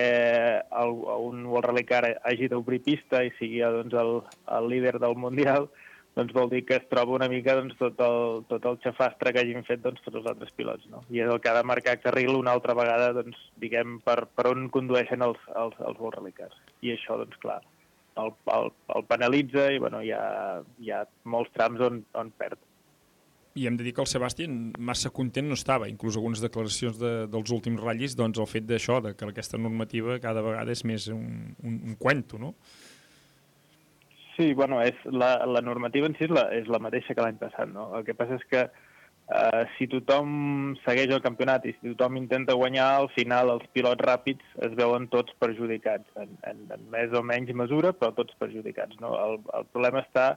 el, un World Rally Car hagi d'obrir pista i sigui doncs, el, el líder del Mundial, doncs vol dir que es troba una mica doncs, tot, el, tot el xafastre que hagin fet doncs, tots els altres pilots. No? I és el que ha de marcar carril una altra vegada, doncs, diguem, per, per on condueixen els, els, els World Rally Cars. I això, doncs, clar, el, el, el penalitza i bueno, hi, ha, hi ha molts trams on, on perd. I hem de dir que el Sebastián massa content no estava, inclús algunes declaracions de, dels últims ratllis, doncs el fet d'això, que aquesta normativa cada vegada és més un, un, un cuento, no? Sí, bueno, és la, la normativa en si és la, és la mateixa que l'any passat, no? El que passa és que eh, si tothom segueix el campionat i si tothom intenta guanyar, al final els pilots ràpids es veuen tots perjudicats, en, en, en més o menys mesura, però tots perjudicats, no? El, el problema està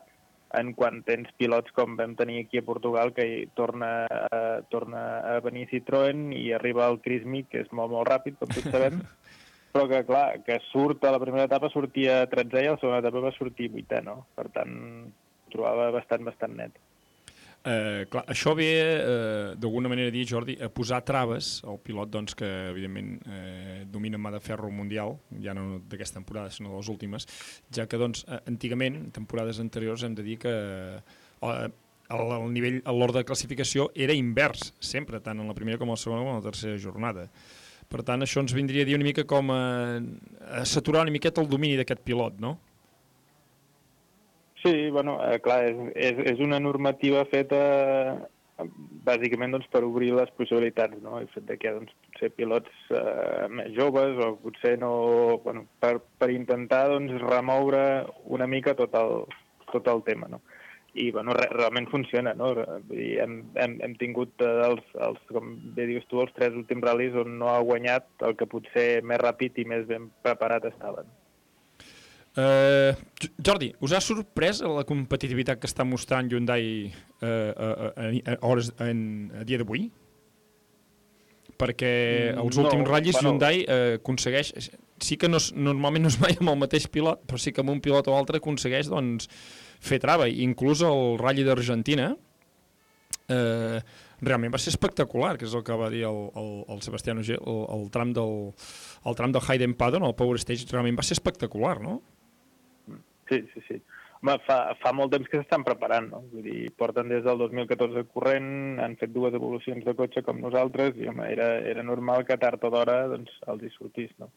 en quan tens pilots com vam tenir aquí a Portugal, que torna, eh, torna a venir Citroën i arriba el Chris Mick, que és molt, molt ràpid, com tots sabem, però que, clar, que surt a la primera etapa sortia 13 i a la segona etapa va sortir 8 no? Per tant, trobava bastant, bastant net. Eh, clar, això ve, eh, d'alguna manera dir, Jordi, a posar traves al pilot doncs, que, evidentment, eh, domina mà de ferro mundial, ja no d'aquesta temporada, sinó de les últimes, ja que, doncs, eh, antigament, en temporades anteriors, hem de dir que eh, el, el nivell, l'ordre de classificació era invers, sempre, tant en la primera com en la segona com en la tercera jornada. Per tant, això ens vindria a dir una mica com a, a saturar una miqueta el domini d'aquest pilot, no? Sí, bueno, eh, clar, és, és, és una normativa feta eh, bàsicament doncs, per obrir les possibilitats, no? El fet que doncs, potser pilots eh, més joves o potser no... Bueno, per, per intentar doncs, remoure una mica tot el, tot el tema, no? I bueno, re, realment funciona, no? Vull dir, hem, hem, hem tingut eh, els, els, com bé dius tu, els tres últims ral·lis on no ha guanyat el que potser més ràpid i més ben preparat estaven. Uh, Jordi, us ha sorprès la competitivitat que està mostrant Hyundai uh, a, a, a, hores, en, a dia d'avui? Perquè els últims no, ratllis bueno. Hyundai uh, aconsegueix... Sí que no, és- normalment no es mai amb el mateix pilot, però sí que amb un pilot o altre aconsegueix doncs, fer trava. Inclús el ratll d'Argentina eh, realment va ser espectacular, que és el que va dir el, el, el Sebastián Ogier, el, el, tram del, el tram del Hayden Paddon, el Power Stage, realment va ser espectacular, no? Sí, sí, sí. Home, fa, fa molt temps que s'estan preparant, no? Vull dir, porten des del 2014 corrent, han fet dues evolucions de cotxe com nosaltres, i home, era, era normal que tard o d'hora doncs, els hi sortís, no?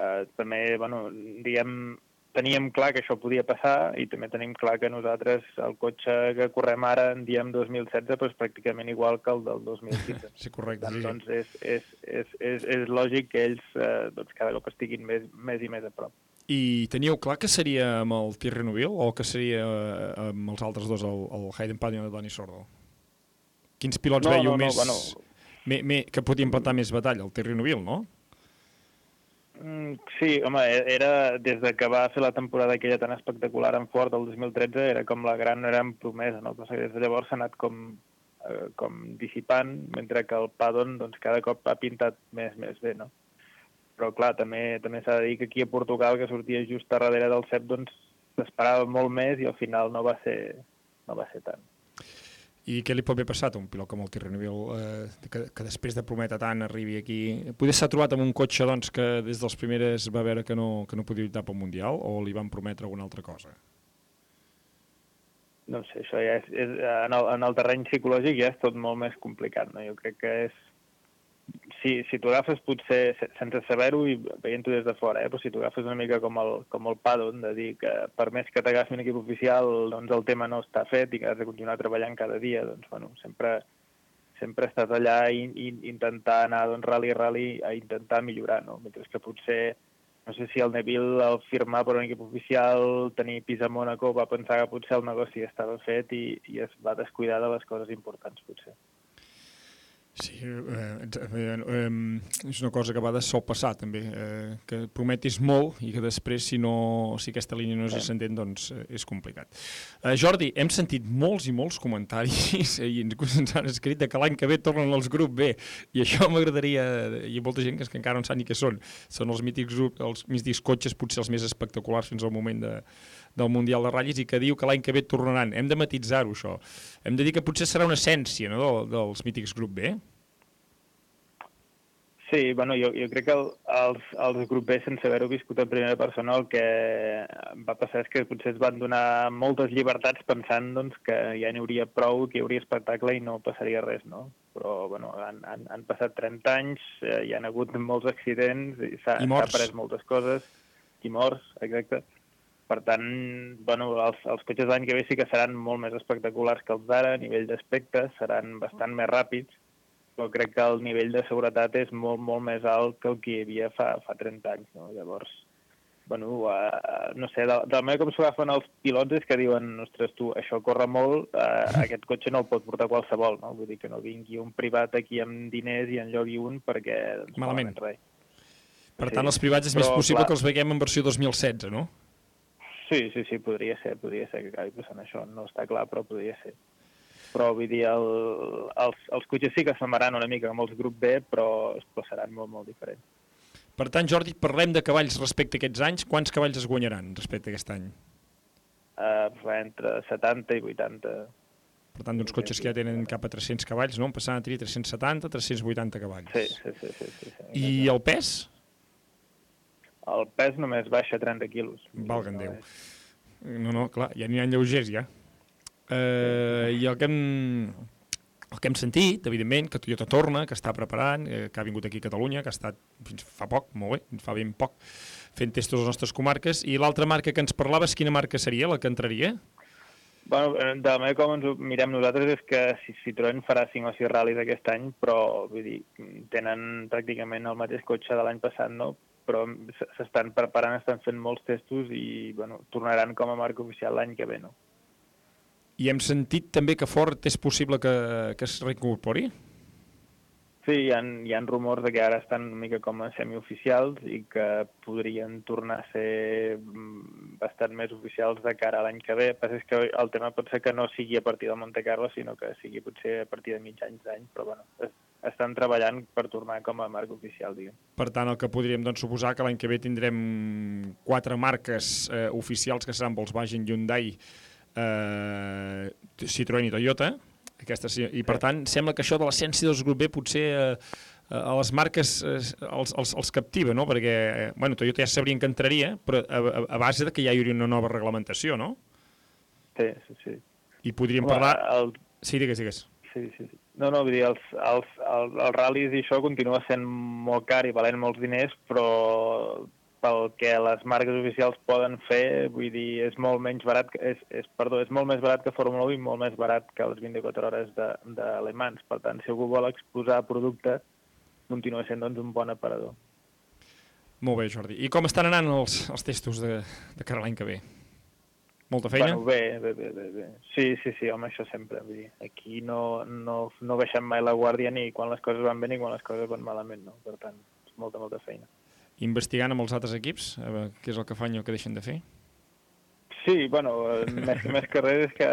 Eh, també, bueno, diguem, teníem clar que això podia passar i també tenim clar que nosaltres el cotxe que correm ara en diem 2016 però és pràcticament igual que el del 2015. Sí, correcte. Sí, sí. Doncs és, és, és, és, és lògic que ells eh, doncs cada cop estiguin més, més i més a prop. I teníeu clar que seria amb el Thierry Neuville o que seria eh, amb els altres dos, el, el Hayden Paddon i el Dani Sordo? Quins pilots No, veieu no, no, més, bueno. me, me, que podien plantar més batalla? El Thierry Neuville, no? Mm, sí, home, e- era des de que va fer la temporada aquella tan espectacular en Ford el 2013, era com la gran gran promesa, no? Però des de llavors s'ha anat com, eh, com dissipant, mentre que el Padon doncs, cada cop ha pintat més, més bé, no? Però clar, també també s'ha de dir que aquí a Portugal, que sortia just a darrere del CEP, doncs s'esperava molt més i al final no va ser, no va ser tant. I què li pot haver passat a un pilot com el Thierry Neuville eh, que, que després de prometre tant arribi aquí? Poder s'ha trobat amb un cotxe doncs, que des dels primeres va veure que no, que no podia lluitar pel Mundial o li van prometre alguna altra cosa? no sé, això ja és, és en, el, en el terreny psicològic ja és tot molt més complicat, no? Jo crec que és... Si, si t'ho agafes potser se- sense saber-ho i veient-ho des de fora, eh? però si t'ho agafes una mica com el, com el Padon, de dir que per més que t'agafi un equip oficial, doncs el tema no està fet i que has de continuar treballant cada dia, doncs bueno, sempre, sempre estàs allà i, i intentar anar doncs, rally rally a intentar millorar, no? Mentre que potser no sé si el Neville al firmar per un equip oficial, tenir pis a Mónaco, va pensar que potser el negoci estava fet i, i es va descuidar de les coses importants, potser. Sí, eh, eh, eh, és una cosa que a vegades sol passar també, eh, que prometis molt i que després si, no, si aquesta línia no ascendent doncs eh, és complicat. Eh, Jordi, hem sentit molts i molts comentaris eh, i ens han escrit de que l'any que ve tornen els grup B i això m'agradaria, hi ha molta gent que, que encara no sap ni què són, són els mítics, els mítics cotxes potser els més espectaculars fins al moment de, del Mundial de Ratllis i que diu que l'any que ve tornaran. Hem de matitzar-ho, això. Hem de dir que potser serà una essència no, del, dels mítics grup B. Sí, bueno, jo, jo crec que el, els, els grup B, sense haver-ho viscut en primera persona, el que va passar és que potser es van donar moltes llibertats pensant doncs, que ja n'hi hauria prou, que hi hauria espectacle i no passaria res, no? Però, bueno, han, han, han passat 30 anys, eh, hi han hagut molts accidents, i s'ha après moltes coses, i morts, exacte. Per tant, bueno, els, els cotxes l'any que ve sí que seran molt més espectaculars que els d'ara, a nivell d'aspecte, seran bastant més ràpids, però crec que el nivell de seguretat és molt, molt més alt que el que hi havia fa, fa 30 anys, no? Llavors, bueno, uh, no sé, de, de la manera com s'ho agafen els pilots és que diuen, ostres, tu, això corre molt, uh, aquest cotxe no el pot portar qualsevol, no? Vull dir que no vingui un privat aquí amb diners i en llogui un perquè... Doncs, Malament. res. Per Sí, tant, els privats és més possible clar. que els veiem en versió 2016, no? Sí, sí, sí, podria ser, podria ser que acabi passant això. No està clar, però podria ser. Però vull dir, el, els, els cotxes sí que semblaran una mica com els grup B, però, però seran molt, molt diferents. Per tant, Jordi, parlem de cavalls respecte a aquests anys. Quants cavalls es guanyaran respecte a aquest any? Uh, entre 70 i 80. Per tant, d'uns cotxes que ja tenen cap a 300 cavalls, no? Passant a tenir 370, 380 cavalls. Sí, sí, sí. sí, sí, sí. I el pes? El pes només baixa 30 quilos. Valga'm Déu. No, no, clar, ja n'hi ha lleugers, ja. Eh, I el que hem, el que hem sentit, evidentment, que Toyota torna, que està preparant, eh, que ha vingut aquí a Catalunya, que ha estat fins fa poc, molt bé, fa ben poc, fent testos a les nostres comarques. I l'altra marca que ens parlaves, quina marca seria la que entraria? Bueno, de la manera com ens ho mirem nosaltres és que si Citroën farà 5 o 6 ral·lis aquest any, però vull dir, tenen pràcticament el mateix cotxe de l'any passat, no? Però s'estan preparant, estan fent molts testos i bueno, tornaran com a marca oficial l'any que ve. No? I hem sentit també que Ford és possible que, que es reincorpori? Sí, hi ha, hi ha rumors de que ara estan una mica com a semioficials i que podrien tornar a ser mm, bastant més oficials de cara a l'any que ve. El que és que el tema pot ser que no sigui a partir de Monte Carlo, sinó que sigui potser a partir de mig anys d'any, però bueno, es, estan treballant per tornar com a marca oficial, diguem. Per tant, el que podríem doncs, suposar que l'any que ve tindrem quatre marques eh, oficials que seran Volkswagen, Hyundai, eh, Citroën i Toyota. Aquestes, sí. I per tant, sembla que això de l'essència dels grup B potser eh, a les marques eh, els, els, els captiva, no? Perquè, eh, bueno, Toyota ja sabrien que entraria, però a, a, a base de que ja hi hauria una nova reglamentació, no? Sí, sí, sí. I podríem Home, parlar... El... Sí, digues, digues. Sí, sí, sí. No, no, vull dir, els, els, els, els ral·lis i això continua sent molt car i valent molts diners, però pel que les marques oficials poden fer, vull dir, és molt menys barat, que, és, és, perdó, és molt més barat que Fórmula 1 i molt més barat que les 24 hores de, de Le Mans. Per tant, si algú vol exposar producte, continua sent doncs, un bon aparador. Molt bé, Jordi. I com estan anant els, els testos de, de cara l'any que ve? Molta feina? Bueno, bé, bé, bé, bé, bé. Sí, sí, sí, home, això sempre. Vull dir, aquí no, no, no baixem mai la guàrdia ni quan les coses van bé ni quan les coses van malament, no? Per tant, és molta, molta feina. Investigant amb els altres equips, què és el que fan i el que deixen de fer? Sí, bueno, eh, més, més que res és que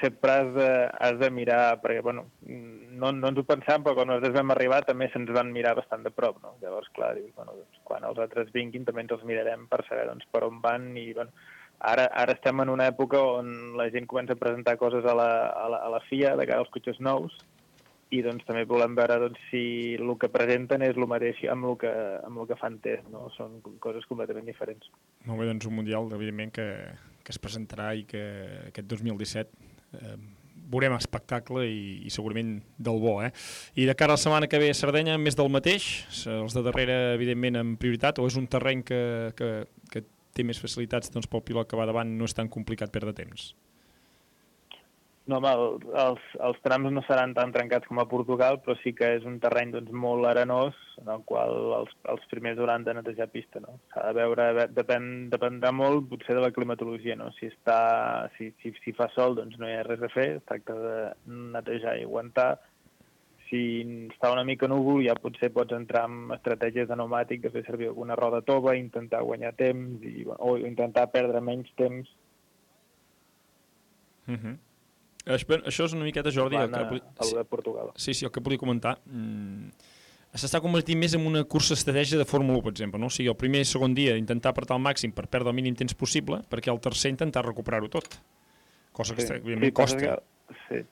sempre has de, has de mirar, perquè, bueno, no, no ens ho pensàvem, però quan nosaltres vam arribar també se'ns van mirar bastant de prop, no? Llavors, clar, dius, bueno, doncs, quan els altres vinguin també ens els mirarem per saber doncs, per on van i, bueno, ara, ara estem en una època on la gent comença a presentar coses a la, a la, a la FIA de cara als cotxes nous i doncs també volem veure doncs, si el que presenten és el mateix amb el que, amb el que fan test, no? Són coses completament diferents. Molt bé, doncs un Mundial, evidentment, que, que es presentarà i que aquest 2017 eh, veurem espectacle i, i segurament del bo. Eh? I de cara a la setmana que ve a Sardenya, més del mateix, els de darrere, evidentment, en prioritat, o és un terreny que, que, que té més facilitats doncs, pel pilot que va davant, no és tan complicat perdre temps? No, home, el, els, els trams no seran tan trencats com a Portugal, però sí que és un terreny doncs, molt arenós, en el qual els, els primers hauran de netejar pista. No? S'ha de veure, depèn, dependrà molt potser de la climatologia. No? Si, està, si, si, si fa sol doncs no hi ha res a fer, es tracta de netejar i aguantar. si està una mica núvol ja potser pots entrar amb estratègies de pneumàtic, de fer servir alguna roda tova, intentar guanyar temps i, o intentar perdre menys temps -huh. això, això és una miqueta, Jordi, el que, al de Portugal. Sí, sí, el que volia comentar. Mm, S'està convertint més en una cursa estratègia de Fórmula 1, per exemple. No? O sigui, el primer i segon dia intentar apretar al màxim per perdre el mínim temps possible, perquè el tercer intentar recuperar-ho tot. Cosa que, Sí, evidentment, sí, costa. Que, sí.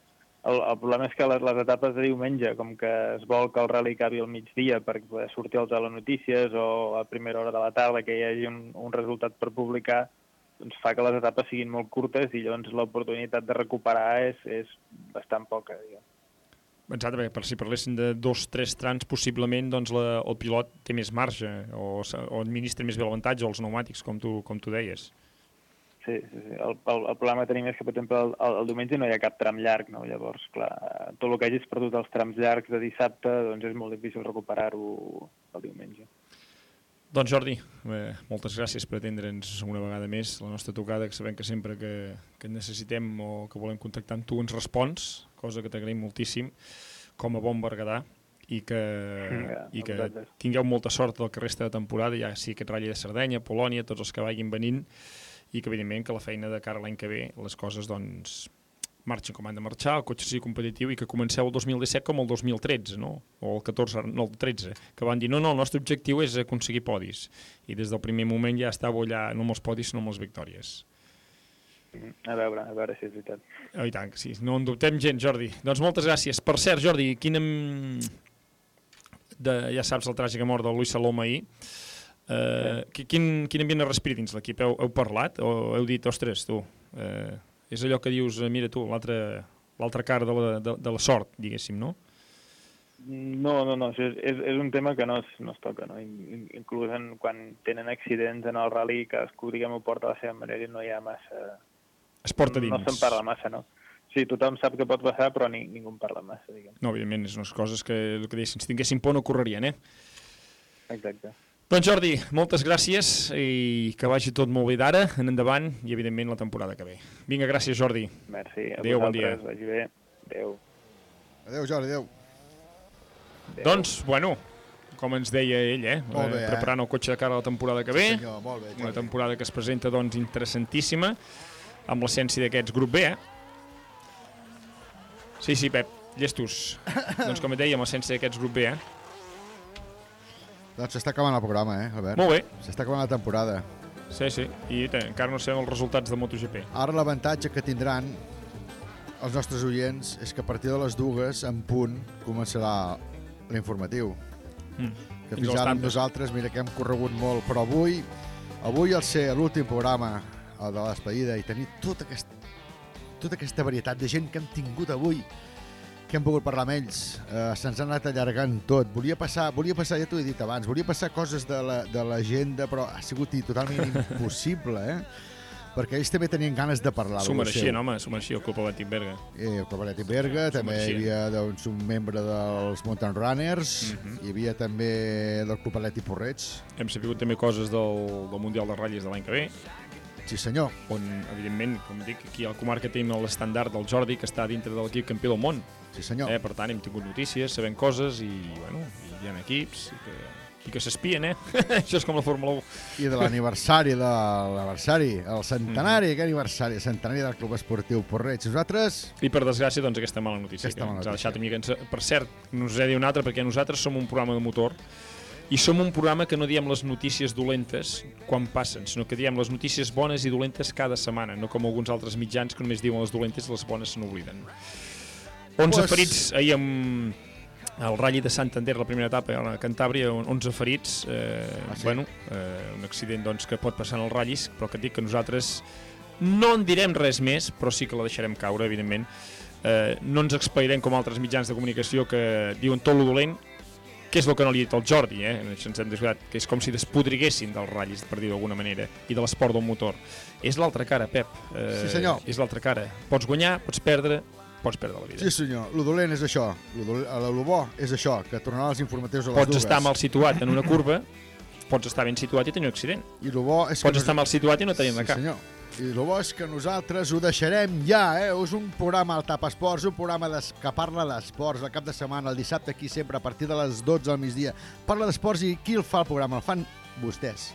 El, el problema és que les, les etapes de diumenge, com que es vol que el rally acabi al migdia per poder sortir als notícies o a primera hora de la tarda que hi hagi un, un resultat per publicar, doncs fa que les etapes siguin molt curtes i llavors l'oportunitat de recuperar és, és bastant poca. Diguem. Exacte, perquè per si parlessin de dos, tres trams, possiblement doncs, la, el pilot té més marge o, o administra més bé l'avantatge o els pneumàtics, com tu, com tu deies. Sí, sí, sí. El, el, el problema que tenim és que, per exemple, el, el, el diumenge no hi ha cap tram llarg, no? Llavors, clar, tot el que hagis perdut els trams llargs de dissabte, doncs és molt difícil recuperar-ho el diumenge. Doncs Jordi, eh, moltes gràcies per atendre'ns una vegada més la nostra tocada, que sabem que sempre que, que necessitem o que volem contactar amb tu ens respons, cosa que t'agraïm moltíssim, com a bon berguedà, i que, Vinga, i que vosaltres. tingueu molta sort del que resta de temporada, ja sigui aquest ratll de Sardenya, Polònia, tots els que vagin venint, i que evidentment que la feina de cara l'any que ve, les coses doncs marxin com han de marxar, el cotxe sigui competitiu i que comenceu el 2017 com el 2013, no? o el 14, no, el 13, que van dir no, no, el nostre objectiu és aconseguir podis. I des del primer moment ja estàveu allà, no amb els podis, sinó amb les victòries. A veure, a veure si és veritat. Oh, I tant sí, no en dubtem gens, Jordi. Doncs moltes gràcies. Per cert, Jordi, quina... De, ja saps el tràgic mort del Luis Salom ahir. Uh, quin, quin ambient es respira dins l'equip? Heu, heu parlat o heu dit, ostres, tu, uh, és allò que dius, eh, mira tu, l'altra cara de la, de, de la sort, diguéssim, no? No, no, no, això és, és, és un tema que no es, no es toca, no? In- in- Inclús en, quan tenen accidents en el rally, cadascú, diguem, ho porta a la seva manera i no hi ha massa... Es porta No dins. se'n parla massa, no? Sí, tothom sap que pot passar, però ni, ningú en parla massa, diguem. No, evidentment, és unes coses que, el que diguéssim, si tinguéssim por no correrien, eh? Exacte. Doncs Jordi, moltes gràcies i que vagi tot molt bé d'ara en endavant i evidentment la temporada que ve. Vinga, gràcies Jordi. Merci. A Adéu, bon dia. Vagi bé. Adéu. Adéu, Jordi, adéu. Doncs, bueno, com ens deia ell, eh? Molt bé, eh, eh? preparant el cotxe de cara a la temporada que ve. Sí, senyor, molt bé, Una temporada que es presenta, doncs, interessantíssima, amb l'essència d'aquests grup B, eh? Sí, sí, Pep, llestos. doncs, com et deia, amb l'essència d'aquests grup B, eh? Doncs s'està acabant el programa, eh, Albert? Molt bé. S'està acabant la temporada. Sí, sí, i té, encara no sabem els resultats de MotoGP. Ara l'avantatge que tindran els nostres oients és que a partir de les dues, en punt, començarà l'informatiu. Mm. Que Fins ara amb nosaltres, mira que hem corregut molt, però avui, avui al ser l'últim programa, el de la despedida, i tenir tota aquesta, tota aquesta varietat de gent que hem tingut avui, que hem pogut parlar amb ells, eh, se'ns ha anat allargant tot. Volia passar, volia passar, ja t'ho he dit abans, volia passar coses de la- de l'agenda, però ha sigut totalment impossible, eh? perquè ells també tenien ganes de parlar. S'ho mereixien, home, s'ho mereixia el Club Atlètic Berga. Eh, el Cabaret i Berga, també hi havia doncs, un membre dels Mountain Runners, Mhm. hi havia també del Club Atlètic Porreig. Hem sabut també coses del, del Mundial de Ratlles de l'any que ve. Sí, senyor. On, evidentment, com dic, aquí a la comarca tenim l'estandard del Jordi, que està dintre de l'equip campió del món. Sí, senyor. Eh, per tant, hem tingut notícies, sabem coses i, bueno, i hi ha equips i que, i que s'espien, eh? Això és com la Fórmula 1. I de l'aniversari, de l'aniversari, el centenari, Mhm. aquest aniversari, el centenari del Club Esportiu Porreig. Nosaltres... I per desgràcia, doncs, aquesta mala notícia. Aquesta que mala ens ha notícia. deixat mica... Per cert, no us he de dir una altra, perquè nosaltres som un programa de motor i som un programa que no diem les notícies dolentes quan passen, sinó que diem les notícies bones i dolentes cada setmana, no com alguns altres mitjans que només diuen les dolentes i les bones se n'obliden. 11 Pues- ferits ahir amb el Rally de Santander, la primera etapa a la Cantàbria, on- 11 ferits, eh, Ah, sí? bueno, eh, un accident doncs, que pot passar en els ratllis, però que et dic que nosaltres no en direm res més, però sí que la deixarem caure, evidentment. Eh, no ens expairem com altres mitjans de comunicació que diuen tot lo dolent, que és el que no li ha dit el Jordi, eh? això ens hem descuidat, que és com si despodriguessin dels ratllis, per dir d'alguna manera, i de l'esport del motor. És l'altra cara, Pep. Eh, Sí, senyor. És l'altra cara. Pots guanyar, pots perdre, pots perdre la vida. Sí, senyor. Lo dolent és això. Lo, dolent, lo bo és això, que tornarà als informatius a les Pots dues. estar mal situat en una curva, pots estar ben situat i tenir un accident. I lo bo és que... Pots no- estar mal situat i no tenir-ne Sí, cap. senyor. I el bo és que nosaltres ho deixarem ja, eh? És un programa al Tap Esports, un programa que parla d'esports el cap de setmana, el dissabte aquí sempre a partir de les 12 al migdia. Parla d'esports i qui el fa el programa? El fan vostès.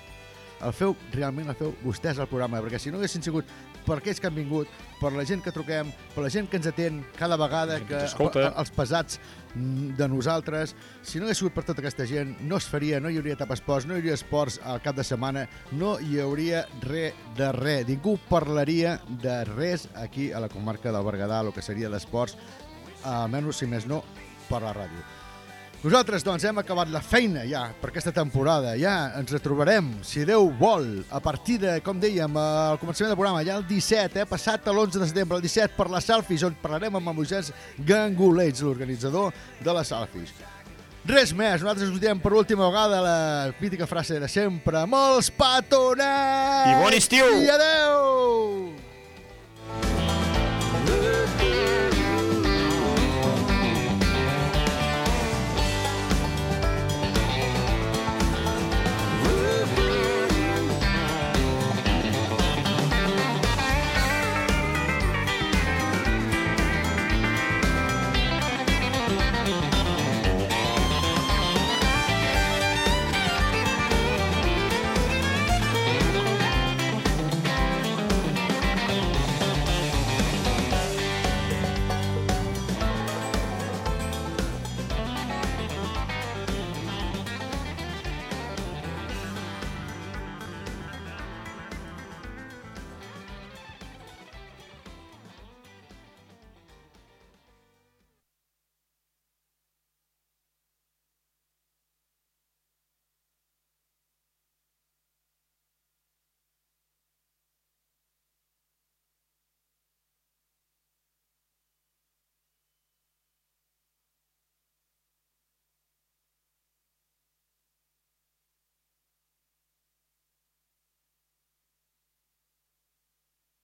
El feu, realment el feu vostès el programa, perquè si no haguessin sigut per aquells que han vingut, per la gent que truquem, per la gent que ens atén cada vegada, que, escolta. els pesats de nosaltres, si no hagués sigut per tota aquesta gent, no es faria, no hi hauria tap esports, no hi hauria esports al cap de setmana, no hi hauria res de res. Ningú parlaria de res aquí a la comarca del Berguedà, el que seria d'esports, almenys, si més no, per la ràdio. Nosaltres, doncs, hem acabat la feina ja per aquesta temporada. Ja ens retrobarem, si Déu vol, a partir de, com dèiem, al començament del programa, ja el 17, eh, passat l'11 de setembre, el 17, per la selfies, on parlarem amb el Moisès Gangulets, l'organitzador de la selfies. Res més, nosaltres us diem per última vegada la mítica frase de sempre. Molts petonets! I bon estiu! I adeu!